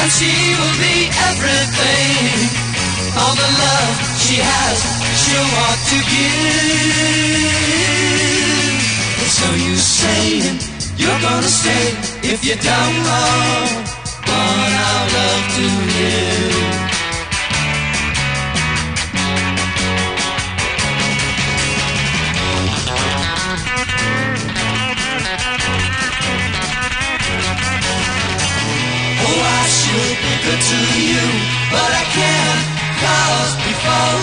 And she will be everything. All the love she has, she'll want to give. No use saying you're gonna stay if you don't want, want our love to live. Oh, I should be good to you, but I can't, cause before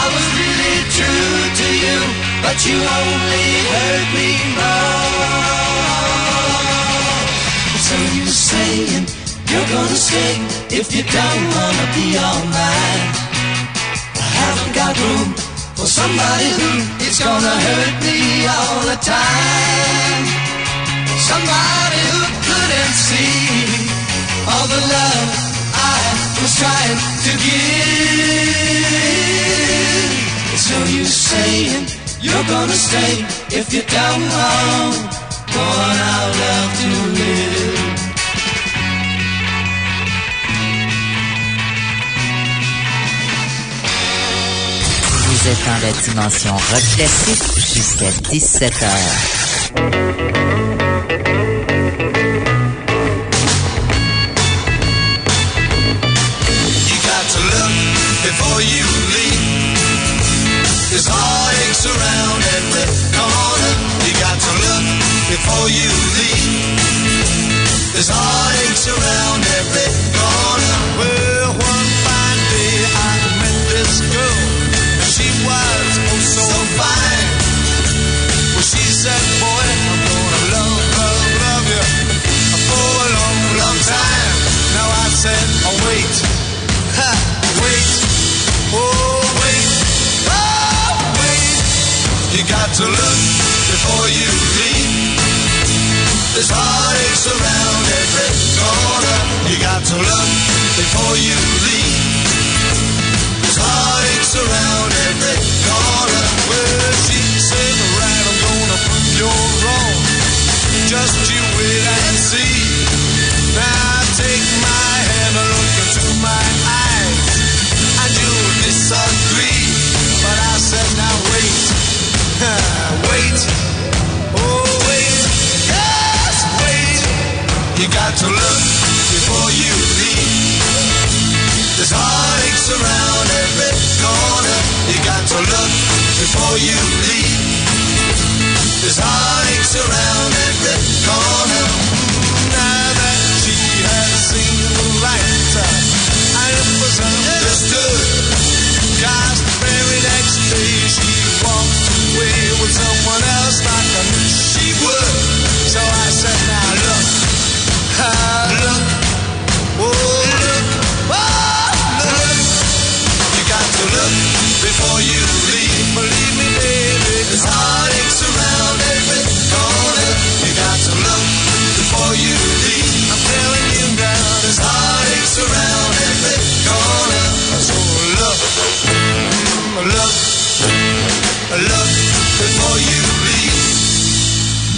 I was really true to you, but you only hurt me more. So you're saying you're gonna stay if you don't wanna be all mine. I haven't got room for somebody who is gonna hurt me all the time. Somebody who couldn't see all the love was trying to give. It's no use saying you're gonna stay if you don't want, want our love to live. Vous êtes dans la dimension rock classique jusqu'à 17h. There's heartaches around every corner. You got to look before you leave. There's heartaches around every corner. Well, one fine day I met this girl. And she was oh so, so fine. Well, she said, boy, There's heartaches around every corner. You got to look before you leave. There's heartaches around every corner. Well, she said, right, I'm gonna prove you're wrong. Just you wait Got look before you leave. There's heartaches around every corner. You got to look before you leave. There's heartaches around every corner. Now that she had seen the light, and it was understood. Cause the very next day she walked away with someone else like I knew she would.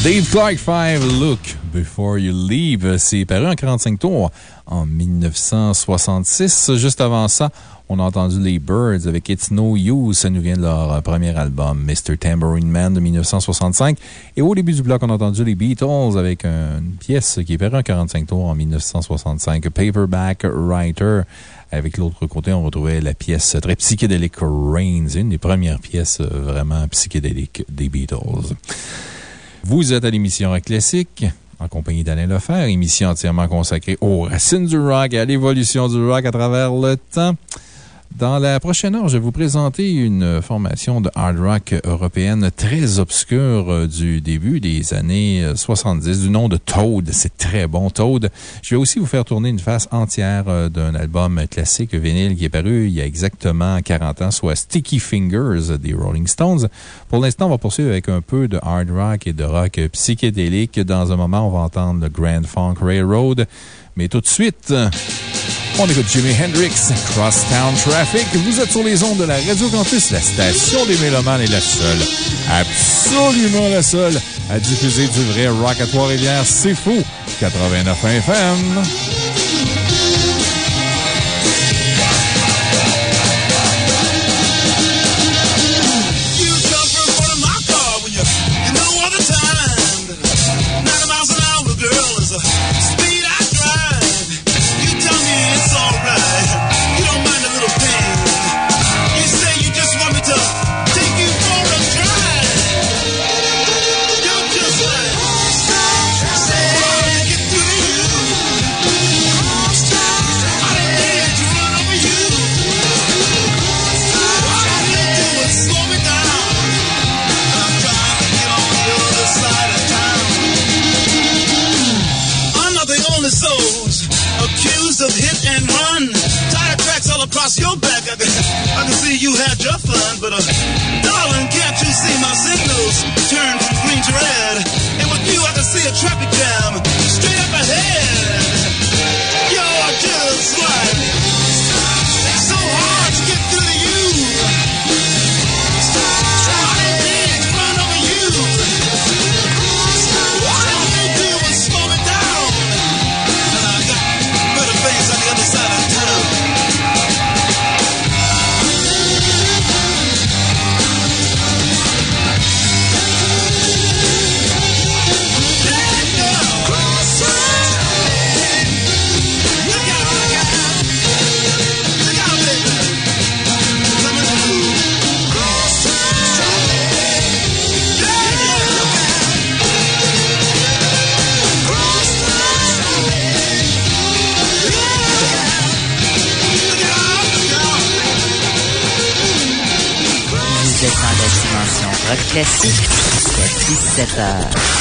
Dave Clark 5, Look Before You Leave. C'est paru en 45 tours en 1966. Juste avant ça, on a entendu les Birds avec It's No Use. Ça nous vient de leur euh, premier album, Mr. Tambourine Man de 1965. Et au début du bloc, on a entendu les Beatles avec une pièce qui est parue en 45 tours en 1965, Paperback Writer. Avec l'autre côté, on retrouvait la pièce très psychédélique Rains, une des premières pièces euh, vraiment psychédéliques des Beatles. Vous êtes à l'émission Classique en compagnie d'Alain Lefer, émission entièrement consacrée aux racines du rock et à l'évolution du rock à travers le temps. Dans la prochaine heure, je vais vous présenter une formation de hard rock européenne très obscure euh, du début des années euh, 70, du nom de Toad. C'est très bon, Toad. Je vais aussi vous faire tourner une face entière euh, d'un album classique vinyle qui est paru il y a exactement 40 ans, soit Sticky Fingers des Rolling Stones. Pour l'instant, on va poursuivre avec un peu de hard rock et de rock psychédélique. Dans un moment, on va entendre le Grand Funk Railroad. Mais tout de suite, on écoute Jimi Hendrix, Crosstown Traffic. Vous êtes sur les ondes de la Radio Campus, la station des Mélomanes est la seule, absolument la seule, à diffuser du vrai rock à Trois-Rivières. C'est fou! 89 FM. your back. I can, I can see you had your fun, but uh, darling. Rock Classique, 17h.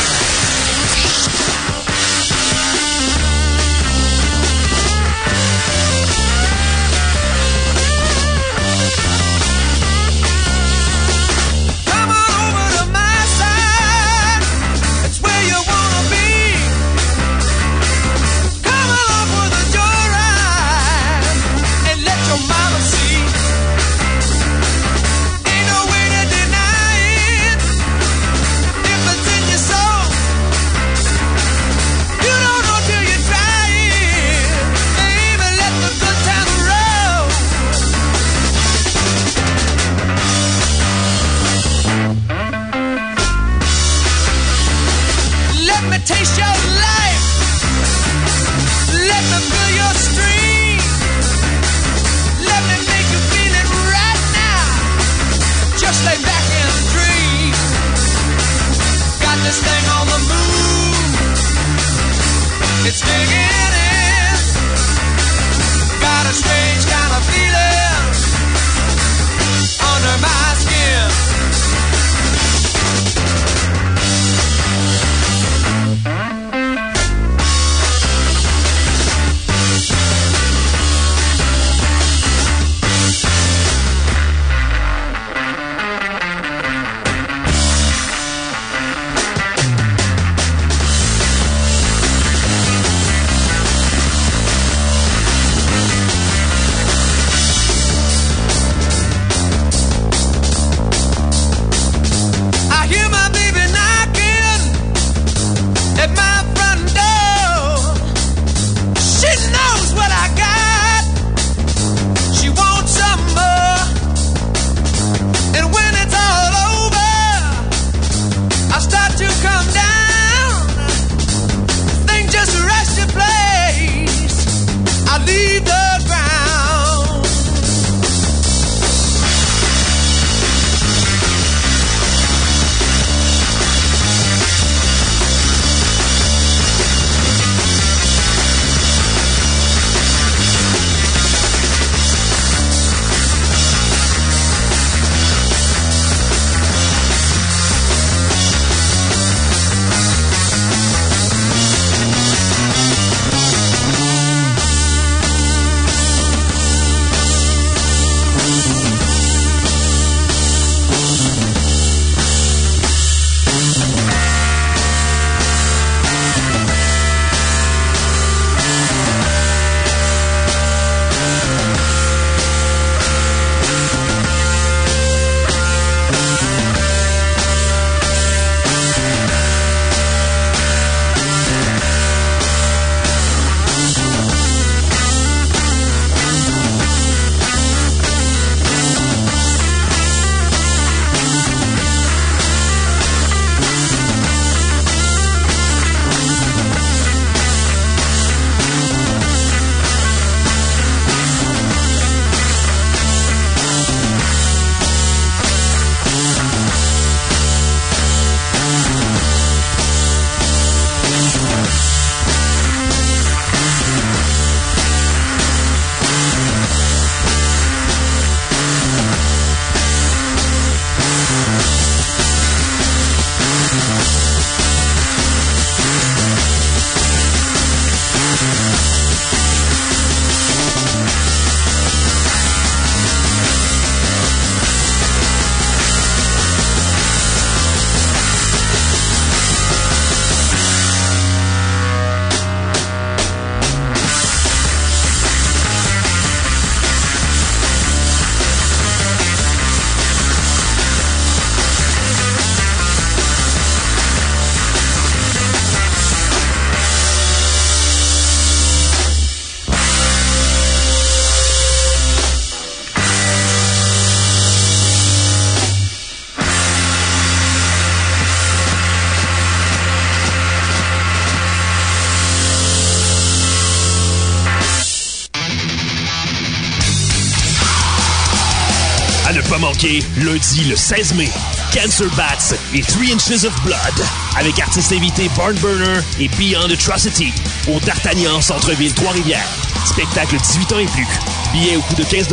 Lundi le 16 mai, Cancer Bats et 3 Inches of Blood, avec artistes invités Barn Burner et Beyond Atrocity, au D'Artagnan Centre-Ville Trois-Rivières. Spectacle 18 ans et plus. Billets au coût de 15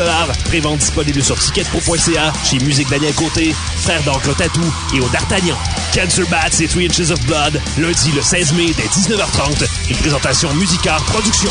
prévente disponible sur ticketpro.ca, chez Musique Daniel Côté, Frère d'Encre Tatou et au D'Artagnan. Cancer Bats et 3 Inches of Blood, lundi le 16 mai dès 19h30, une présentation Musicard Production.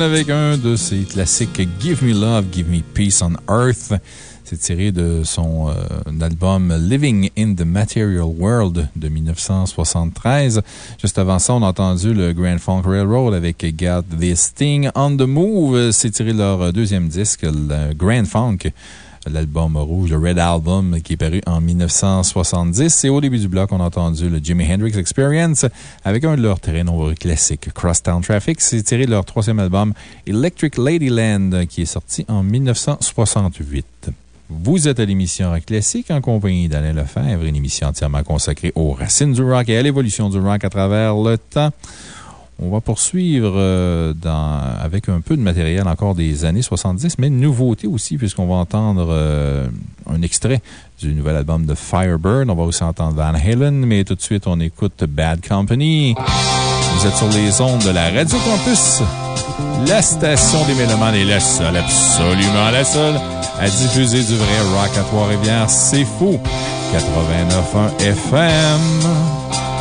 Avec un de ses classiques Give Me Love, Give Me Peace on Earth. C'est tiré de son euh, album Living in the Material World de 1973. Juste avant ça, on a entendu le Grand Funk Railroad avec Got This Thing on the Move. C'est tiré de leur deuxième disque, le Grand Funk. L'album rouge, le Red Album, qui est paru en 1970. Et au début du bloc, on a entendu le Jimi Hendrix Experience avec un de leurs très nombreux classiques, Crosstown Traffic. C'est tiré de leur troisième album, Electric Ladyland, qui est sorti en 1968. Vous êtes à l'émission Classique en compagnie d'Alain Lefebvre, une émission entièrement consacrée aux racines du rock et à l'évolution du rock à travers le temps. On va poursuivre euh, avec un peu de matériel encore des années 70, mais une nouveauté aussi, puisqu'on va entendre euh, un extrait du nouvel album de Firebird. On va aussi entendre Van Halen, mais tout de suite, on écoute Bad Company. Vous êtes sur les ondes de la Radio Campus. La station des Mélomanes est la seule, absolument la seule, à diffuser du vrai rock à Trois-Rivières. C'est fou. 89.1 FM.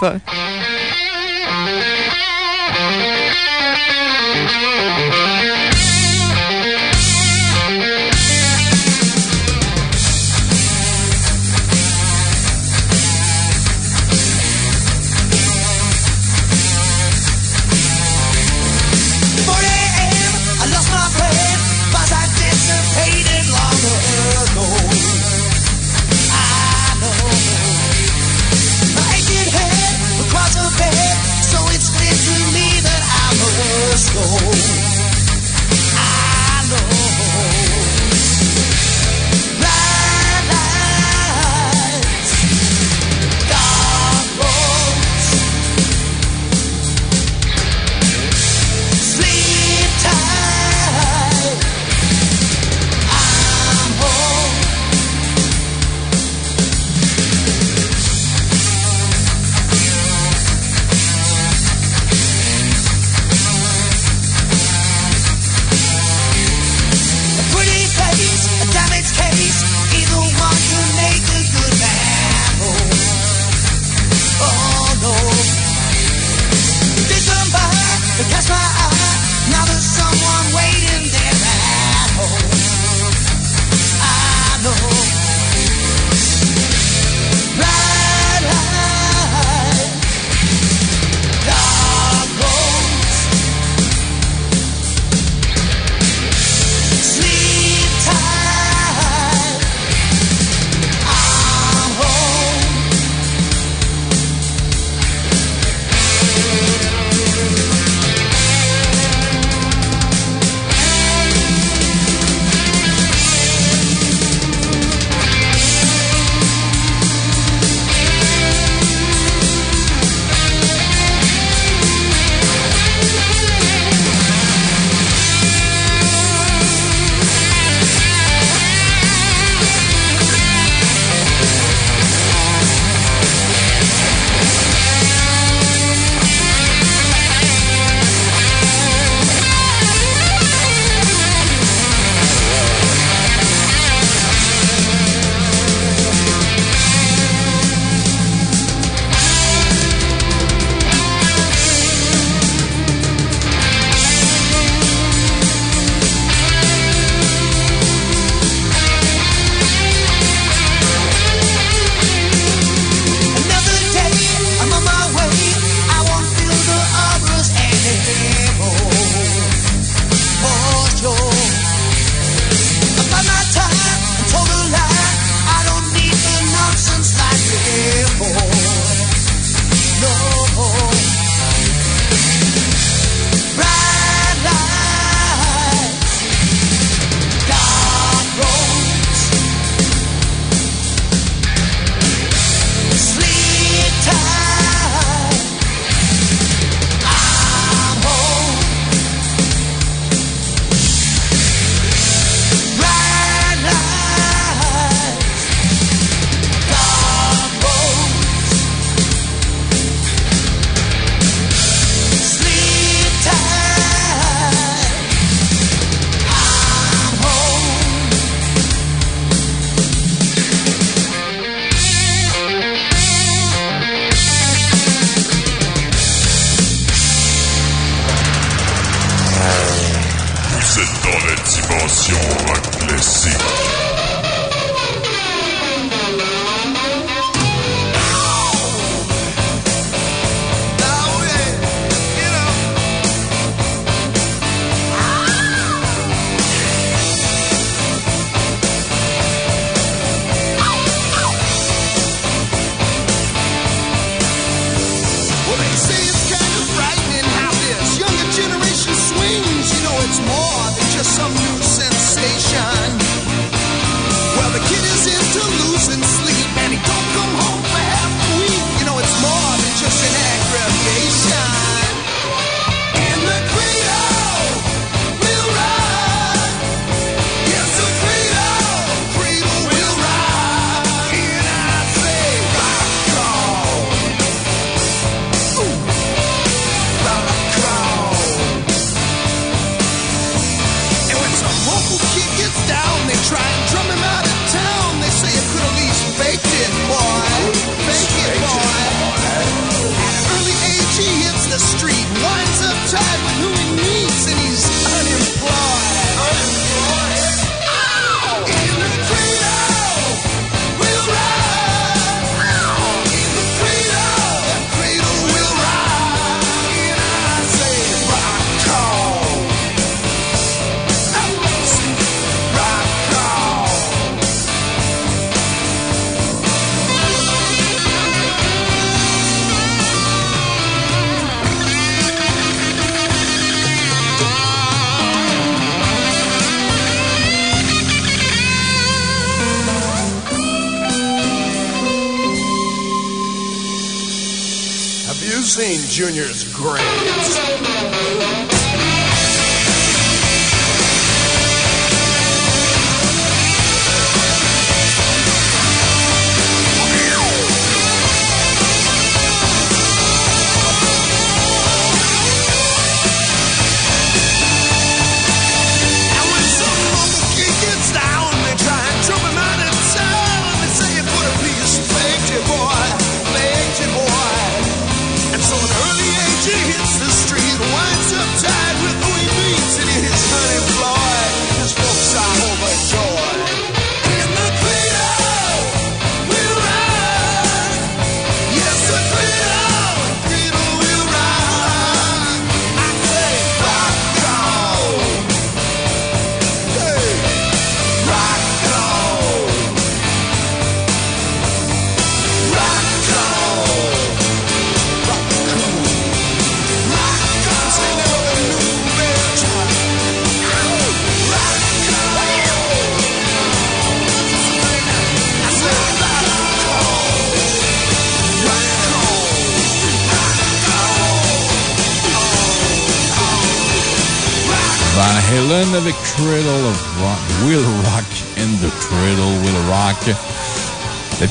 89 my.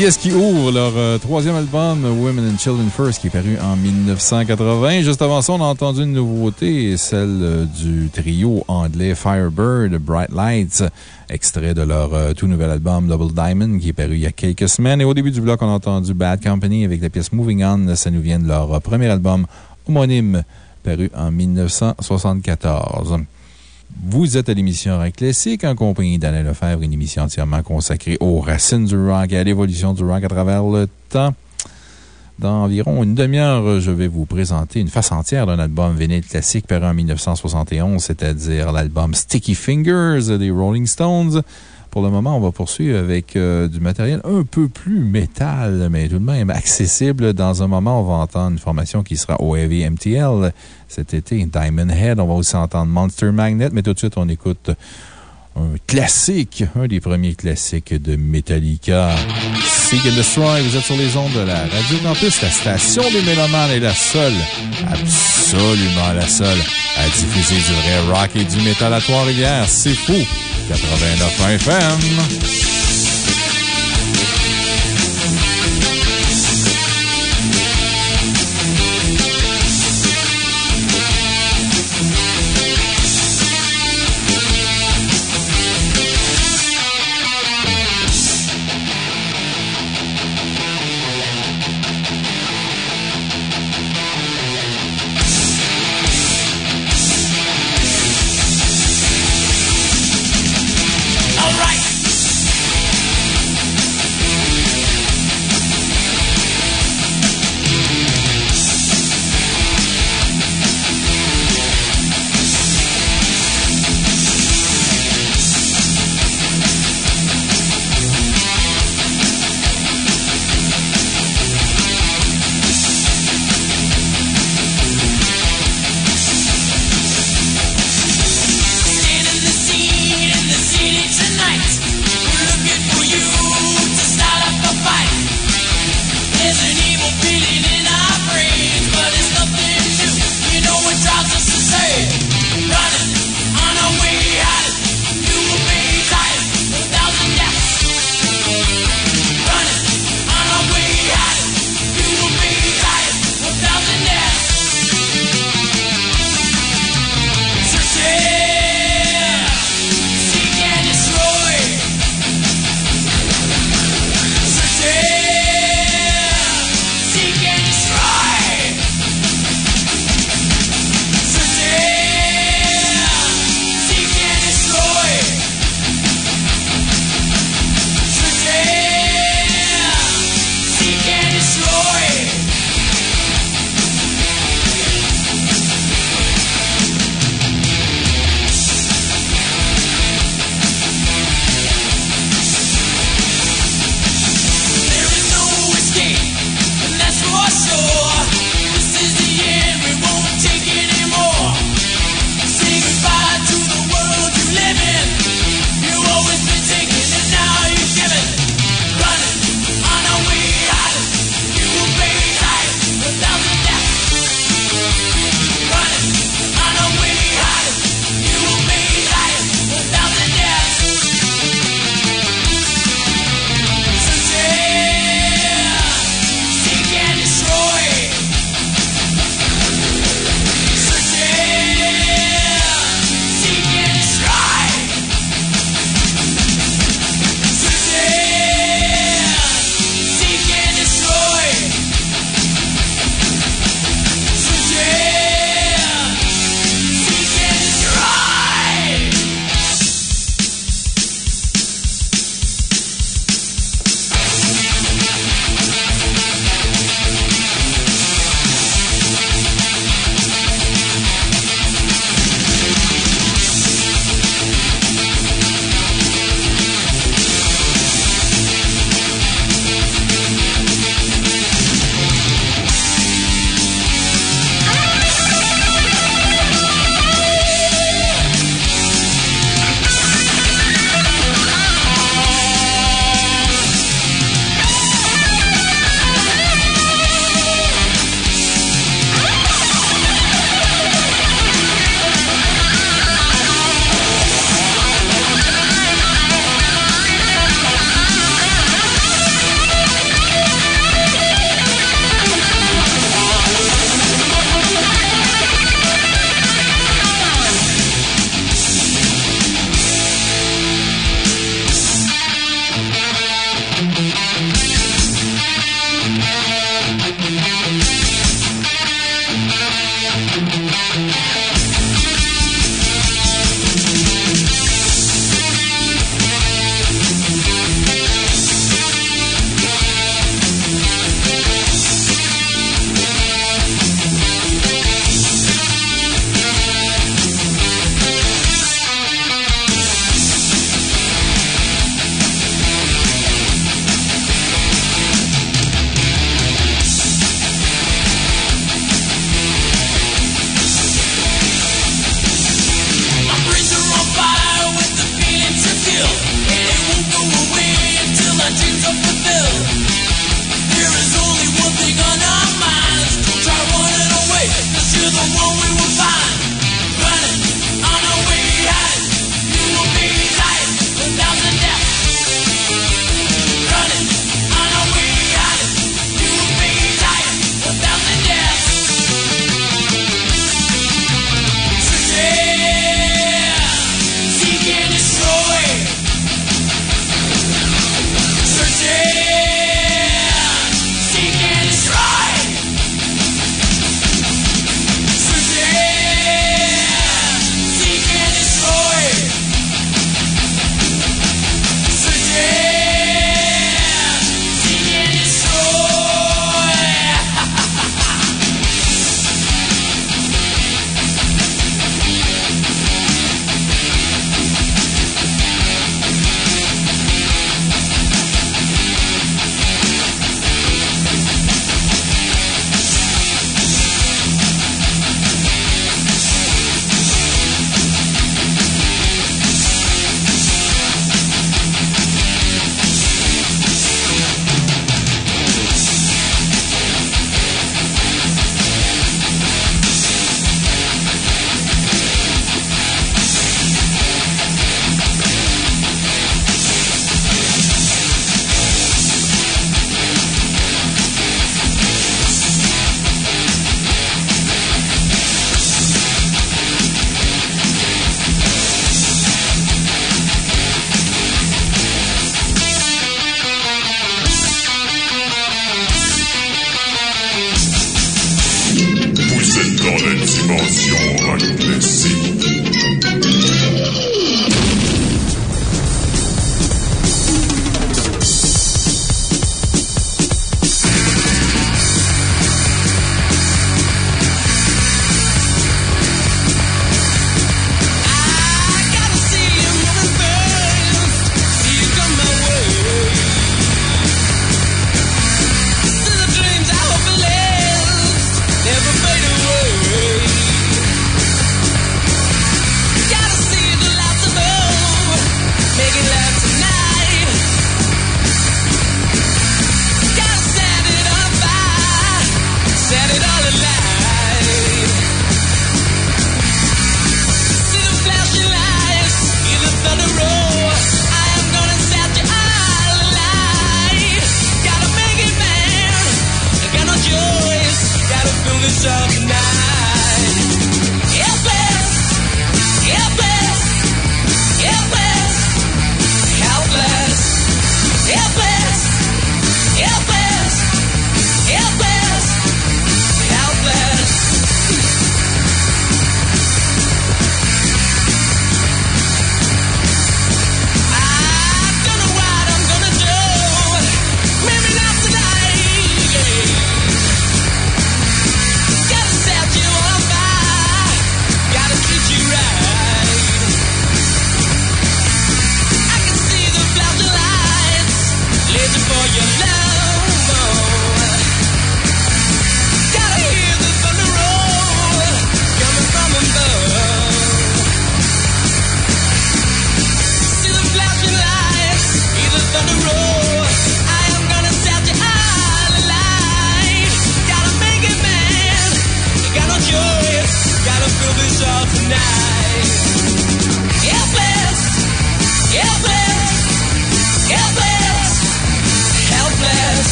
Pièce qui ouvre leur euh, troisième album, Women and Children First, qui est paru en 1980. Juste avant ça, on a entendu une nouveauté, celle euh, du trio anglais Firebird, Bright Lights, extrait de leur euh, tout nouvel album Double Diamond, qui est paru il y a quelques semaines. Et au début du bloc, on a entendu Bad Company avec la pièce Moving On. Ça nous vient de leur premier album homonyme, paru en 1974. Vous êtes à l'émission Rock Classique en compagnie d'Alain Lefebvre, une émission entièrement consacrée aux racines du rock et à l'évolution du rock à travers le temps. Dans environ une demi-heure, je vais vous présenter une face entière d'un album vinyle classique paru en 1971, c'est-à-dire l'album Sticky Fingers des Rolling Stones. Pour le moment, on va poursuivre avec euh, du matériel un peu plus métal, mais tout de même accessible. Dans un moment, on va entendre une formation qui sera au Heavy MTL cet été, Diamond Head. On va aussi entendre Monster Magnet, mais tout de suite, on écoute un classique, un des premiers classiques de Metallica. Seek Destroy, vous êtes sur les ondes de la Radio Campus. La station des Mélomanes est la seule, absolument la seule, à diffuser du vrai rock et du métal à Trois-Rivières. C'est fou! 89 FM.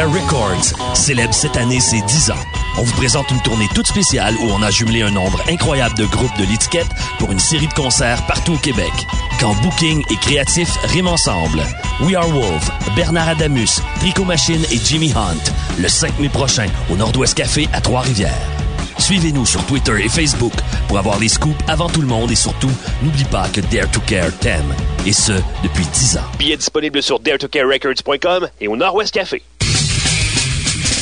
Care Records célèbre cette année ses 10 ans. On vous présente une tournée toute spéciale où on a jumelé un nombre incroyable de groupes de l'étiquette pour une série de concerts partout au Québec. Quand booking et créatif riment ensemble. We Are Wolf, Bernard Adamus, Trico Machine et Jimmy Hunt, le 5 mai prochain au Nord-Ouest Café à Trois-Rivières. Suivez-nous sur Twitter et Facebook pour avoir les scoops avant tout le monde et surtout, n'oublie pas que Dare to Care t'aime. Et ce, depuis 10 ans. Billets disponibles sur daretocarerecords.com et au Nord-Ouest Café.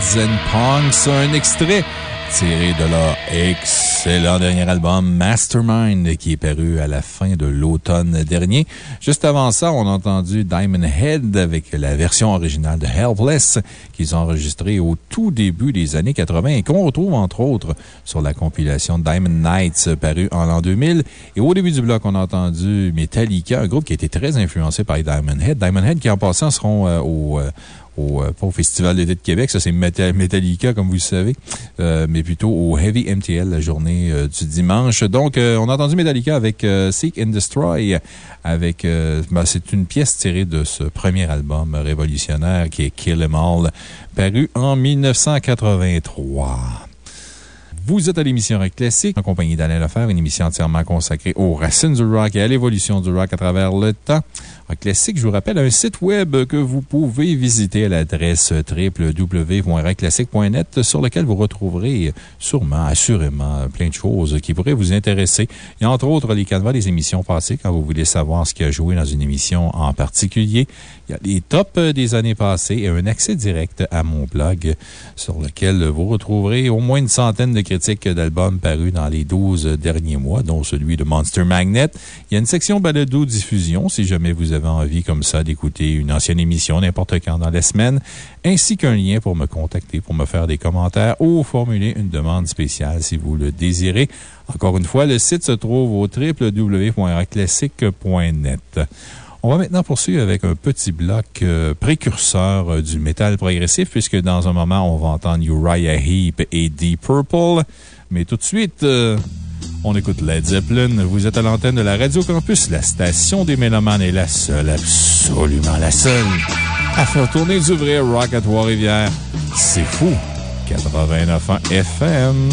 And Punks, un extrait tiré de leur excellent dernier album Mastermind qui est paru à la fin de l'automne dernier. Juste avant ça, on a entendu Diamond Head avec la version originale de Helpless qu'ils ont enregistrée au tout début des années 80 et qu'on retrouve entre autres sur la compilation Diamond Nights parue en l'an 2000. Et au début du bloc, on a entendu Metallica, un groupe qui a été très influencé par Diamond Head. Diamond Head qui en passant seront euh, au euh, au, euh, pas au Festival d'été de Québec, ça c'est Metallica, comme vous le savez, euh, mais plutôt au Heavy MTL, la journée euh, du dimanche. Donc, on a entendu Metallica avec Seek and Destroy, avec, ben, c'est une pièce tirée de ce premier album révolutionnaire qui est Kill Em All, paru en 1983. Vous êtes à l'émission Rock Classique, en compagnie d'Alain Lefer, une émission entièrement consacrée aux racines du rock et à l'évolution du rock à travers le temps. Classique, je vous rappelle, un site web que vous pouvez visiter à l'adresse www.rockclassique.net sur lequel vous retrouverez sûrement, assurément, plein de choses qui pourraient vous intéresser. A entre autres les canevas des émissions passées quand vous voulez savoir ce qui a joué dans une émission en particulier. Il y a les tops des années passées et un accès direct à mon blog sur lequel vous retrouverez au moins une centaine de critiques d'albums parus dans les 12 derniers mois, dont celui de Monster Magnet. Il y a une section balado-diffusion si jamais vous avez envie comme ça d'écouter une ancienne émission n'importe quand dans la semaine, ainsi qu'un lien pour me contacter, pour me faire des commentaires ou formuler une demande spéciale si vous le désirez. Encore une fois, le site se trouve au www.classique.net. On va maintenant poursuivre avec un petit bloc euh, précurseur euh, du métal progressif, puisque dans un moment, on va entendre Uriah Heep et Deep Purple. Mais tout de suite, euh, on écoute Led Zeppelin. Vous êtes à l'antenne de la Radio Campus. La station des Mélomanes est la seule, absolument la seule, à faire tourner du vrai rock à Trois-Rivières. C'est fou! 89 ans FM.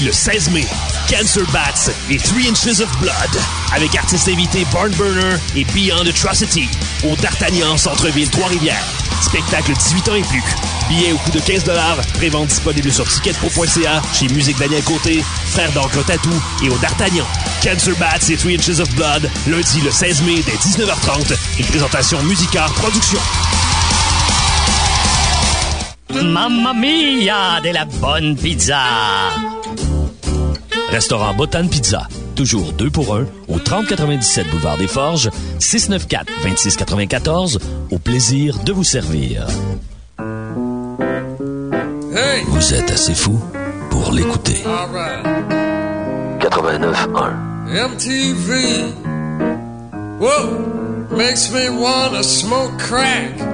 Le 16 mai, Cancer Bats et 3 Inches of Blood, avec artistes invités Barn Burner et Beyond Atrocity, au D'Artagnan Centre-Ville Trois-Rivières. Spectacle 18 ans et plus. Billets au coût de 15 prévente disponible sur ticketpro.ca, chez Musique Daniel Côté, Frère d'Encre Tatou et au D'Artagnan. Cancer Bats et 3 Inches of Blood, lundi le 16 mai dès 19h30, une présentation Musicard Productions. Mamma mia, de la bonne pizza! Restaurant Botan Pizza. Toujours 2 pour 1 au 3097 Boulevard des Forges, 694-2694. Au plaisir de vous servir. Hey! Vous êtes assez fou pour l'écouter. Right. 89.1. MTV. Whoa, makes me wanna smoke crack.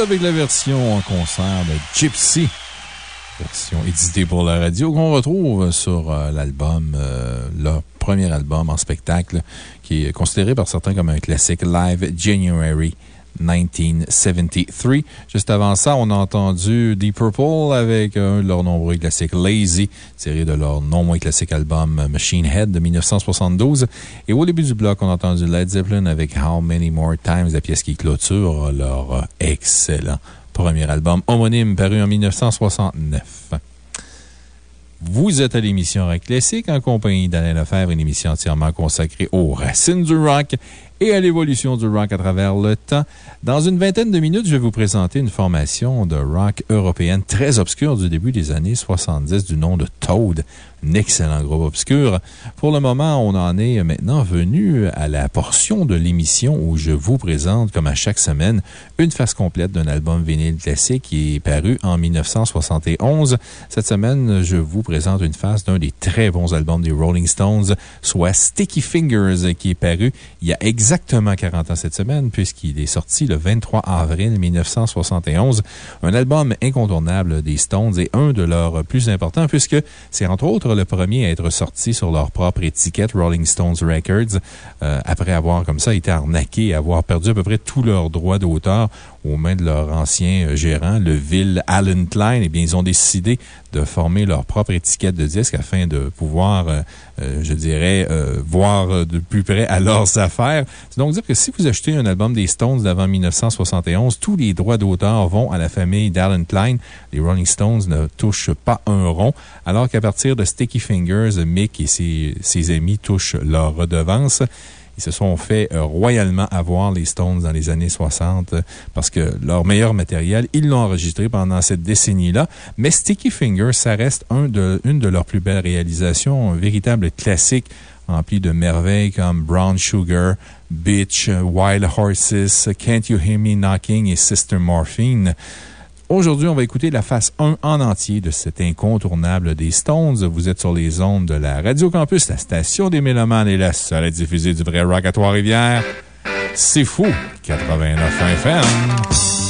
Avec la version en concert de Gypsy. Version éditée pour la radio qu'on retrouve sur euh, l'album, euh, leur premier album en spectacle, qui est considéré par certains comme un classique live January 1973. Juste avant ça, on a entendu Deep Purple avec un de leurs nombreux classiques Lazy, tiré de leur non moins classique album Machine Head de 1972. Et au début du bloc, on a entendu Led Zeppelin avec How Many More Times, la pièce qui clôture leur excellent premier album homonyme paru en 1969. Vous êtes à l'émission Rock Classique en compagnie d'Alain Lefebvre, une émission entièrement consacrée aux racines du rock et à l'évolution du rock à travers le temps. Dans une vingtaine de minutes, je vais vous présenter une formation de rock européenne très obscure du début des années 70 du nom de Toad. Excellent groupe obscur. Pour le moment, on en est maintenant venu à la portion de l'émission où je vous présente, comme à chaque semaine, une face complète d'un album vinyle classique qui est paru en 1971. Cette semaine, je vous présente une face d'un des très bons albums des Rolling Stones, soit Sticky Fingers, qui est paru il y a exactement 40 ans cette semaine, puisqu'il est sorti le 23 avril 1971. Un album incontournable des Stones et un de leurs plus importants, puisque c'est entre autres le premier à être sorti sur leur propre étiquette, Rolling Stones Records, euh, après avoir comme ça été arnaqué avoir perdu à peu près tous leurs droits d'auteur aux mains de leur ancien gérant, le Ville Allen Klein. Eh bien, ils ont décidé de former leur propre étiquette de disque afin de pouvoir, euh, euh, je dirais, euh, voir de plus près à leurs affaires. C'est donc dire que si vous achetez un album des Stones d'avant 1971, tous les droits d'auteur vont à la famille d'Allen Klein. Les Rolling Stones ne touchent pas un rond, alors qu'à partir de Sticky Fingers, Mick et ses, ses amis touchent leur redevance. Ils se sont fait royalement avoir, les Stones, dans les années 60, parce que leur meilleur matériel, ils l'ont enregistré pendant cette décennie-là. Mais Sticky Fingers, ça reste une de leurs plus belles réalisations, un véritable classique rempli de merveilles comme Brown Sugar, Bitch, Wild Horses, Can't You Hear Me Knocking et Sister Morphine. Aujourd'hui, on va écouter la face 1 en entier de cet incontournable des Stones. Vous êtes sur les ondes de la Radio Campus, la station des Mélomanes et la seule à diffuser du vrai rock à Trois-Rivières. C'est fou! 89 FM.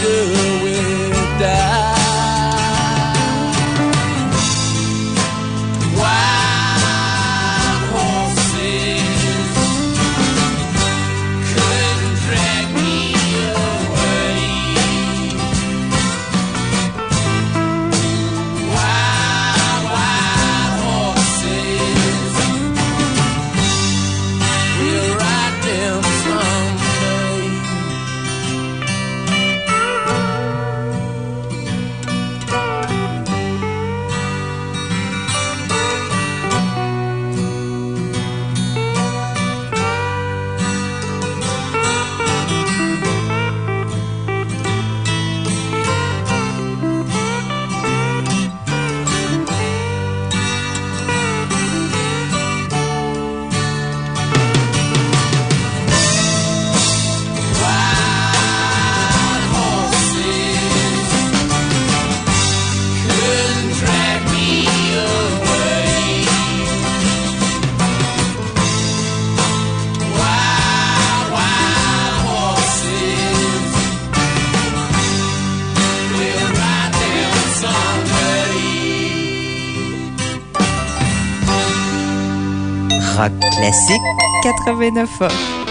After we classique 89 Yeah,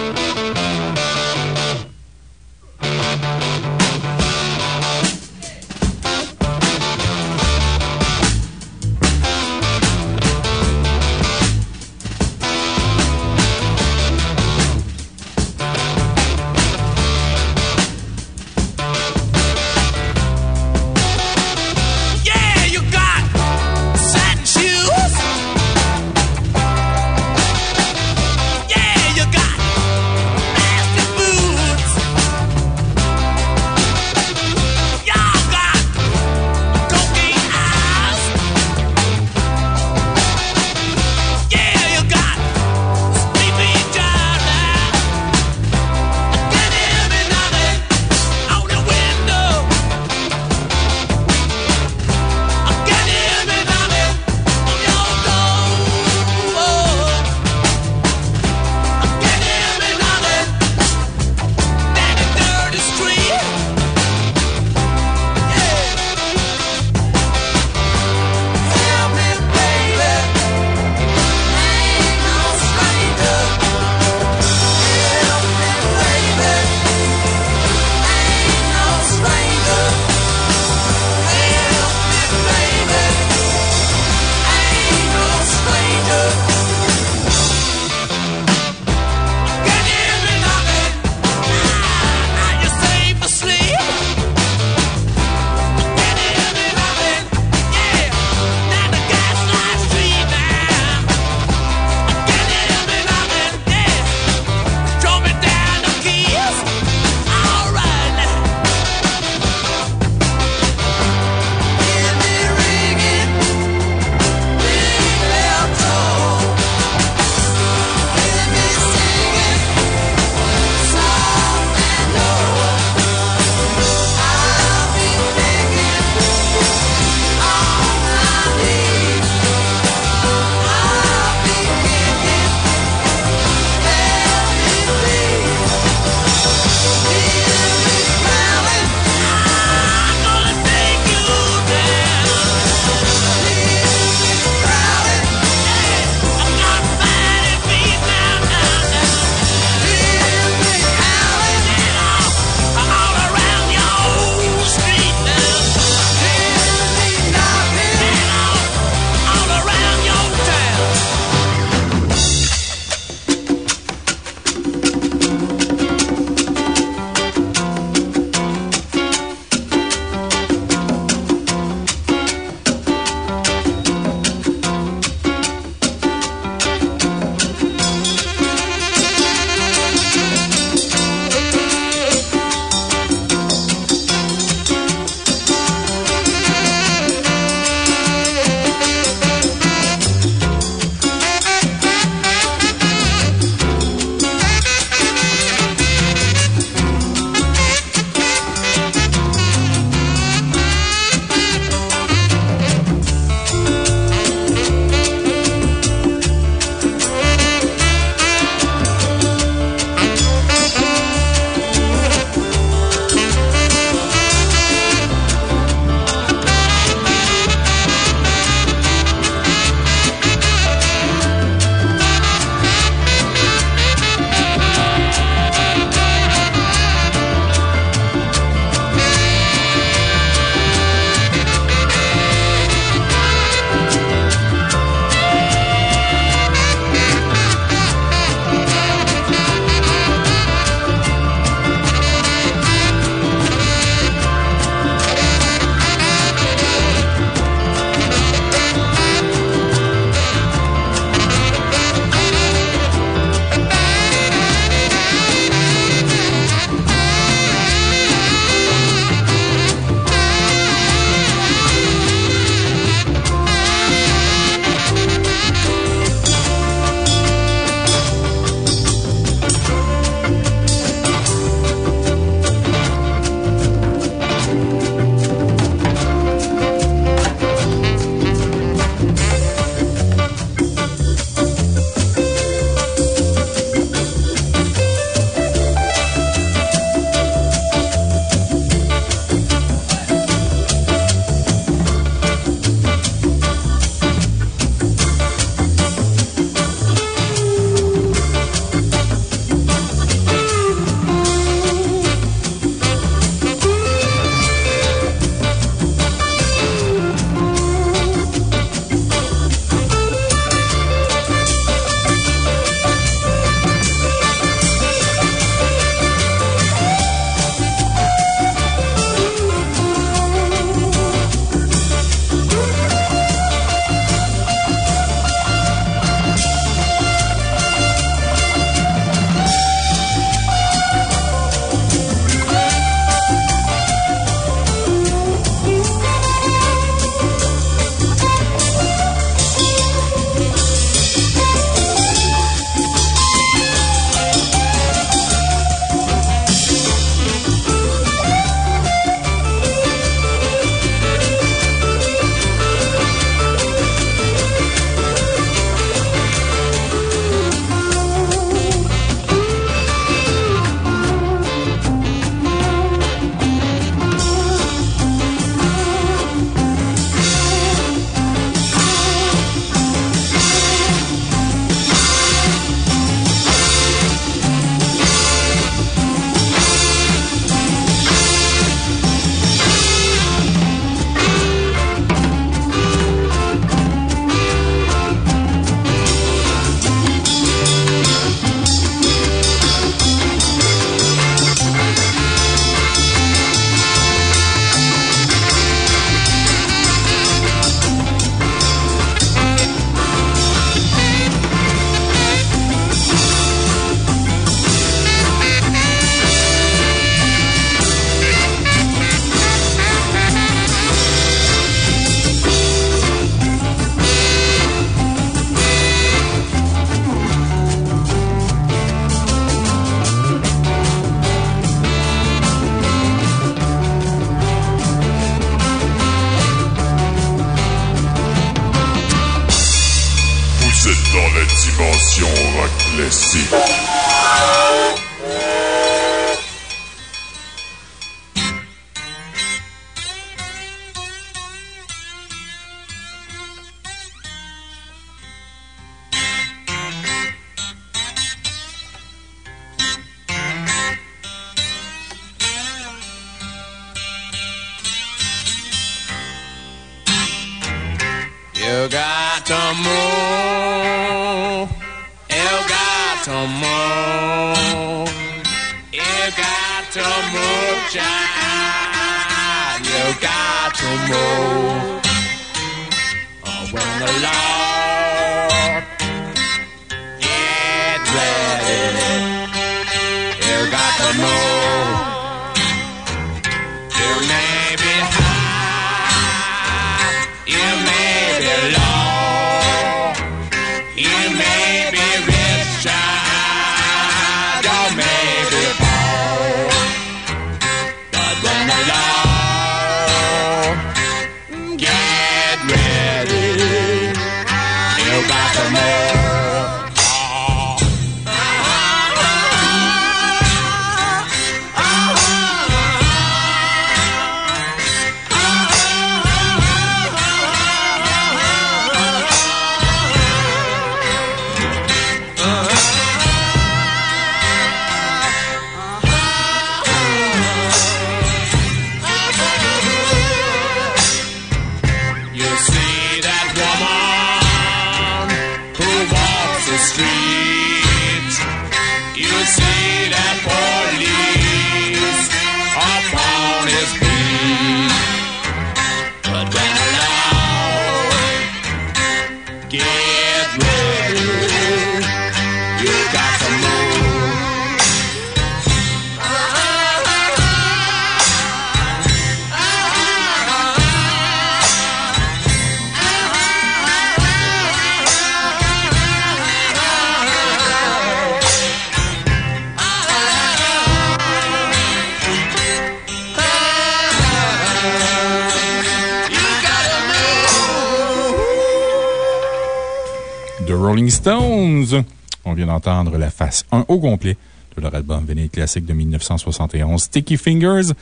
The Rolling Stones. On vient d'entendre la face 1 au complet de leur album vinyle classique de 1971, Sticky Fingers.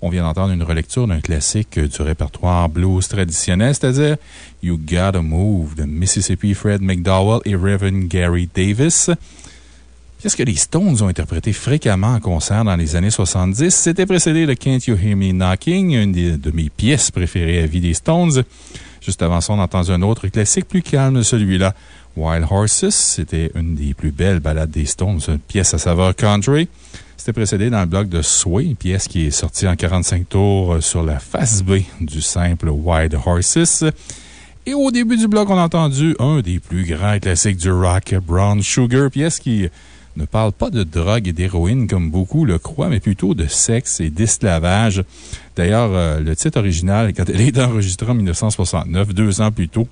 On vient d'entendre une relecture d'un classique du répertoire blues traditionnel, c'est-à-dire You Gotta Move de Mississippi Fred McDowell et Reverend Gary Davis. Pièce que les Stones ont interprété fréquemment en concert dans les années 70. C'était précédé de Can't You Hear Me Knocking, une de mes pièces préférées à vie des Stones. Juste avant ça, on a entendu un autre classique plus calme, celui-là. Wild Horses, c'était une des plus belles ballades des Stones, une pièce à saveur country. C'était précédé dans le bloc de Sway, pièce qui est sortie en 45 tours sur la face B du simple Wild Horses. Et au début du bloc, on a entendu un des plus grands classiques du rock, Brown Sugar, pièce qui ne parle pas de drogue et d'héroïne comme beaucoup le croient, mais plutôt de sexe et d'esclavage. D'ailleurs, euh, le titre original, quand elle est enregistrée en 1969, deux ans plus tôt,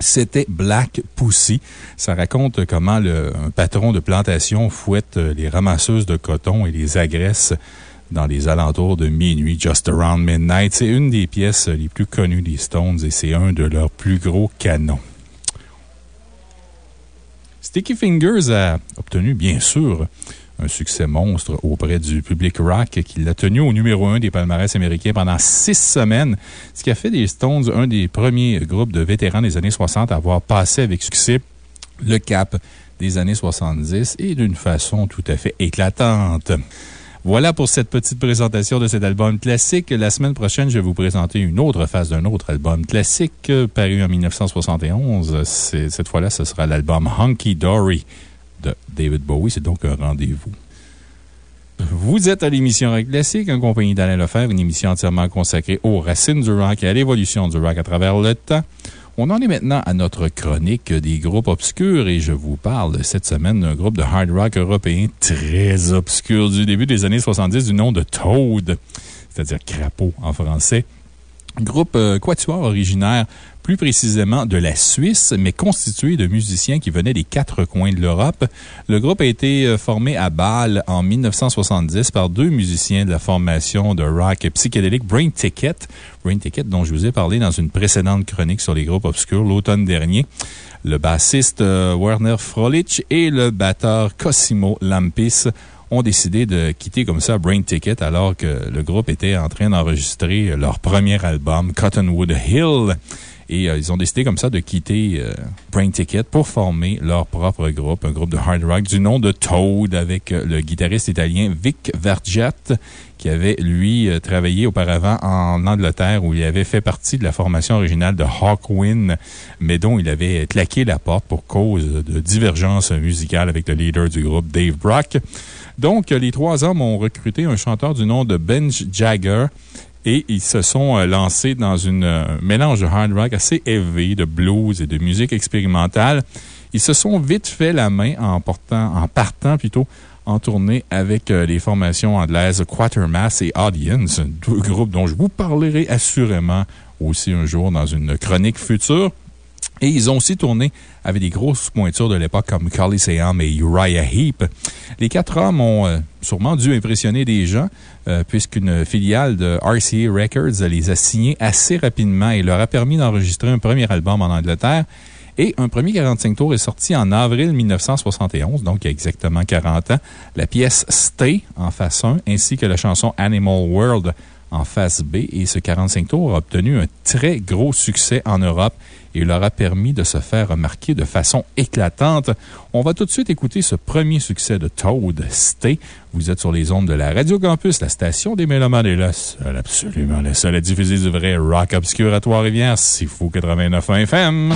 c'était Black Pussy. Ça raconte comment le, un patron de plantation fouette euh, les ramasseuses de coton et les agresse dans les alentours de minuit, Just Around Midnight. C'est une des pièces les plus connues des Stones et c'est un de leurs plus gros canons. Sticky Fingers a obtenu, bien sûr, un succès monstre auprès du public rock qui l'a tenu au numéro un des palmarès américains pendant six semaines, ce qui a fait des Stones un des premiers groupes de vétérans des années 60 à avoir passé avec succès le cap des années 70 et d'une façon tout à fait éclatante. Voilà pour cette petite présentation de cet album classique. La semaine prochaine, je vais vous présenter une autre phase d'un autre album classique euh, paru en 1971. C'est- Cette fois-là, ce sera l'album Hunky Dory de David Bowie. C'est donc un rendez-vous. Vous êtes à l'émission Rock Classique, en compagnie d'Alain Lefebvre, une émission entièrement consacrée aux racines du rock et à l'évolution du rock à travers le temps. On en est maintenant à notre chronique des groupes obscurs et je vous parle cette semaine d'un groupe de hard rock européen très obscur du début des années 70 du nom de Toad, c'est-à-dire crapaud en français. Groupe euh, quatuor originaire, plus précisément de la Suisse, mais constitué de musiciens qui venaient des quatre coins de l'Europe. Le groupe a été euh, formé à Bâle en 1970 par deux musiciens de la formation de rock psychédélique Brain Ticket. Brain Ticket, dont je vous ai parlé dans une précédente chronique sur les groupes obscurs l'automne dernier. Le bassiste euh, Werner Frolich et le batteur Cosimo Lampis ont décidé de quitter comme ça Brain Ticket alors que le groupe était en train d'enregistrer leur premier album, Cottonwood Hill. Et euh, ils ont décidé comme ça de quitter euh, Brain Ticket pour former leur propre groupe, un groupe de hard rock du nom de Toad avec euh, le guitariste italien Vic Vergiat qui avait, lui, travaillé auparavant en Angleterre où il avait fait partie de la formation originale de Hawkwind, mais dont il avait claqué la porte pour cause de divergence musicale avec le leader du groupe, Dave Brock. Donc, les trois hommes ont recruté un chanteur du nom de Benj Jagger et ils se sont euh, lancés dans un euh, mélange de hard rock assez élevé, de blues et de musique expérimentale. Ils se sont vite fait la main en, partant plutôt en tournée avec euh, les formations anglaises Quatermass et Audience, deux groupes dont je vous parlerai assurément aussi un jour dans une chronique future. Et ils ont aussi tourné avec des grosses pointures de l'époque comme Carly Sayam et Uriah Heep. Les quatre hommes ont euh, sûrement dû impressionner des gens, euh, puisqu'une filiale de RCA Records les a signés assez rapidement et leur a permis d'enregistrer un premier album en Angleterre. Et un premier 45 tours est sorti en avril 1971, donc il y a exactement 40 ans. La pièce Stay en face 1, ainsi que la chanson Animal World en face B. Et ce 45 tours a obtenu un très gros succès en Europe et leur a permis de se faire remarquer de façon éclatante. On va tout de suite écouter ce premier succès de Toad, Stay. Vous êtes sur les ondes de la Radio Campus, la station des Mélomanes est la seule, absolument la seule à diffuser du vrai rock obscur à Trois-Rivières, fou 89 FM.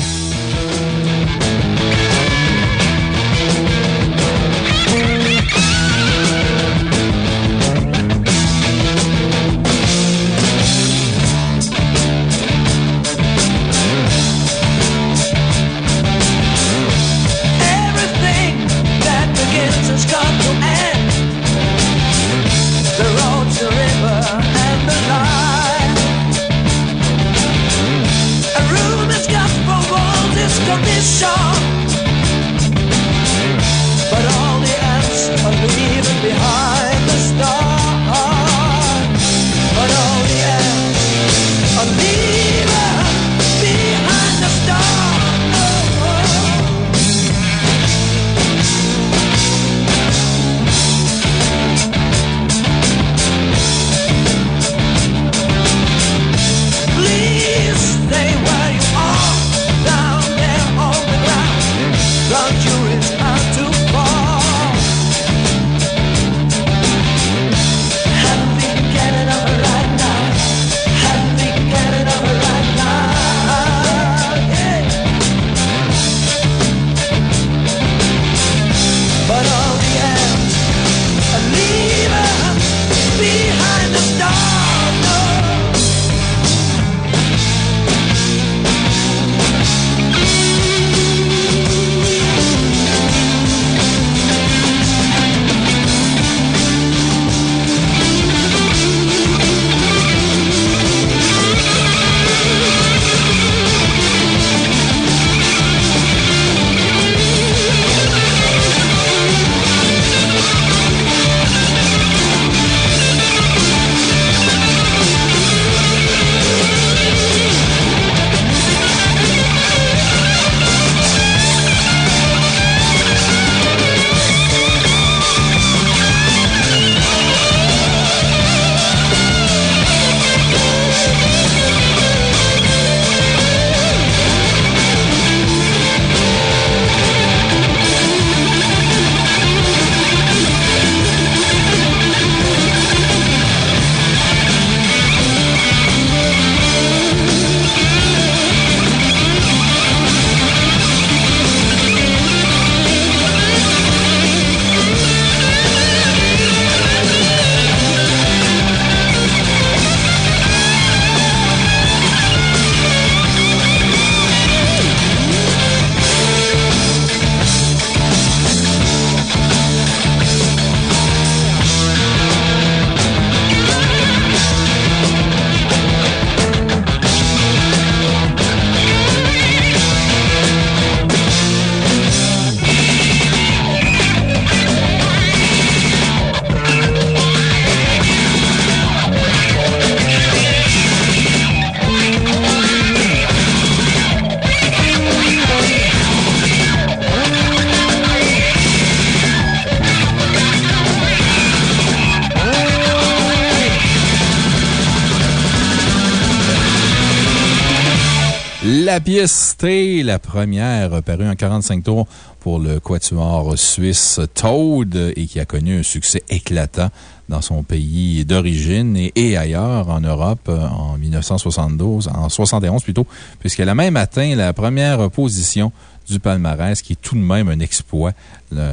Première, parue en 45 tours pour le quatuor suisse Toad et qui a connu un succès éclatant dans son pays d'origine et, ailleurs en Europe euh, en 1972, en 71 plutôt, puisqu'elle a même atteint la première position du palmarès, qui est tout de même un exploit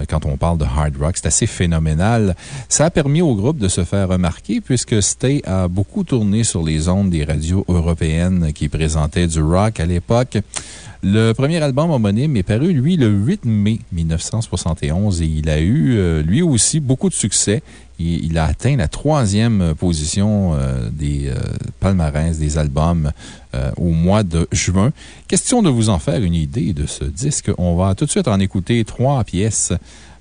quand on parle de hard rock. C'est assez phénoménal. Ça a permis au groupe de se faire remarquer puisque Stay a beaucoup tourné sur les ondes des radios européennes qui présentaient du rock à l'époque. Le premier album homonyme est paru, lui, le 8 mai 1971 et il a eu, euh, lui aussi, beaucoup de succès. Il, a atteint la troisième position euh, des euh, palmarès des albums au mois de juin. Question de vous en faire une idée de ce disque. On va tout de suite en écouter trois pièces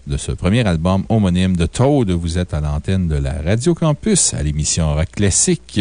de ce premier album homonyme de Toad. Vous êtes à l'antenne de la Radio Campus à l'émission Rock Classique.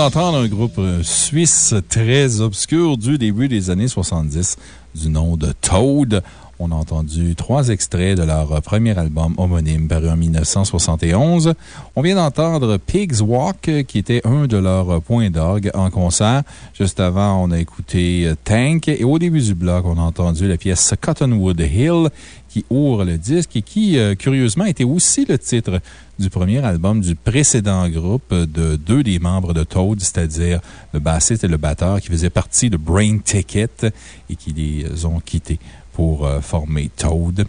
D'entendre un groupe euh, suisse très obscur du début des années 70 du nom de Toad. On a entendu trois extraits de leur premier album homonyme paru en 1971. On vient d'entendre Pigs Walk, qui était un de leurs points d'orgue en concert. Juste avant, on a écouté Tank. Et au début du bloc, on a entendu la pièce Cottonwood Hill, qui ouvre le disque et qui, euh, curieusement, était aussi le titre du premier album du précédent groupe de deux des membres de Toad, c'est-à-dire le bassiste et le batteur qui faisaient partie de Brain Ticket et qui les ont quittés pour euh, former Toad.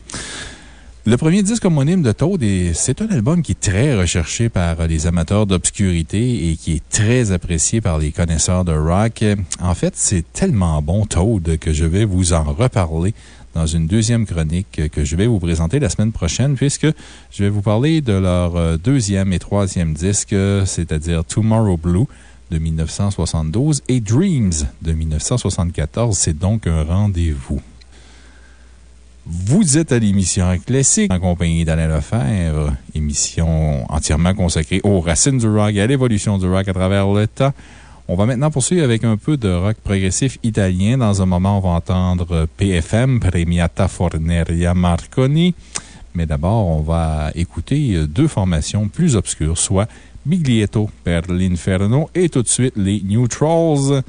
Le premier disque homonyme de Toad, c'est un album qui est très recherché par les amateurs d'obscurité et qui est très apprécié par les connaisseurs de rock. En fait, c'est tellement bon, Toad, que je vais vous en reparler dans une deuxième chronique que je vais vous présenter la semaine prochaine, puisque je vais vous parler de leur euh, deuxième et troisième disque, c'est-à-dire Tomorrow Blue de 1972 et Dreams de 1974. C'est donc un rendez-vous. Vous êtes à l'émission Classique en compagnie d'Alain Lefebvre, émission entièrement consacrée aux racines du rock et à l'évolution du rock à travers le temps. On va maintenant poursuivre avec un peu de rock progressif italien. Dans un moment, on va entendre PFM, Premiata Forneria Marconi. Mais d'abord, on va écouter deux formations plus obscures, soit Biglietto per l'Inferno et tout de suite les New Trolls.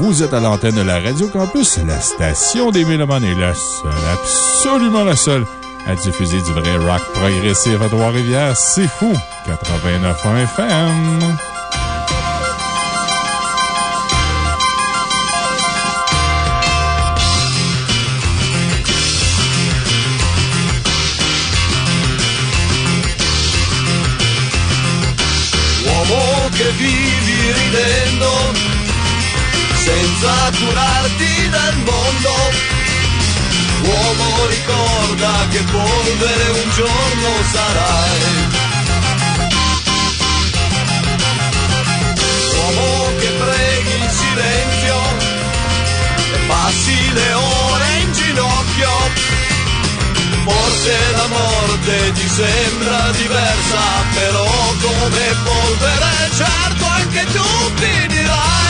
Vous êtes à l'antenne de la Radio Campus, la station des Mélomanes est la seule, absolument la seule, à diffuser du vrai rock progressif à Trois-Rivières. C'est fou! 89.1 FM. Uomo curarti del mondo. Uomo ricorda che polvere un giorno sarai. Uomo che preghi in silenzio e passi le ore in ginocchio. Forse la morte ti sembra diversa, però come polvere certo anche tu finirai.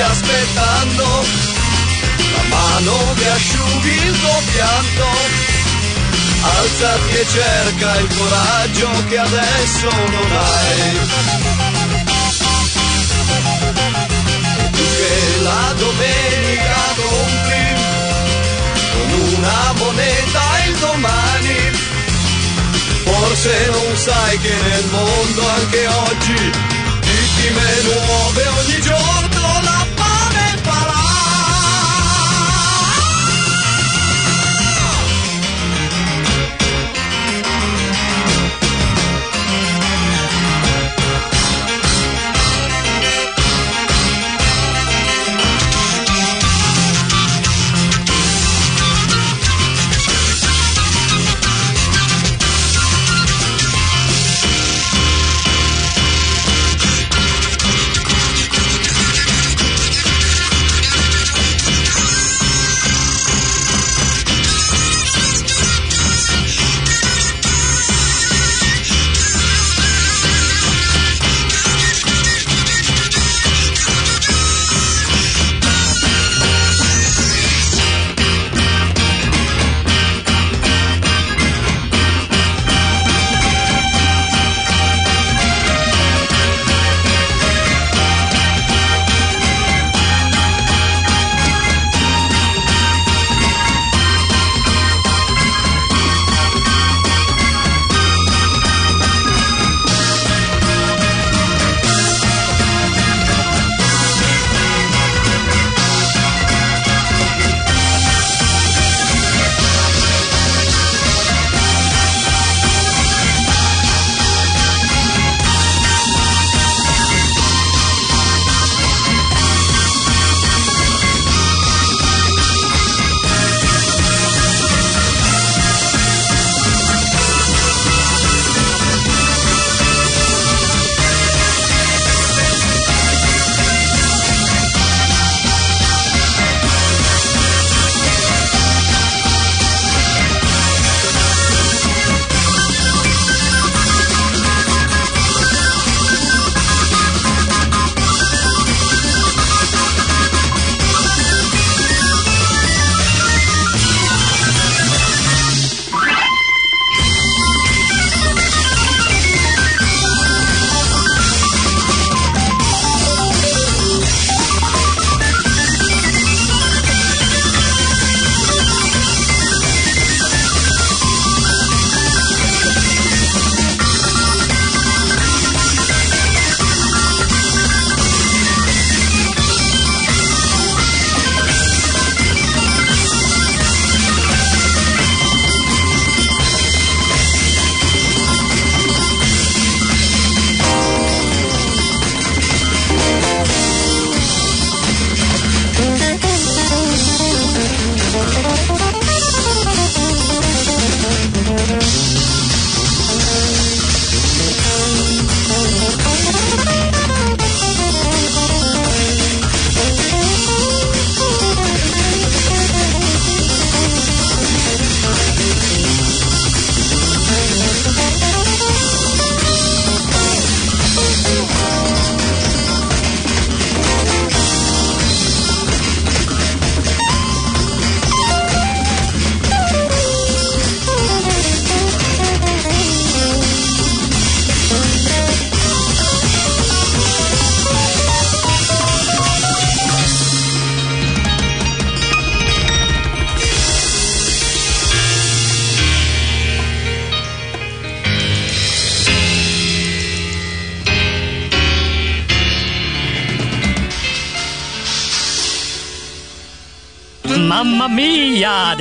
Aspettando la mano che asciughi il tuo pianto. Alzati e cerca il coraggio che adesso non hai. tu che la domenica compri con una moneta il domani. Forse non sai che nel mondo anche oggi vittime nuove ogni giorno la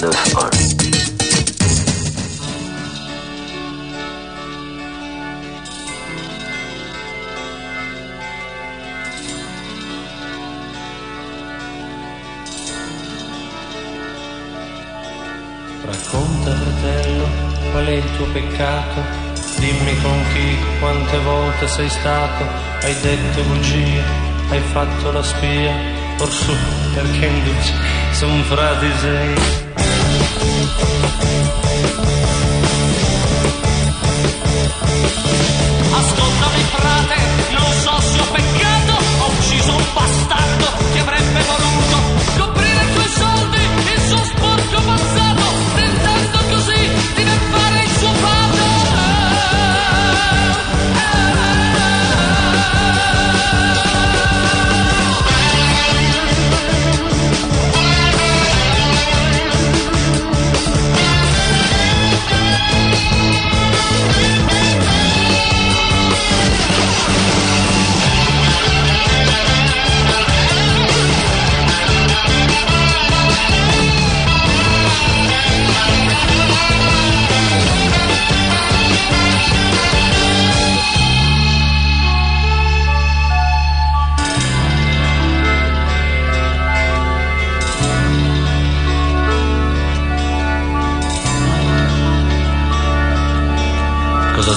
89.1 Racconta fratello, qual è il tuo peccato? Dimmi con chi, quante volte sei stato, hai detto bugie, hai fatto la spia, orsù perché induci, son frati sei. Thank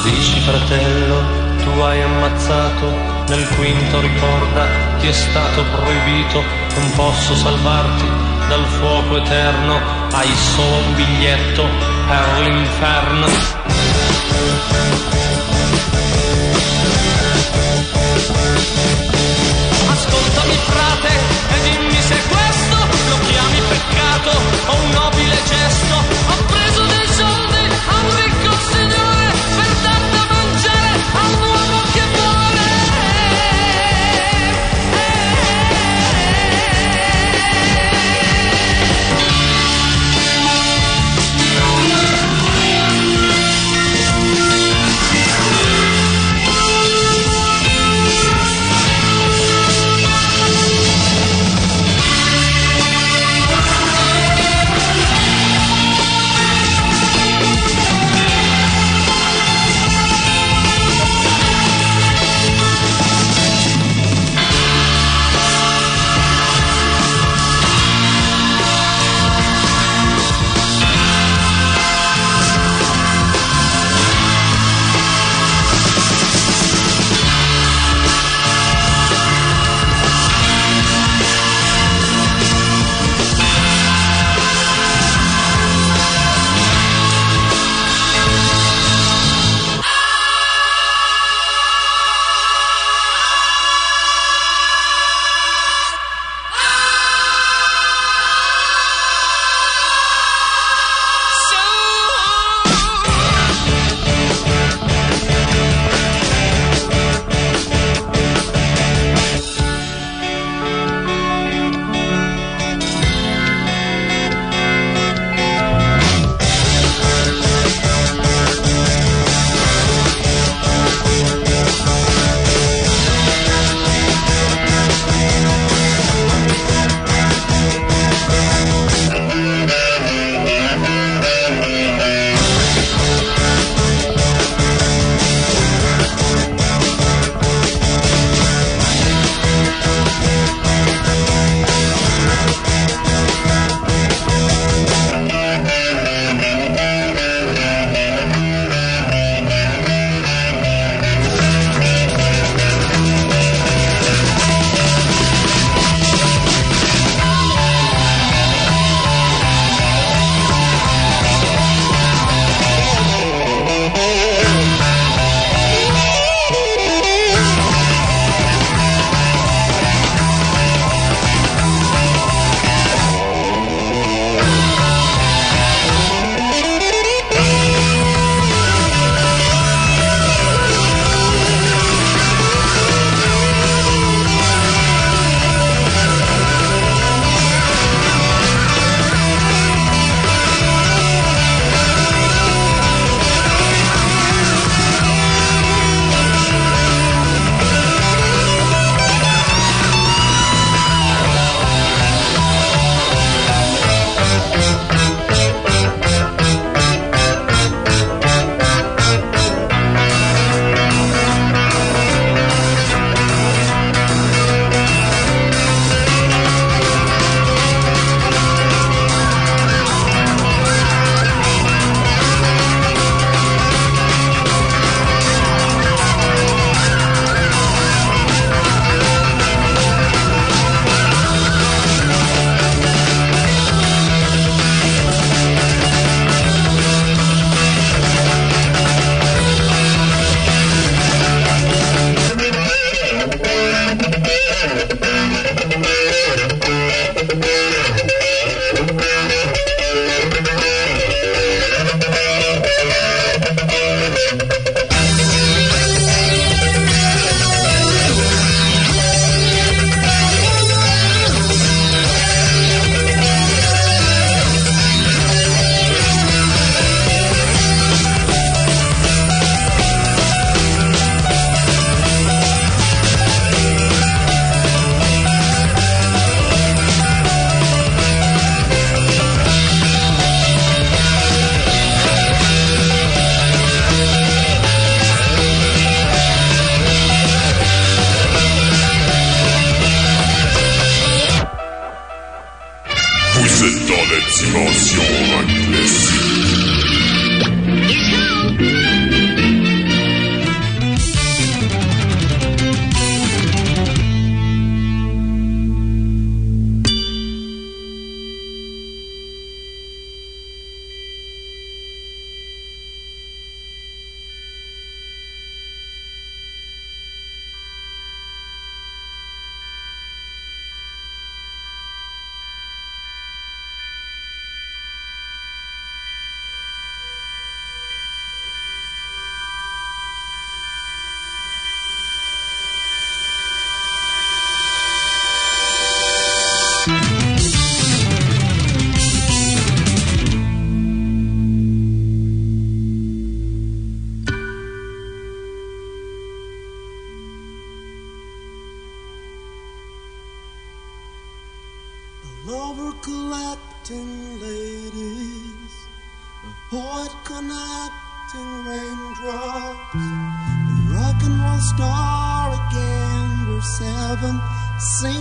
dici fratello? Tu hai ammazzato, nel quinto ricorda, ti è stato proibito, non posso salvarti dal fuoco eterno, hai solo un biglietto per l'inferno. Ascoltami frate e dimmi se questo lo chiami peccato o un nobile gesto.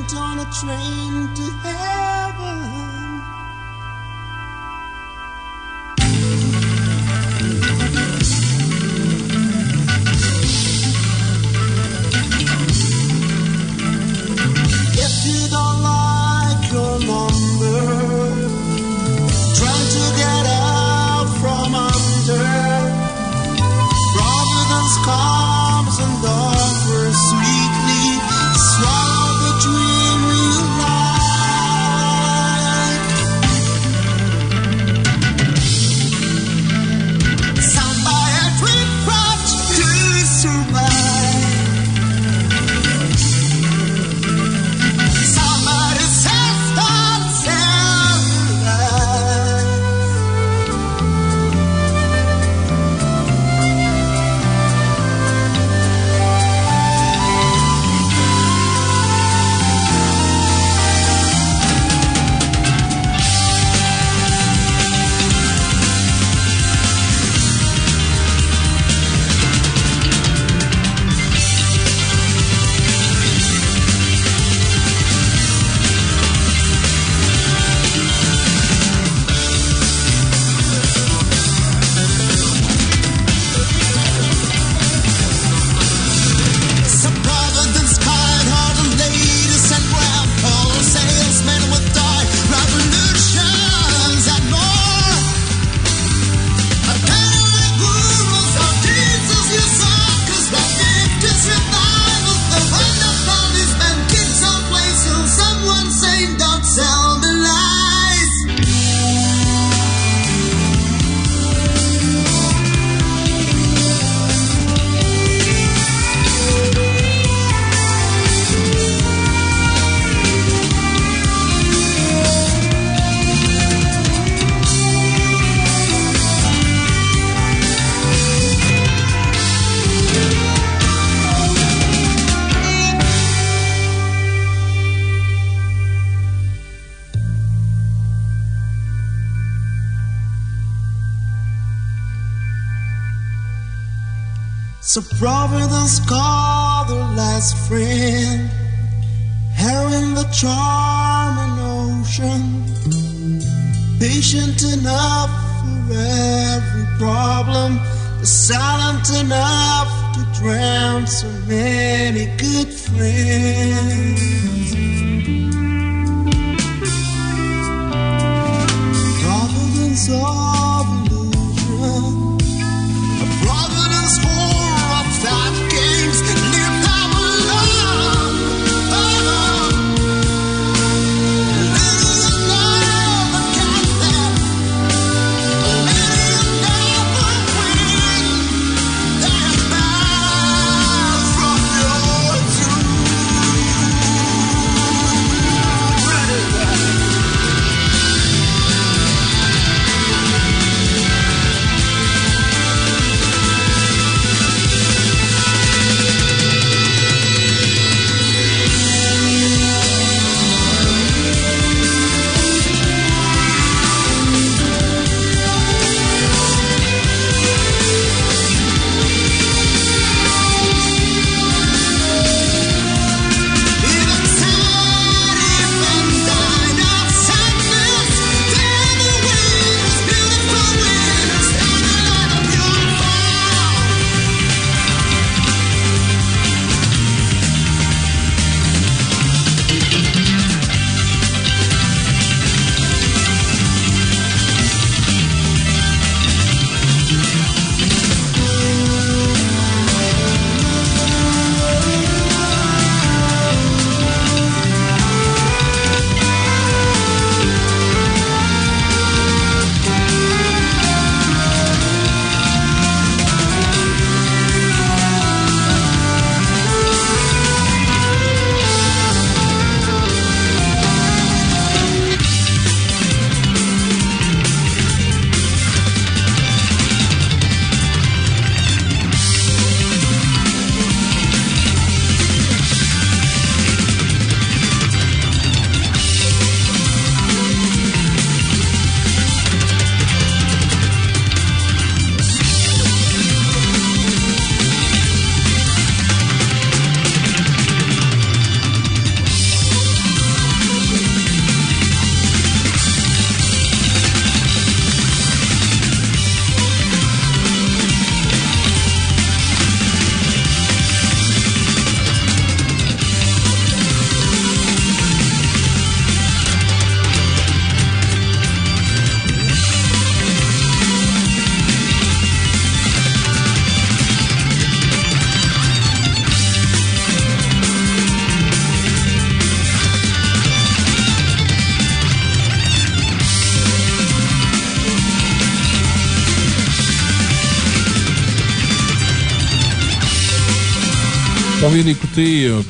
Saint on a train to heaven.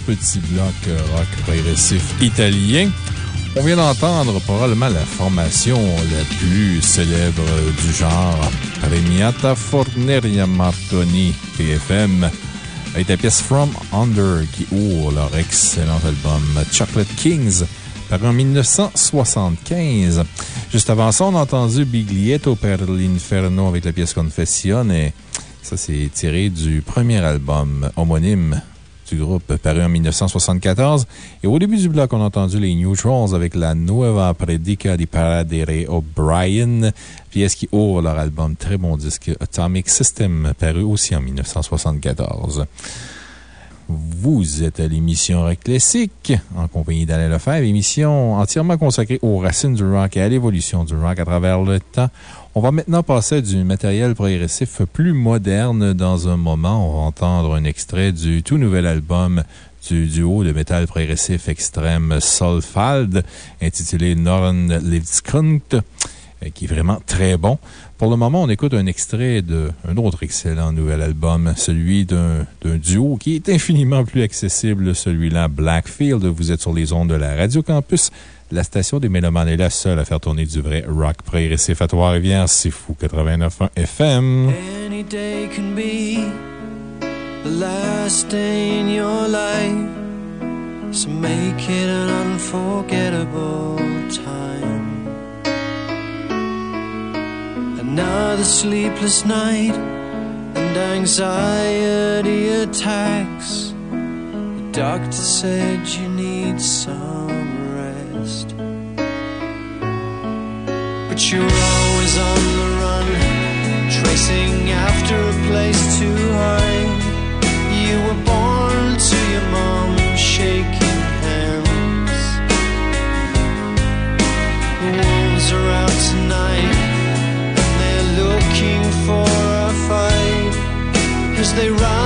Petit bloc euh, rock progressif italien. On vient d'entendre probablement la formation la plus célèbre du genre, Remiata Forneria Marconi, PFM, avec la pièce From Under qui ouvre leur excellent album Chocolate Kings, paru en 1975. Juste avant ça, on a entendu Biglietto per l'inferno avec la pièce Confessione. Ça, c'est tiré du premier album homonyme groupe paru en 1974. Et au début du bloc, on a entendu les Neutrals avec la Nueva Predica di Paradere O'Brien, pièce qui ouvre leur album très bon disque Atomic System, paru aussi en 1974. Vous êtes à l'émission Rock Classique, en compagnie d'Alain Lefebvre, émission entièrement consacrée aux racines du rock et à l'évolution du rock à travers le temps. On va maintenant passer du matériel progressif plus moderne. Dans un moment, on va entendre un extrait du tout nouvel album du duo de métal progressif extrême Solfald, intitulé Norn Livskunt, qui est vraiment très bon. Pour le moment, on écoute un extrait d'un autre excellent nouvel album, celui d'un duo qui est infiniment plus accessible, celui-là, Blackfield. Vous êtes sur les ondes de la Radio Campus. La station des Mélomanes est la seule à faire tourner du vrai rock progressif à Trois-Rivières. C'est fou, 89.1 FM. Any day can be the last day in your life. So make it an unforgettable time. Another sleepless night and anxiety attacks. The doctor said you need some rest. But you're always on the run, tracing after a place to hide. You were born to your mom, shaking hands. The wolves are out tonight, and they're looking for a fight. As they run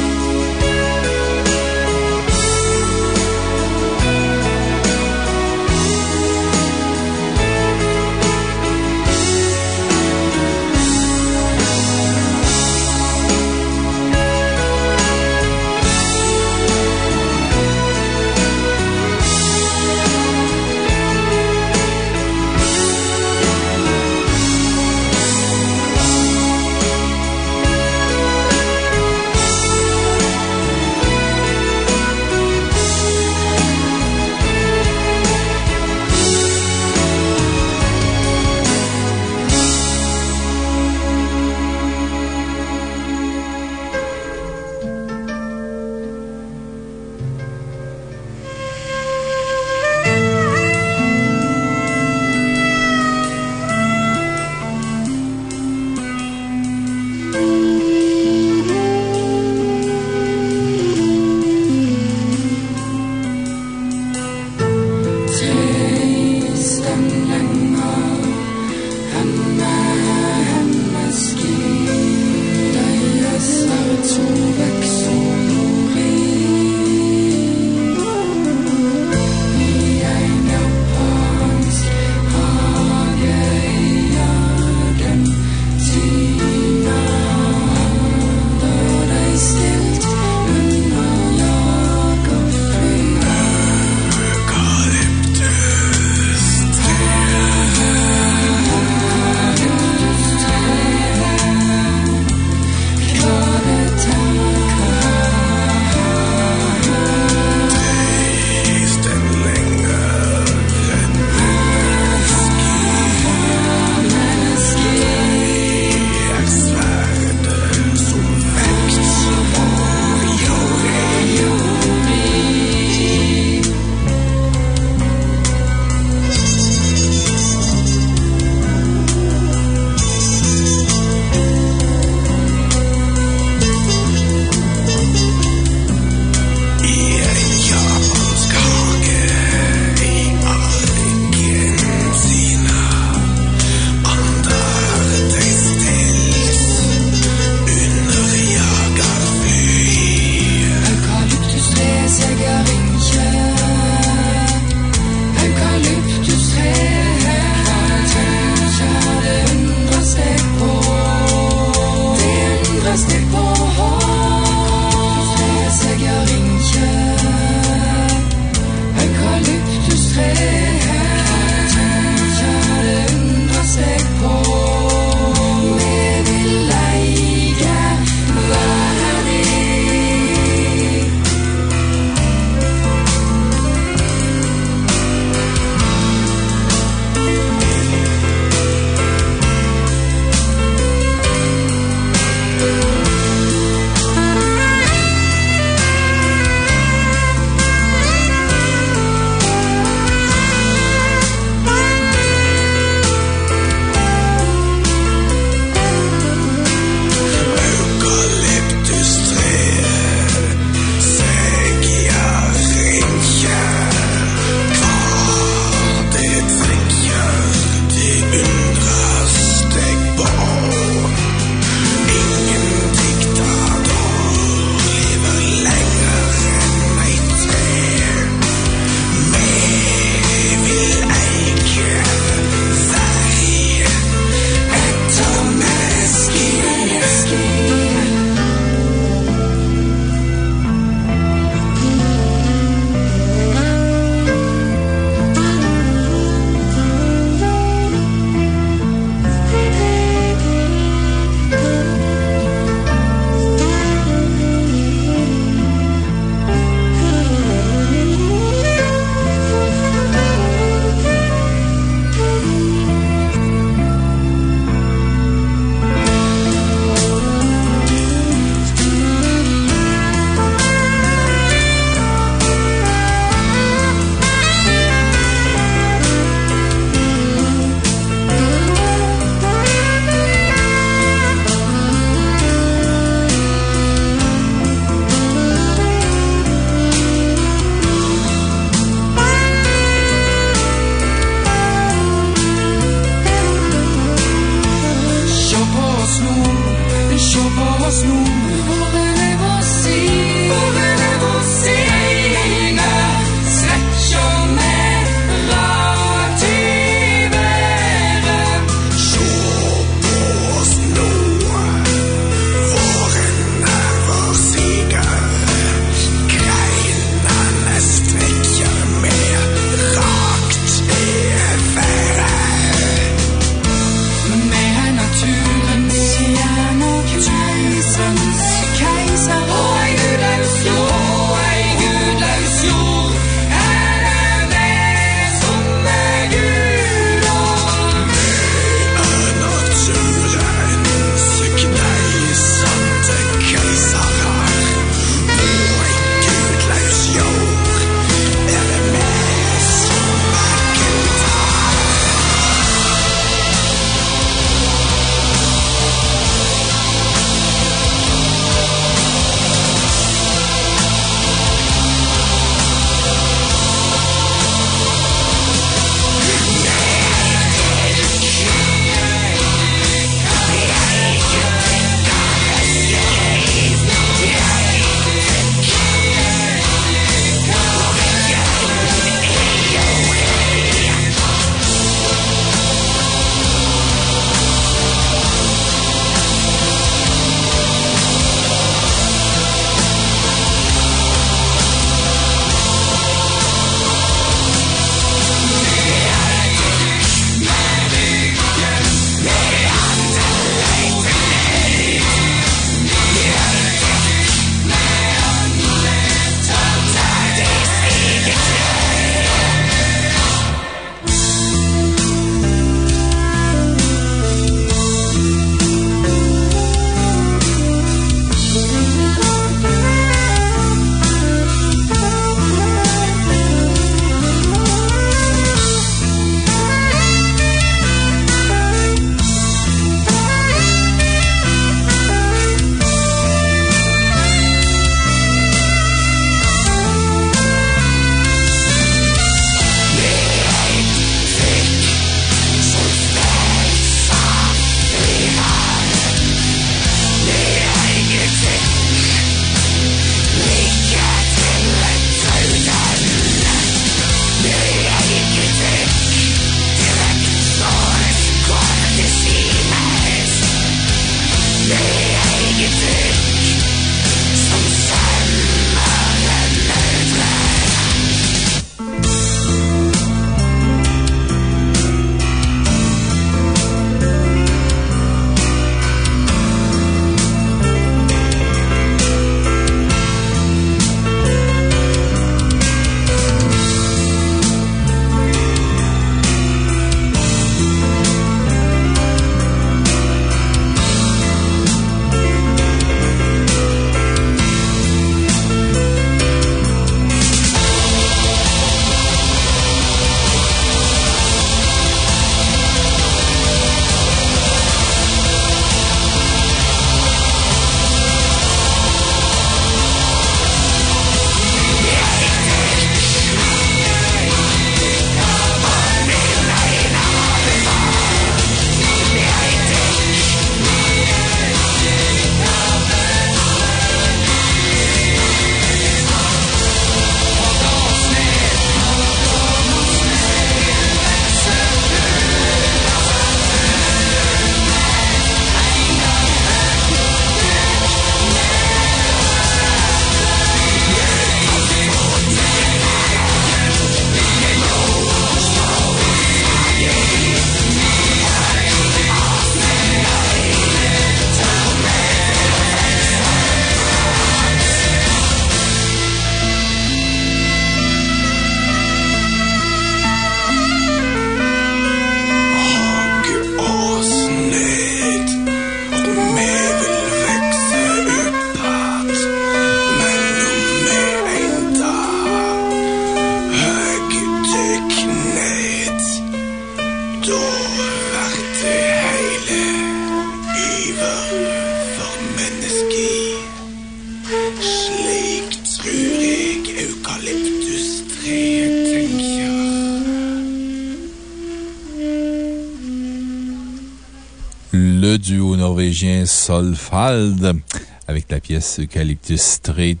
Solfald avec la pièce Eucalyptus Street,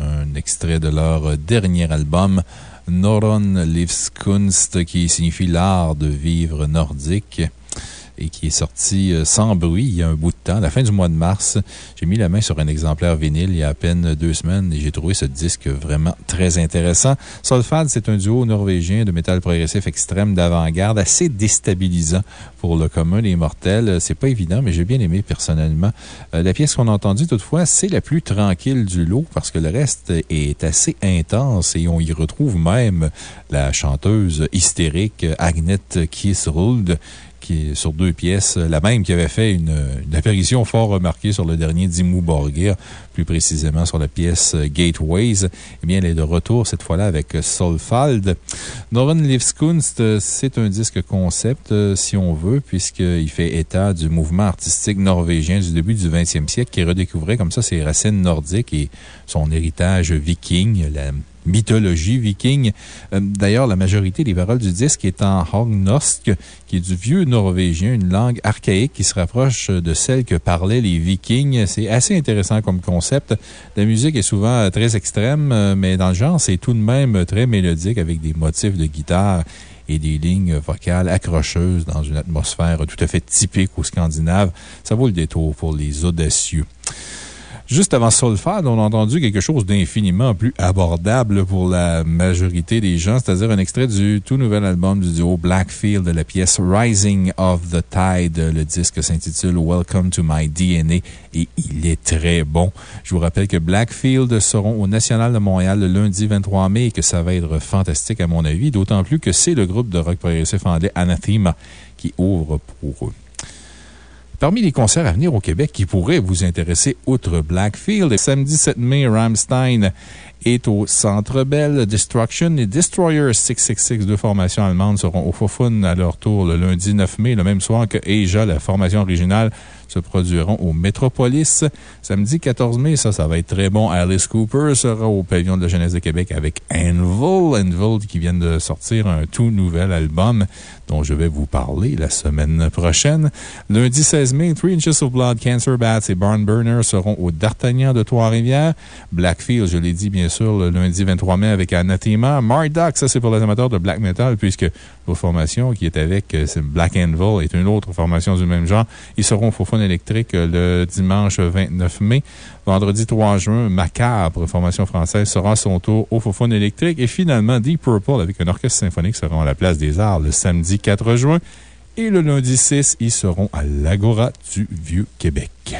un extrait de leur dernier album. Noron Livskunst, qui signifie l'art de vivre nordique et qui est sorti euh, sans bruit il y a un bout de temps, la fin du mois de mars. J'ai mis la main sur un exemplaire vinyle il y a à peine deux semaines et j'ai trouvé ce disque vraiment très intéressant. Solfad, c'est un duo norvégien de métal progressif extrême d'avant-garde, assez déstabilisant pour le commun des mortels. C'est pas évident, mais j'ai bien aimé personnellement. Euh, la pièce qu'on a entendue, toutefois, c'est la plus tranquille du lot parce que le reste est assez intense et on y retrouve même la chanteuse hystérique Agnette Kiesrud qui est sur deux pièces, la même qui avait fait une, apparition fort remarquée sur le dernier Dimmu Borgir, plus précisément sur la pièce Gateways. Eh bien, elle est de retour cette fois-là avec Solfald. Noren Livskunst, c'est un disque concept, euh, si on veut, puisqu'il fait état du mouvement artistique norvégien du début du 20e siècle qui redécouvrait comme ça ses racines nordiques et son héritage viking, la mythologie viking. Euh, D'ailleurs, la majorité des paroles du disque est en hognorsk, qui est du vieux norvégien, une langue archaïque qui se rapproche de celle que parlaient les vikings. C'est assez intéressant comme concept. La musique est souvent euh, très extrême, euh, mais dans le genre, c'est tout de même très mélodique avec des motifs de guitare et des lignes vocales accrocheuses dans une atmosphère tout à fait typique aux Scandinaves. Ça vaut le détour pour les audacieux. Juste avant Solfad, on a entendu quelque chose d'infiniment plus abordable pour la majorité des gens, c'est-à-dire un extrait du tout nouvel album du duo Blackfield la pièce Rising of the Tide. Le disque s'intitule Welcome to My DNA et il est très bon. Je vous rappelle que Blackfield seront au National de Montréal le lundi 23 mai et que ça va être fantastique à mon avis, d'autant plus que c'est le groupe de rock progressif anglais Anathema qui ouvre pour eux. Parmi les concerts à venir au Québec qui pourraient vous intéresser, outre Blackfield, samedi 7 mai, Ramstein est au Centre Bell. Destruction et Destroyer 666, deux formations allemandes, seront au Fofun à leur tour le lundi 9 mai, le même soir que Asia, la formation originale, se produiront au Metropolis. Samedi 14 mai, ça, ça va être très bon. Alice Cooper sera au Pavillon de la Jeunesse de Québec avec Anvil. Anvil qui vient de sortir un tout nouvel album dont je vais vous parler la semaine prochaine. Lundi 16 mai, Three Inches of Blood, Cancer Bats et Barn Burner seront au D'Artagnan de Trois-Rivières. Blackfield, je l'ai dit bien sûr, le lundi 23 mai avec Anathema. Marduk, ça c'est pour les amateurs de black metal puisque vos formations qui est avec euh, Black Anvil est une autre formation du même genre. Ils seront au électrique euh, le dimanche 29 mai. Vendredi 3 juin, Macabre, formation française, sera à son tour au Fofone électrique. Et finalement, Deep Purple avec un orchestre symphonique seront à la place des Arts le samedi 4 juin. Et le lundi 6, ils seront à l'Agora du Vieux-Québec.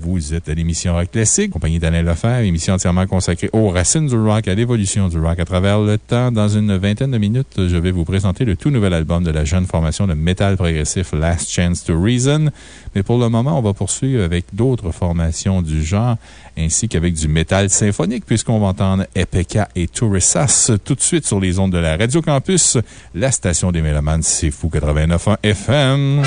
Vous êtes à l'émission Rock Classique, compagnie d'Alain Lefebvre, émission entièrement consacrée aux racines du rock, à l'évolution du rock à travers le temps. Dans une vingtaine de minutes, je vais vous présenter le tout nouvel album de la jeune formation de métal progressif Last Chance to Reason. Mais pour le moment, on va poursuivre avec d'autres formations du genre, ainsi qu'avec du métal symphonique, puisqu'on va entendre Epeka et Tourissas tout de suite sur les ondes de la Radio Campus, la station des Mélomanes, c'est fou 89.1 FM.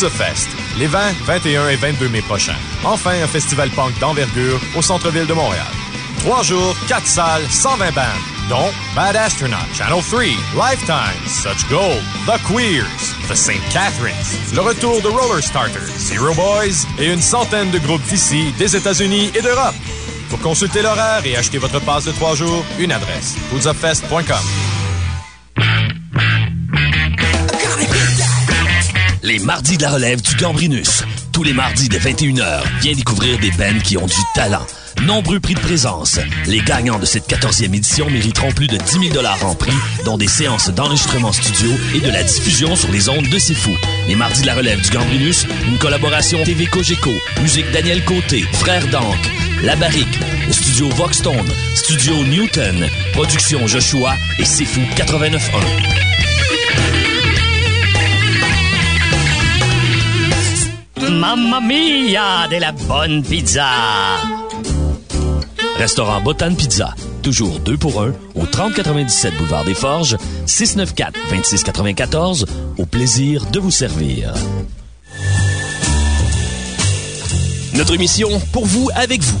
Poudre Fest, les 20, 21 et 22 mai prochains. Enfin, un festival punk d'envergure au centre-ville de Montréal. Trois jours, quatre salles, 120 bandes, dont Bad Astronaut, Channel 3, Lifetime, Such Gold, The Queers, The St. Catharines, le retour de Roller Starters, Zero Boys et une centaine de groupes d'ici, des États-Unis et d'Europe. Pour consulter l'horaire et acheter votre passe de trois jours, une adresse, poudzupfest.com. mardis de la relève du Gambrinus. Tous les mardis dès 21h, viens découvrir des bands qui ont du talent. Nombreux prix de présence. Les gagnants de cette 14e édition mériteront plus de 10 000 en prix, dont des séances d'enregistrement studio et de la diffusion sur les ondes de C'est. Les mardis de la relève du Gambrinus, une collaboration TV Cogeco, musique Daniel Côté, Frère Dank, La Barrique, studio Voxstone, studio Newton, production Joshua et C'est Fou 89.1. Mamma mia, de la bonne pizza! Restaurant Botan Pizza. Toujours deux pour un au 3097 Boulevard des Forges, 694-2694. Au plaisir de vous servir. Notre mission, pour vous, avec vous.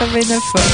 89 Deep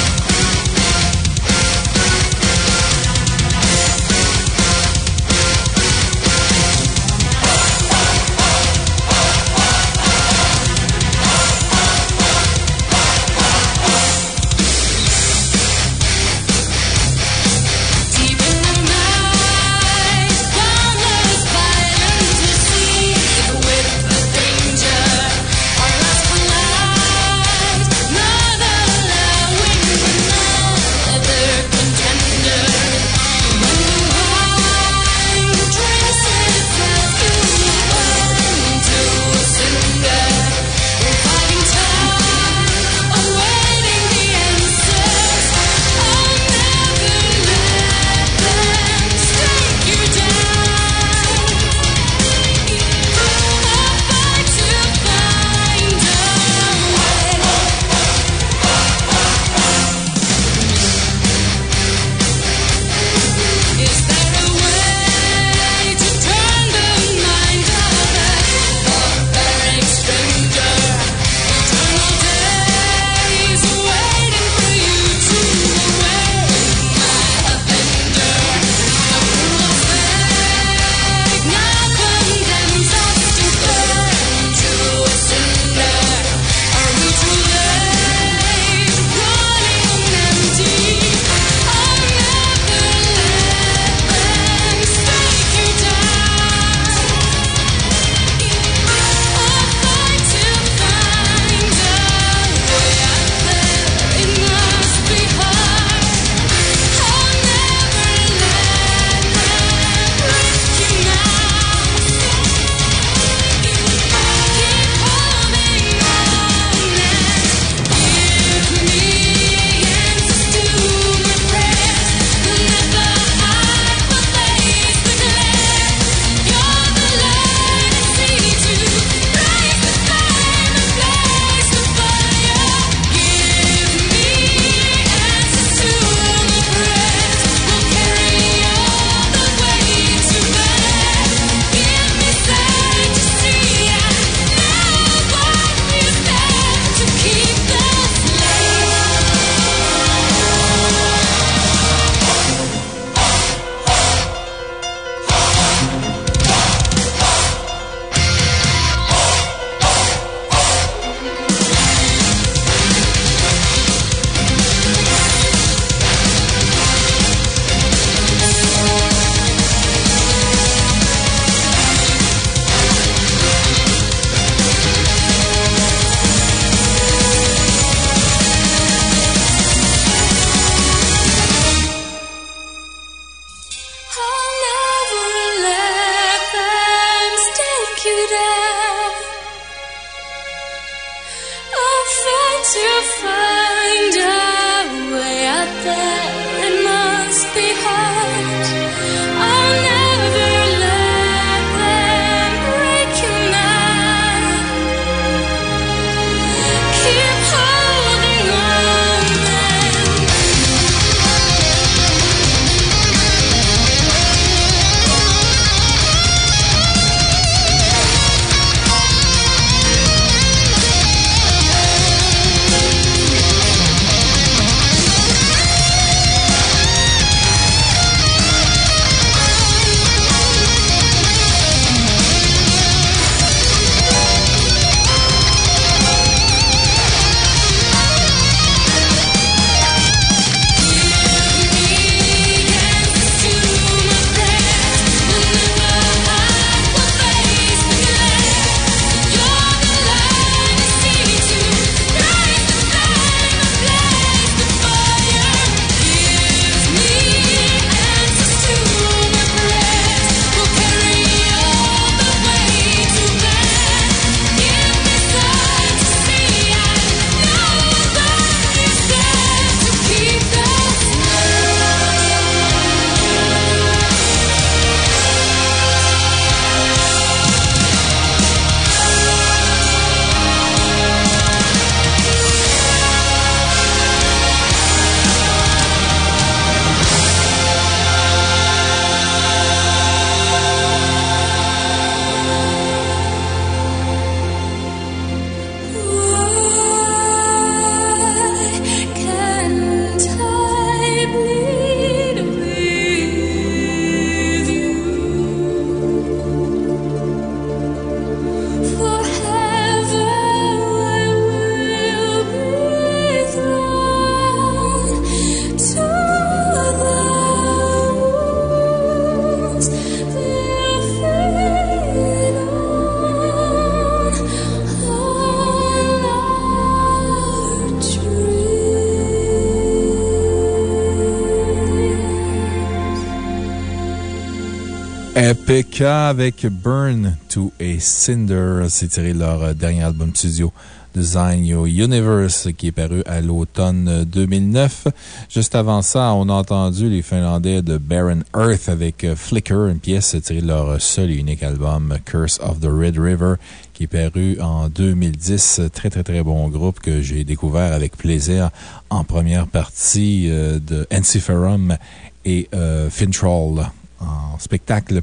Epica avec Burn to a Cinder. C'est tiré de leur euh, dernier album studio. Design Your Universe, qui est paru à l'automne 2009. Juste avant ça, on a entendu les Finlandais de Barren Earth avec euh, Flicker, une pièce tirée de leur seul et unique album Curse of the Red River, qui est paru en 2010. Très, très, très bon groupe que j'ai découvert avec plaisir en première partie euh, de Ensiferum et Fintroll en spectacle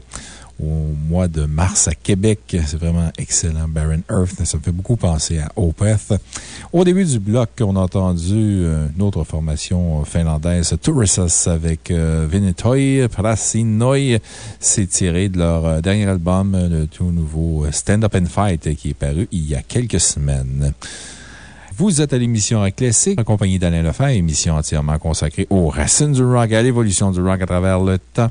au mois de mars à Québec. C'est vraiment excellent. Baron Earth, ça me fait beaucoup penser à Opeth. Au début du bloc, on a entendu euh, une autre formation finlandaise, Touristas, avec euh, Vinitoy Prasinoi. C'est tiré de leur euh, dernier album, le tout nouveau Stand Up and Fight, qui est paru il y a quelques semaines. Vous êtes à l'émission Rock Classique, accompagné d'Alain Lefebvre, émission entièrement consacrée aux racines du rock, à l'évolution du rock à travers le temps.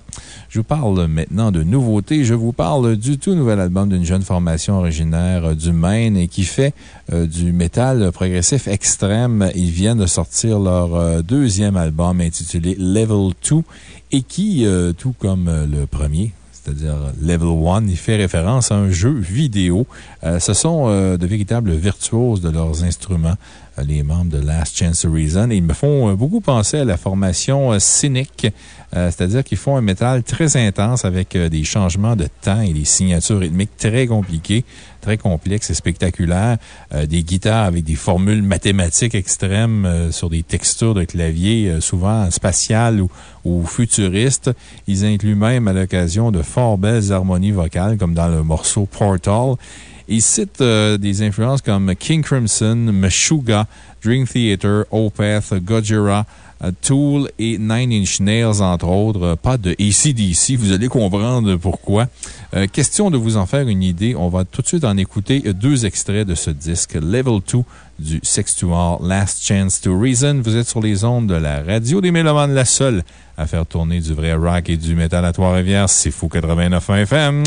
Je vous parle maintenant de nouveautés. Je vous parle du tout nouvel album d'une jeune formation originaire du Maine et qui fait euh, du métal progressif extrême. Ils viennent de sortir leur euh, deuxième album intitulé Level 2 et qui, euh, tout comme le premier, c'est-à-dire Level 1. Il fait référence à un jeu vidéo. Euh, ce sont euh, de véritables virtuoses de leurs instruments, euh, les membres de Last Chance to Reason. Ils me font beaucoup penser à la formation Cynic, c'est-à-dire qu'ils font un métal très intense avec des changements de temps et des signatures rythmiques très compliquées très complexe et spectaculaire. Euh, des guitares avec des formules mathématiques extrêmes euh, sur des textures de clavier, euh, souvent spatiales ou, futuristes. Ils incluent même à l'occasion de fort belles harmonies vocales, comme dans le morceau Portal. Ils citent des influences comme King Crimson, Meshuggah, Dream Theater, Opeth, Gojira, euh, Tool et Nine Inch Nails, entre autres. Euh, pas de ACDC. Vous allez comprendre pourquoi. Euh, question de vous en faire une idée. On va tout de suite en écouter deux extraits de ce disque. Level 2 du Sextual Last Chance to Reason. Vous êtes sur les ondes de la radio des Mélomanes, la seule à faire tourner du vrai rock et du métal à Trois-Rivières. C'est Fou 89 FM.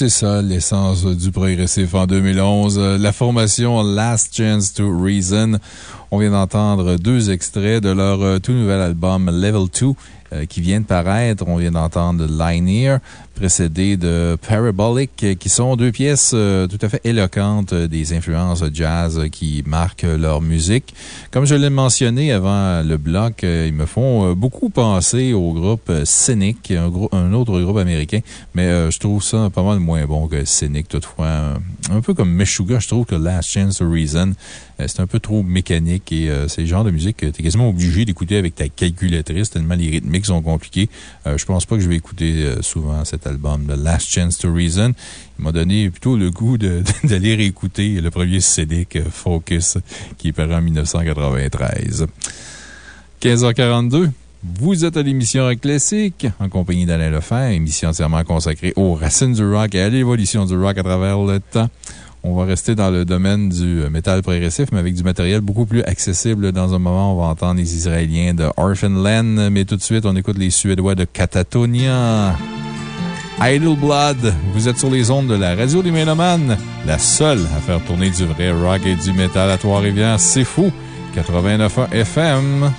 C'est ça, l'essence du progressif en 2011. Euh, La formation Last Chance to Reason. On vient d'entendre deux extraits de leur euh, tout nouvel album Level 2 euh, qui vient de paraître. On vient d'entendre Linear, précédé de Parabolic, qui sont deux pièces tout à fait éloquentes des influences jazz qui marquent leur musique. Comme je l'ai mentionné avant le bloc, euh, ils me font euh, beaucoup penser au groupe euh, Cynic, un, autre groupe américain, mais je trouve ça pas mal moins bon que Cynic, toutefois. Un peu comme Meshuggah, je trouve que Last Chance to Reason, c'est un peu trop mécanique et c'est le genre de musique que tu es quasiment obligé d'écouter avec ta calculatrice tellement les rythmiques sont compliqués. Euh, je pense pas que je vais écouter souvent cet album de Last Chance to Reason. M'a donné plutôt le goût d'aller réécouter le premier CD Focus qui est paru en 1993. 15h42. Vous êtes à l'émission Rock Classique, en compagnie d'Alain Lefebvre, émission entièrement consacrée aux racines du rock et à l'évolution du rock à travers le temps. On va rester dans le domaine du euh, métal progressif, mais avec du matériel beaucoup plus accessible. Dans un moment, on va entendre les Israéliens de Orphan Land, mais tout de suite, on écoute les Suédois de Catatonia. Idle Blood, vous êtes sur les ondes de la radio des Mélomanes, la seule à faire tourner du vrai rock et du métal à Trois-Rivières. C'est fou! 89.1 FM.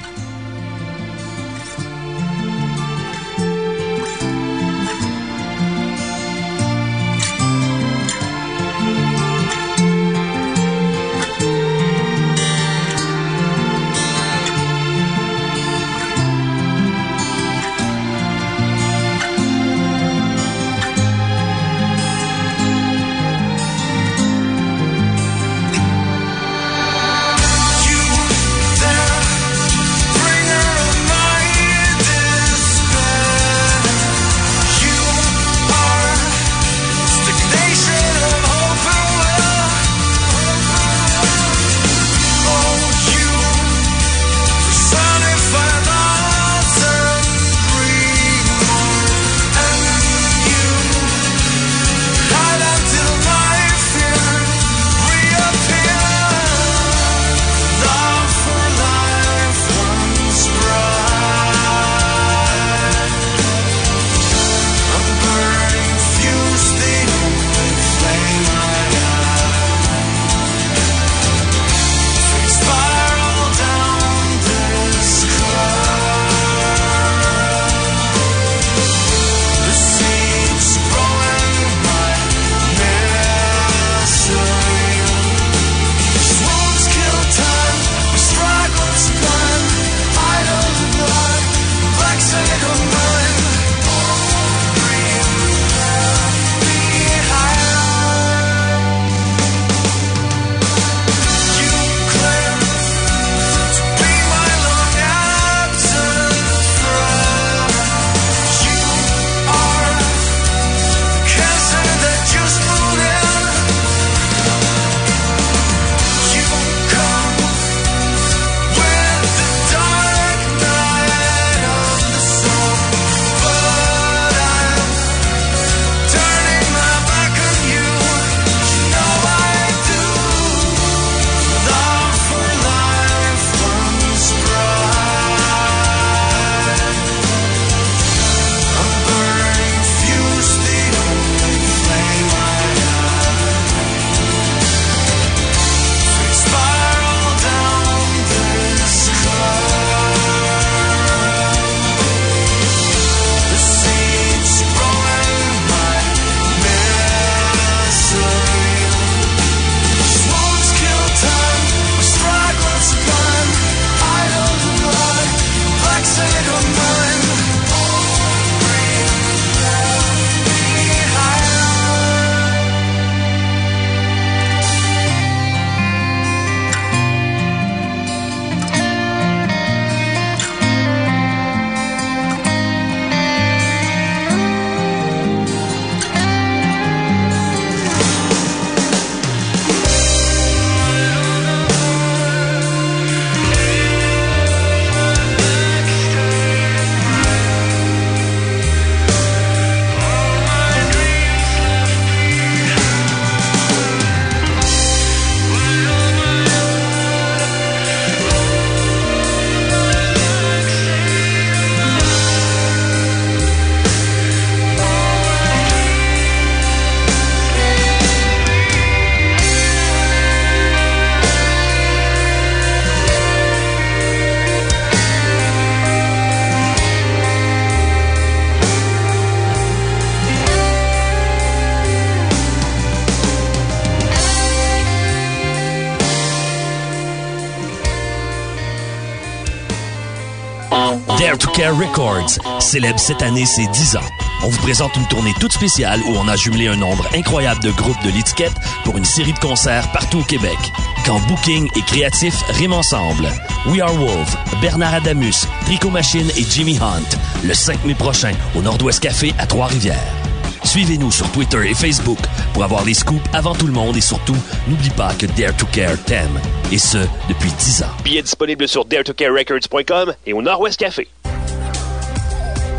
Records célèbre cette année ses 10 ans. On vous présente une tournée toute spéciale où on a jumelé un nombre incroyable de groupes de l'étiquette pour une série de concerts partout au Québec. Quand booking et créatif riment ensemble. We Are Wolf, Bernard Adamus, Trico Machine et Jimmy Hunt. Le 5 mai prochain au Nord-Ouest Café à Trois-Rivières. Suivez-nous sur Twitter et Facebook pour avoir les scoops avant tout le monde et surtout, n'oublie pas que Dare to Care t'aime. Et ce, depuis 10 ans. Billets disponibles sur daretocarerecords.com et au Nord-Ouest Café.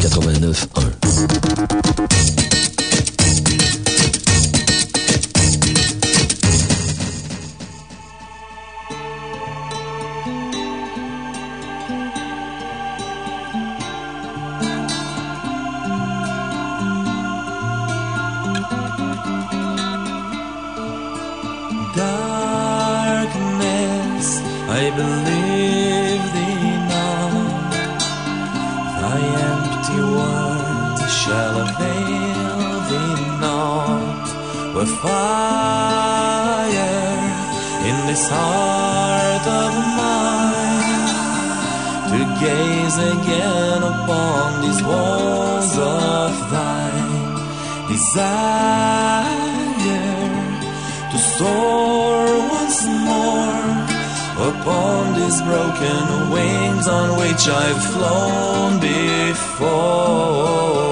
89.1. fire in this heart of mine, to gaze again upon these walls of thine. Desire to soar once more upon these broken wings on which I've flown before.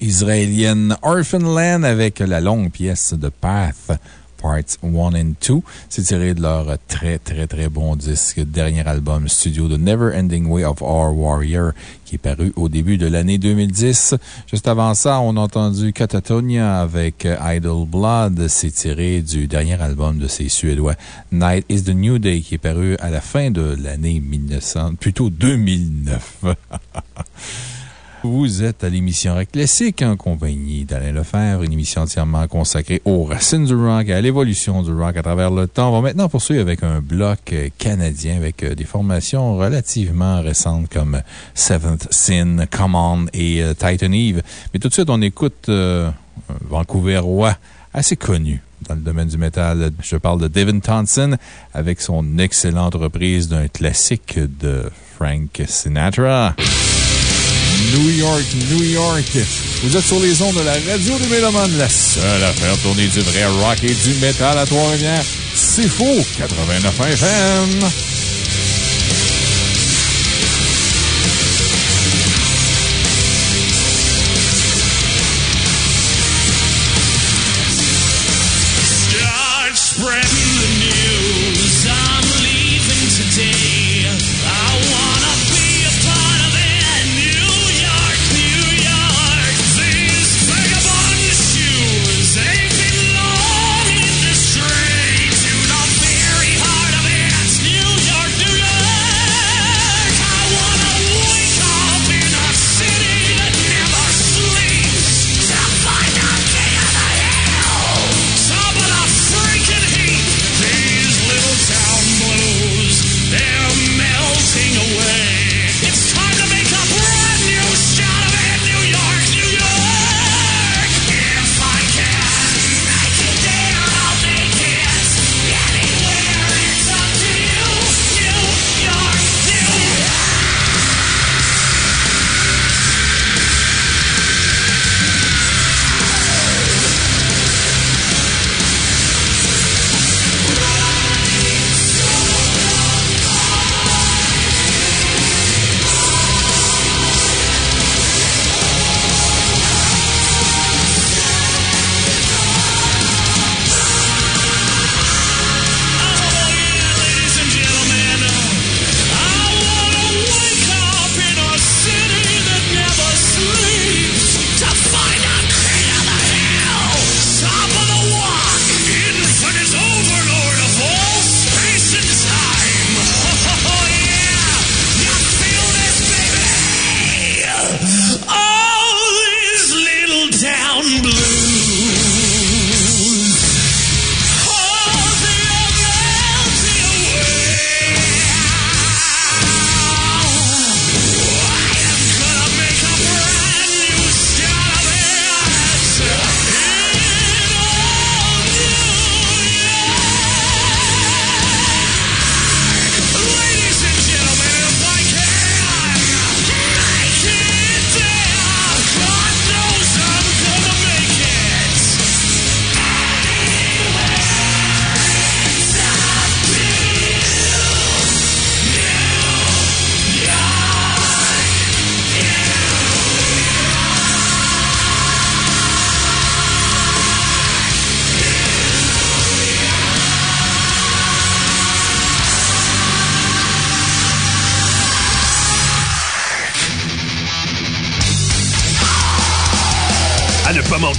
Israélienne Orphan Land avec la longue pièce de Path. Parts 1 and 2. C'est tiré de leur très, très, très bon disque, dernier album studio de Never Ending Way of Our Warrior, qui est paru au début de l'année 2010. Juste avant ça, on a entendu Catatonia avec Idle Blood. C'est tiré du dernier album de ces Suédois, Night is the New Day, qui est paru à la fin de l'année 1900, plutôt 2009. Vous êtes à l'émission Rock Classique en compagnie d'Alain Lefebvre, une émission entièrement consacrée aux racines du rock et à l'évolution du rock à travers le temps. On va maintenant poursuivre avec un bloc euh, canadien avec euh, des formations relativement récentes comme Seventh Sin, Come On et euh, Titan Eve. Mais tout de suite, on écoute un Vancouverois assez connu dans le domaine du métal. Je parle de Devin Thompson avec son excellente reprise d'un classique de Frank Sinatra. New York, New York. Vous êtes sur les ondes de la radio des Mélomanes, la seule à faire tourner du vrai rock et du métal à Trois-Rivières. C'est faux! 89 FM.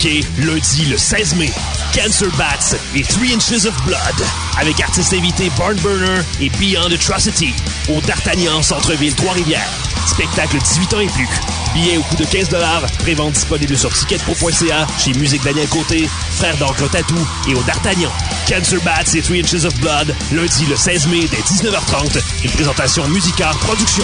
Lundi le 16 mai, Cancer Bats et 3 Inches of Blood, avec artistes invités Barn Burner et Beyond Atrocity, au D'Artagnan Centre-Ville Trois-Rivières. Spectacle 18 ans et plus. Billets au coût de 15 prévente disponible sur ticketpro.ca, chez Musique Daniel Côté, Frère d'encre Tatou et au D'Artagnan. Cancer Bats et 3 Inches of Blood, lundi le 16 mai dès 19h30, une présentation Musicard Production.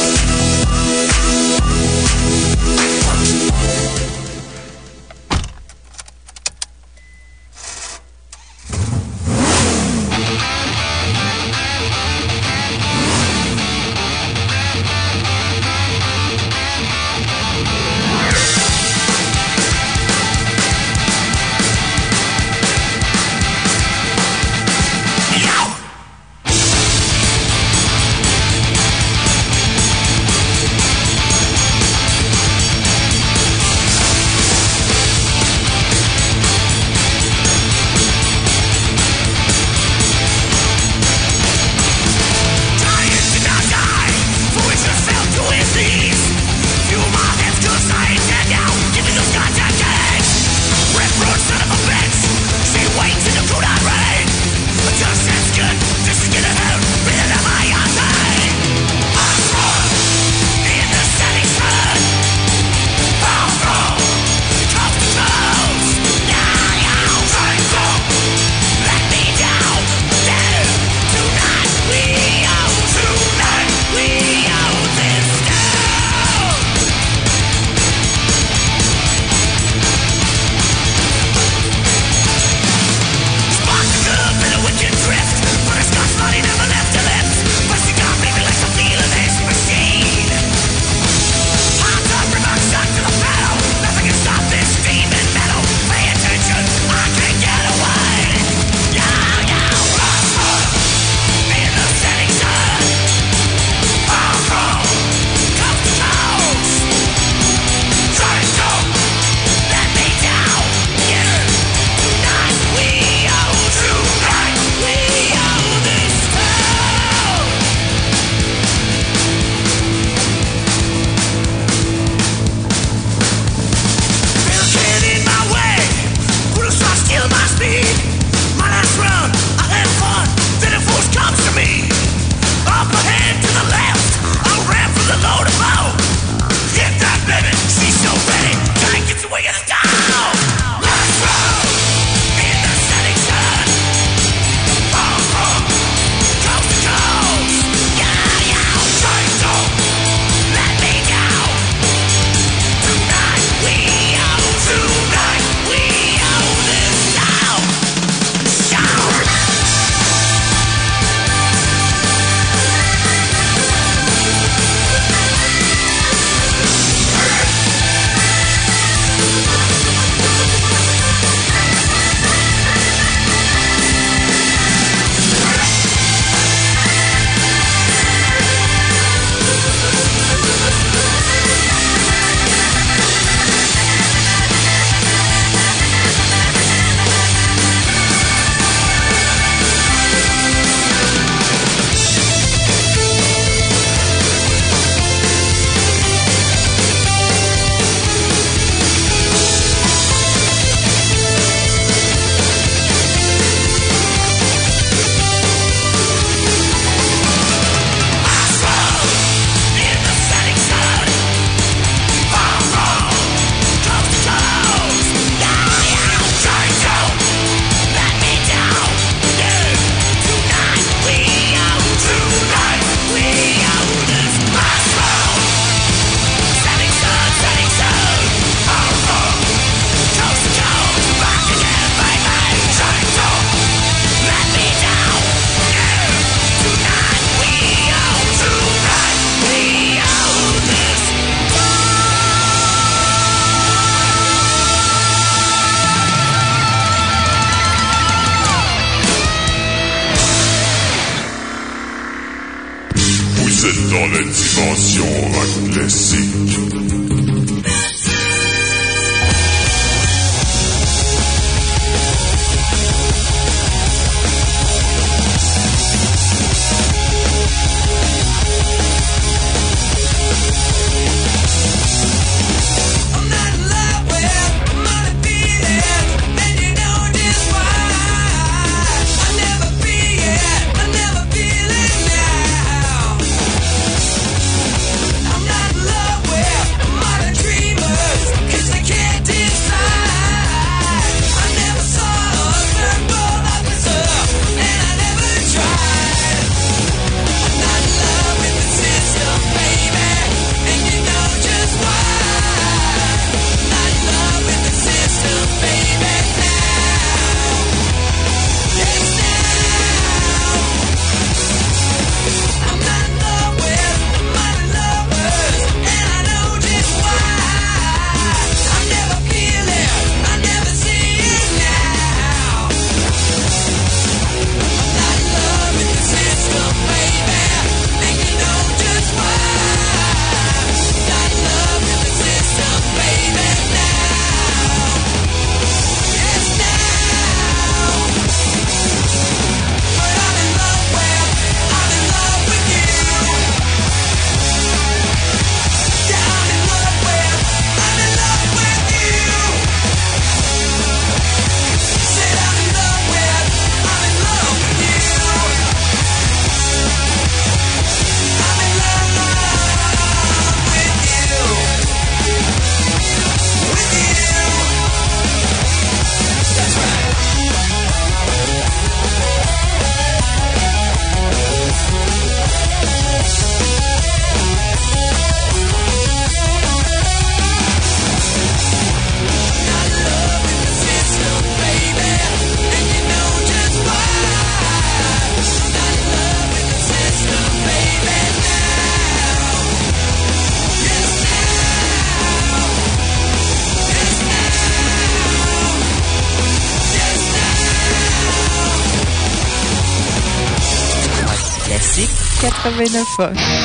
89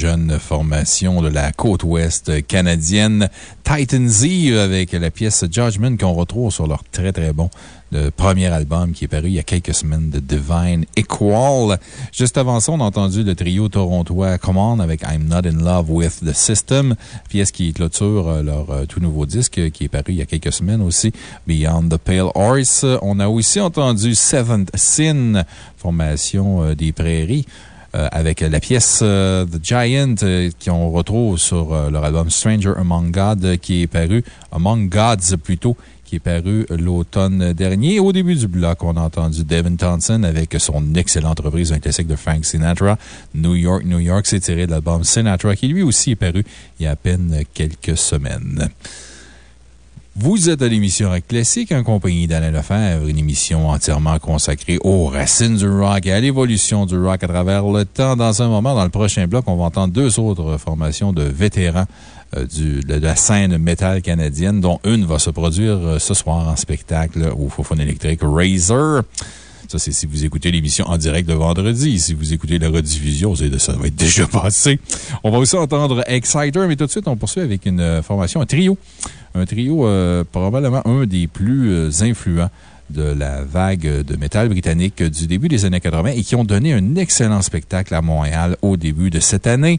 jeune formation de la côte ouest canadienne, Titan Z, avec la pièce Judgment qu'on retrouve sur leur très très bon le premier album qui est paru il y a quelques semaines de Divine Equal. Juste avant ça, on a entendu le trio torontois Command avec I'm Not in Love with the System, pièce qui clôture euh, leur euh, tout nouveau disque qui est paru il y a quelques semaines aussi, Beyond the Pale Horse. On a aussi entendu Seventh Sin, formation euh, des prairies. Avec la pièce The Giant qu'on retrouve sur leur album Stranger Among God qui est paru, Among Gods plutôt, qui est paru l'automne dernier. Au début du bloc, on a entendu Devin Townsend avec son excellente reprise d'un classique de Frank Sinatra, New York, New York. C'est tiré de l'album Sinatra, qui lui aussi est paru il y a à peine quelques semaines. Vous êtes à l'émission Rock Classique en compagnie d'Alain Lefebvre, une émission entièrement consacrée aux racines du rock et à l'évolution du rock à travers le temps. Dans un moment, dans le prochain bloc, on va entendre deux autres formations de vétérans euh, de la scène métal canadienne, dont une va se produire euh, ce soir en spectacle au Fofone électrique Razor. Ça, c'est si vous écoutez l'émission en direct de vendredi. Si vous écoutez la rediffusion, ça va être déjà passé. On va aussi entendre Exciter, mais tout de suite, on poursuit avec une euh, formation, un trio. Un trio probablement un des plus influents de la vague de métal britannique du début des années 80 et qui ont donné un excellent spectacle à Montréal au début de cette année.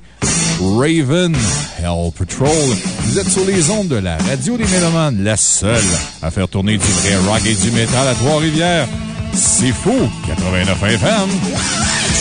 Raven, Hell Patrol. Vous êtes sur les ondes de la radio des Mélomanes, la seule à faire tourner du vrai rock et du métal à Trois-Rivières. C'est fou! 89 FM.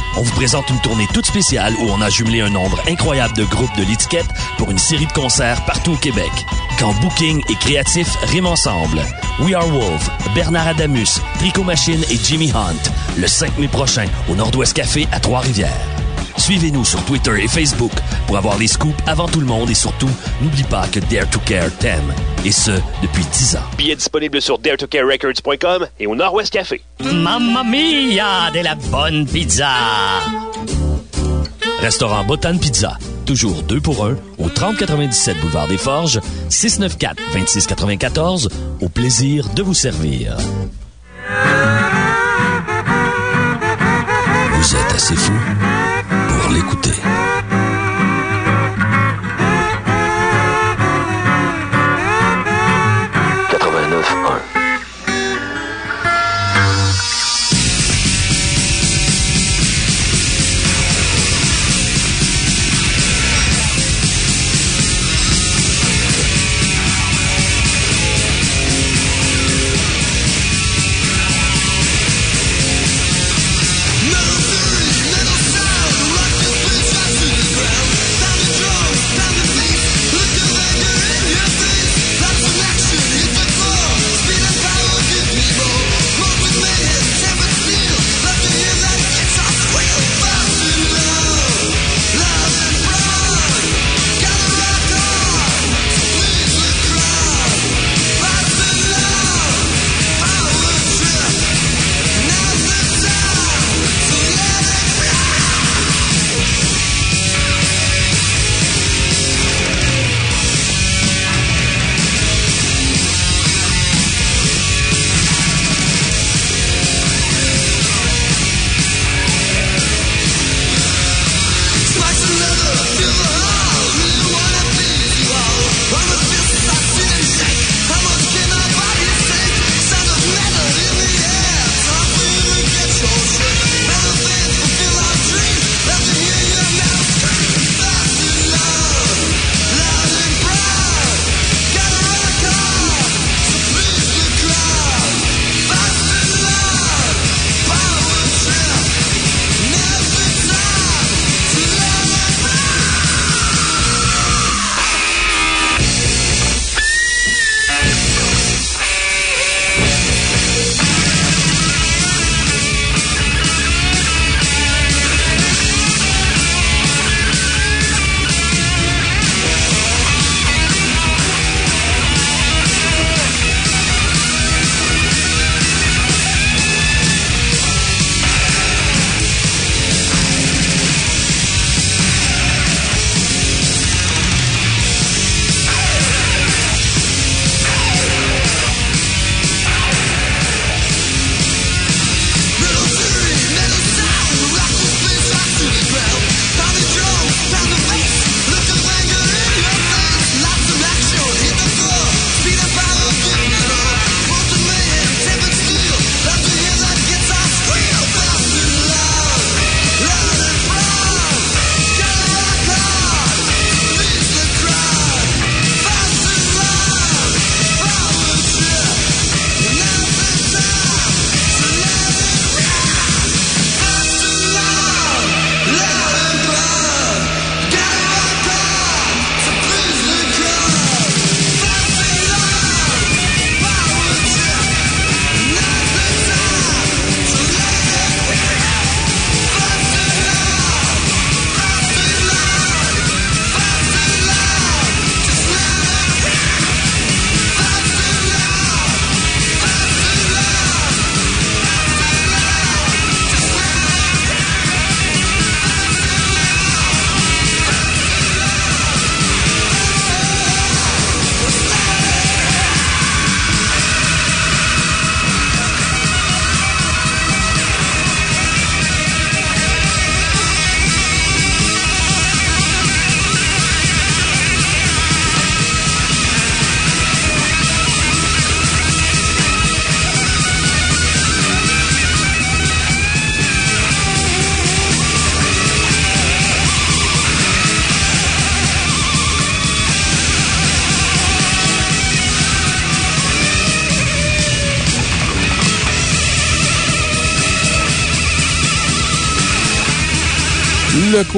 On vous présente une tournée toute spéciale où on a jumelé un nombre incroyable de groupes de l'étiquette pour une série de concerts partout au Québec. Quand booking et créatif riment ensemble. We Are Wolf, Bernard Adamus, Trico Machine et Jimmy Hunt, le 5 mai prochain au Nord-Ouest Café à Trois-Rivières. Suivez-nous sur Twitter et Facebook pour avoir les scoops avant tout le monde et surtout, n'oublie pas que Dare to Care t'aime. Et ce, depuis 10 ans. Billets disponibles sur daretocarerecords.com et au Nord-Ouest Café. Mamma mia, de la bonne pizza! Restaurant Botan Pizza. Toujours deux pour un au 3097 Boulevard des Forges, 694-2694. Au plaisir de vous servir. Vous êtes assez fou l'écouter.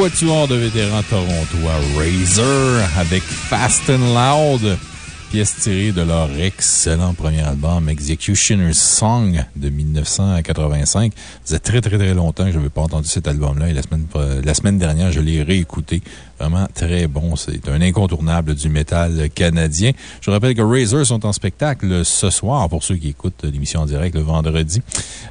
Quatuor de vétérans torontois Razor avec Fast and Loud. Pièce tirée de leur excellent premier album, Executioner's Song de 1985. Ça faisait très, très, très longtemps que je n'avais pas entendu cet album-là et la semaine, la semaine dernière, je l'ai réécouté. Vraiment très bon. C'est un incontournable du métal canadien. Je rappelle que Razor sont en spectacle ce soir pour ceux qui écoutent l'émission en direct le vendredi.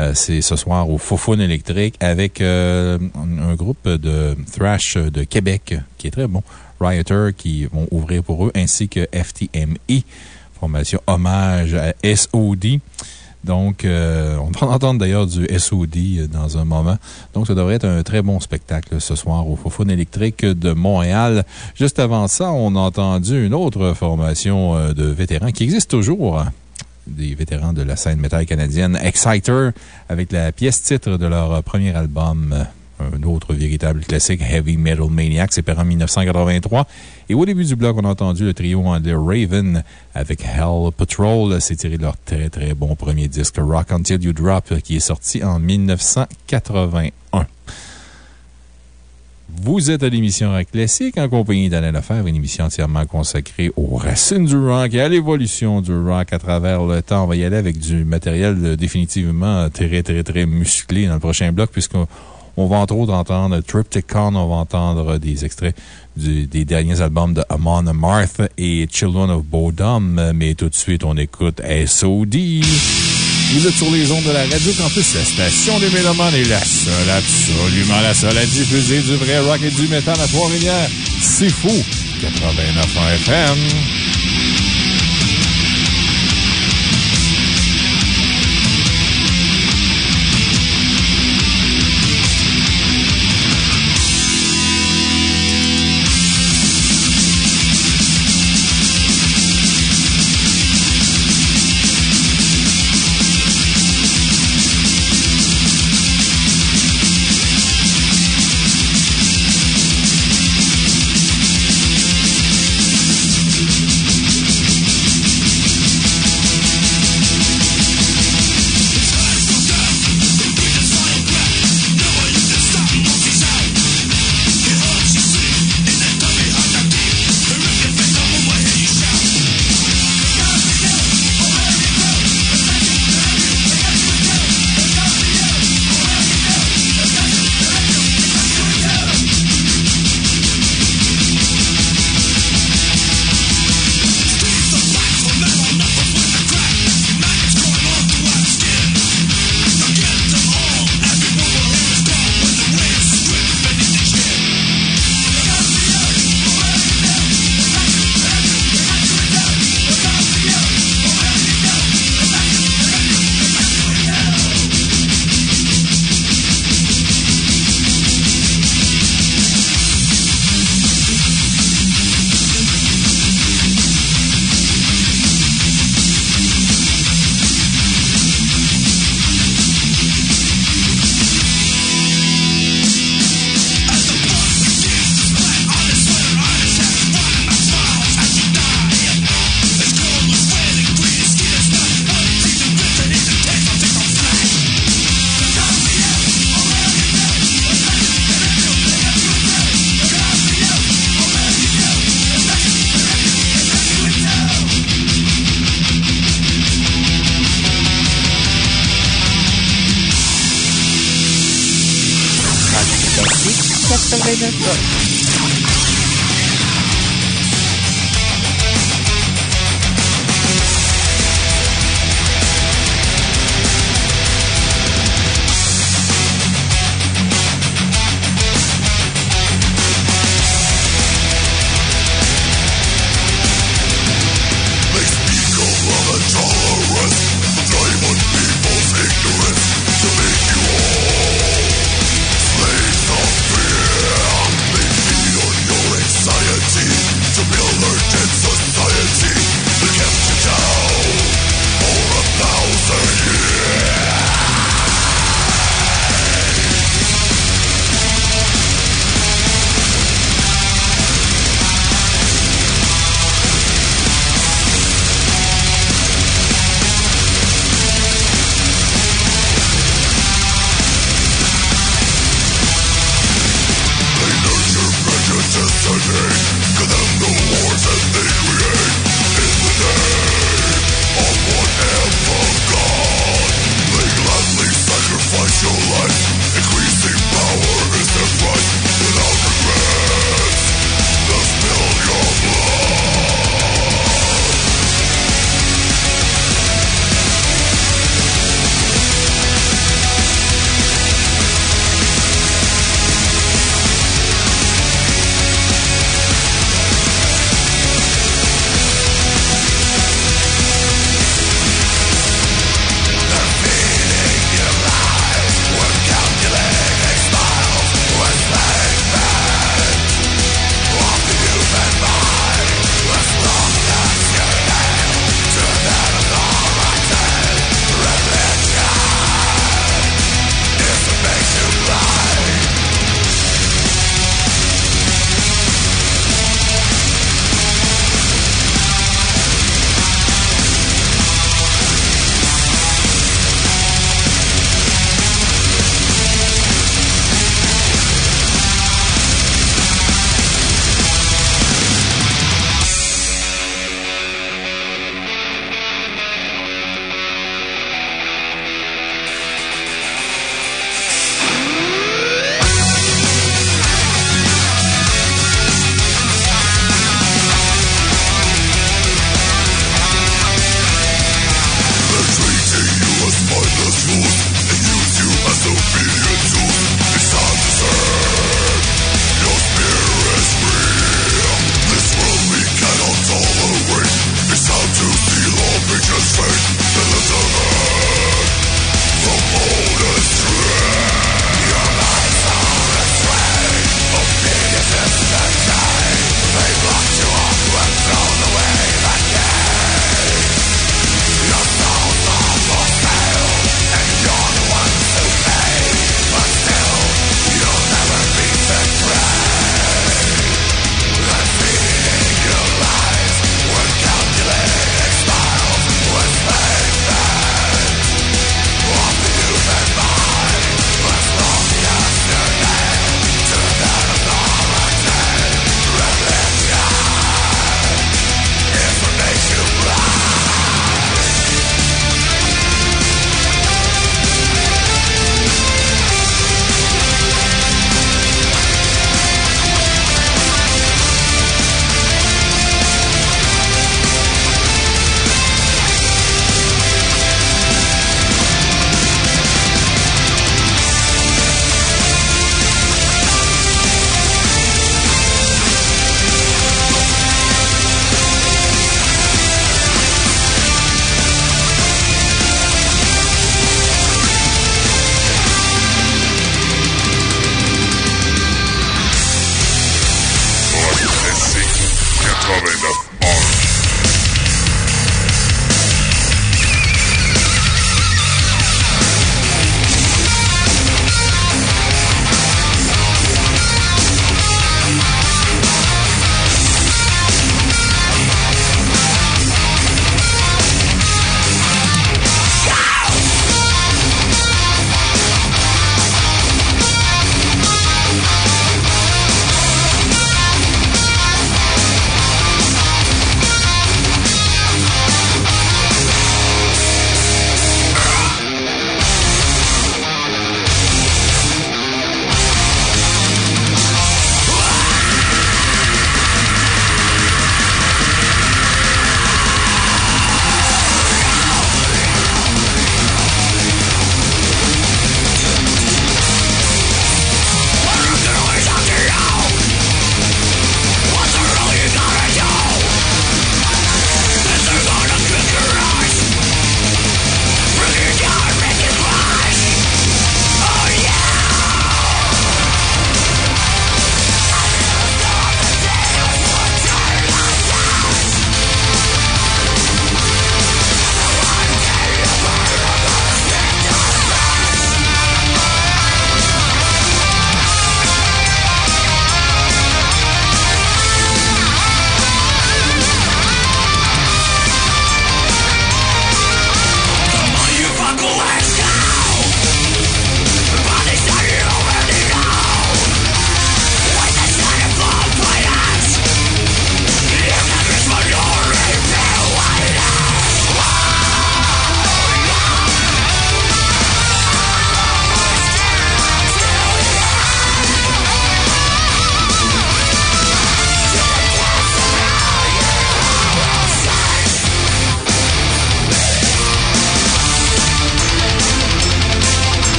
Euh, c'est ce soir au Fofone électrique avec euh, un groupe de thrash de Québec qui est très bon. Rioter qui vont ouvrir pour eux, ainsi que FTME, formation hommage à SOD. Donc, euh, on va entendre d'ailleurs du SOD dans un moment. Donc, ça devrait être un très bon spectacle ce soir au Fofone électrique de Montréal. Juste avant ça, on a entendu une autre formation euh, de vétérans qui existe toujours hein. des vétérans de la scène métal canadienne, Exciter, avec la pièce titre de leur premier album, un autre véritable classique, Heavy Metal Maniac, c'est en 1983. Et au début du bloc, on a entendu le trio anglais Raven avec Hell Patrol. C'est tiré de leur très très bon premier disque Rock Until You Drop qui est sorti en 1981. Vous êtes à l'émission Rock Classique en compagnie d'Alain Lefebvre, une émission entièrement consacrée aux racines du rock et à l'évolution du rock à travers le temps. On va y aller avec du matériel définitivement très, très, très musclé dans le prochain bloc puisqu'on on va entre autres entendre Triptychon, on va entendre des extraits des derniers albums de Amon Amarth et Children of Bodom. Mais tout de suite, on écoute SOD. Vous êtes sur les ondes de la Radio Campus, la station des Mélomanes est la seule, absolument la seule à diffuser du vrai rock et du métal à Trois-Rivières. C'est fou! 89 FM. Slaves of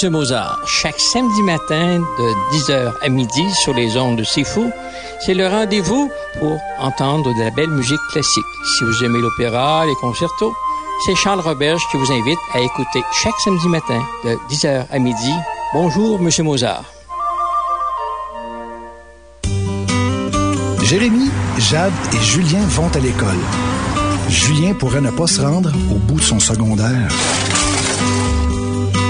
Monsieur Mozart. Chaque samedi matin de 10h à midi sur les ondes de C'est Fou, c'est le rendez-vous pour entendre de la belle musique classique. Si vous aimez l'opéra, les concertos, c'est Charles Roberge qui vous invite à écouter chaque samedi matin de 10h à midi. Bonjour, Monsieur Mozart. Jérémy, Jade et Julien vont à l'école. Julien pourrait ne pas se rendre au bout de son secondaire.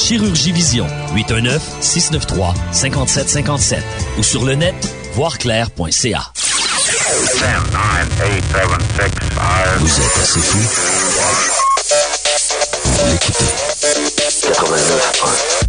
Chirurgie Vision, 819-693-5757 ou sur le net, voirclair.ca. Vous êtes assez fou pour l'écouter. 89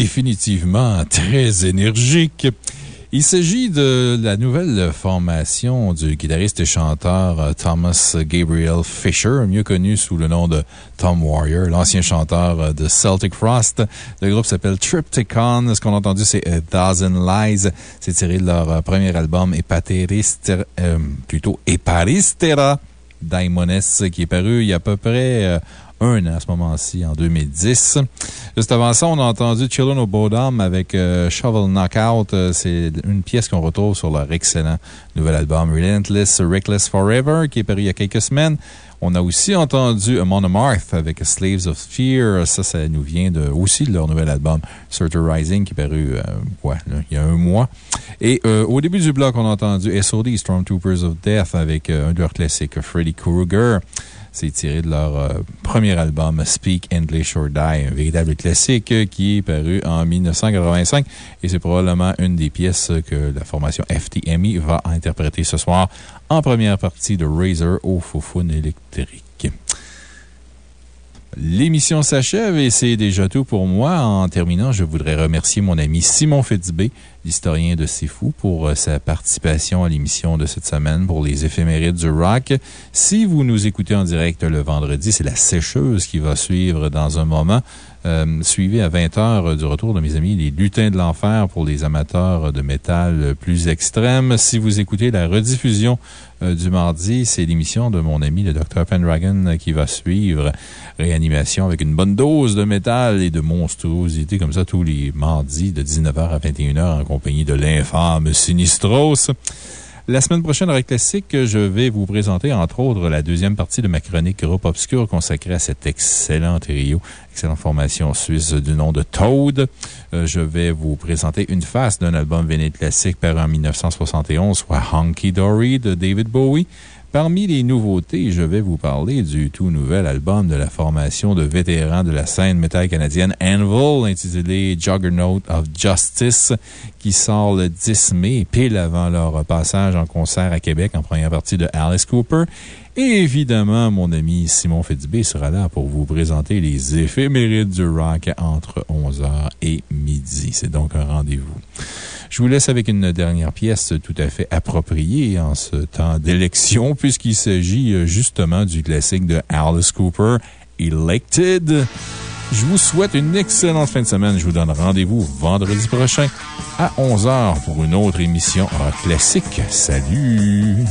définitivement très énergique. Il s'agit de la nouvelle formation du guitariste et chanteur euh, Thomas Gabriel Fisher, mieux connu sous le nom de Tom Warrior, l'ancien chanteur euh, de Celtic Frost. Le groupe s'appelle Triptychon. Ce qu'on a entendu, c'est A Thousand Lies. C'est tiré de leur euh, premier album, Epateristera, plutôt Eparistera Daimones, qui est paru il y a à peu près un à ce moment-ci, en 2010. Juste avant ça, on a entendu Children of Bodom avec euh, Shovel Knockout. Euh, c'est une pièce qu'on retrouve sur leur excellent nouvel album Relentless Reckless Forever, qui est paru il y a quelques semaines. On a aussi entendu Amon Amarth avec Slaves of Fear. Ça, ça nous vient aussi de leur nouvel album, Surtur Rising, qui est paru, euh, quoi, il y a un mois. Et au début du bloc, on a entendu SOD, Stormtroopers of Death, avec un de leurs classiques, Freddy Krueger. C'est tiré de leur euh, premier album, Speak English or Die, un véritable classique qui est paru en 1985 et c'est probablement une des pièces que la formation FTMI va interpréter ce soir en première partie de Razor au Foufoune électrique. L'émission s'achève et c'est déjà tout pour moi. En terminant, je voudrais remercier mon ami Simon Fitzbé, l'historien de C'est Fou, pour euh, sa participation à l'émission de cette semaine pour les éphémérides du rock. Si vous nous écoutez en direct le vendredi, c'est la sécheuse qui va suivre dans un moment. Euh, suivez à 20 h du retour de mes amis les lutins de l'enfer pour les amateurs de métal plus extrêmes. Si vous écoutez la rediffusion euh, du mardi, c'est l'émission de mon ami le Dr. Pendragon qui va suivre. Réanimation avec une bonne dose de métal et de monstruosité comme ça tous les mardis de 19h à 21h en compagnie de l'infâme Sinistros. La semaine prochaine, avec Classique, je vais vous présenter, entre autres, la deuxième partie de ma chronique Groupe Obscur consacrée à cet excellent trio, excellente formation suisse du nom de Toad. Euh, je vais vous présenter une face d'un album véné classique paru en 1971, soit Honky Dory de David Bowie. Parmi les nouveautés, je vais vous parler du tout nouvel album de la formation de vétérans de la scène métal canadienne Anvil, intitulé Juggernaut of Justice, qui sort le 10 mai, pile avant leur passage en concert à Québec en première partie de Alice Cooper. Et évidemment, mon ami Simon Fitzbé sera là pour vous présenter les éphémérides du rock entre 11h et midi. C'est donc un rendez-vous. Je vous laisse avec une dernière pièce tout à fait appropriée en ce temps d'élection, puisqu'il s'agit euh, justement du classique de Alice Cooper, Elected. Je vous souhaite une excellente fin de semaine. Je vous donne rendez-vous vendredi prochain à 11h pour une autre émission classique. Salut!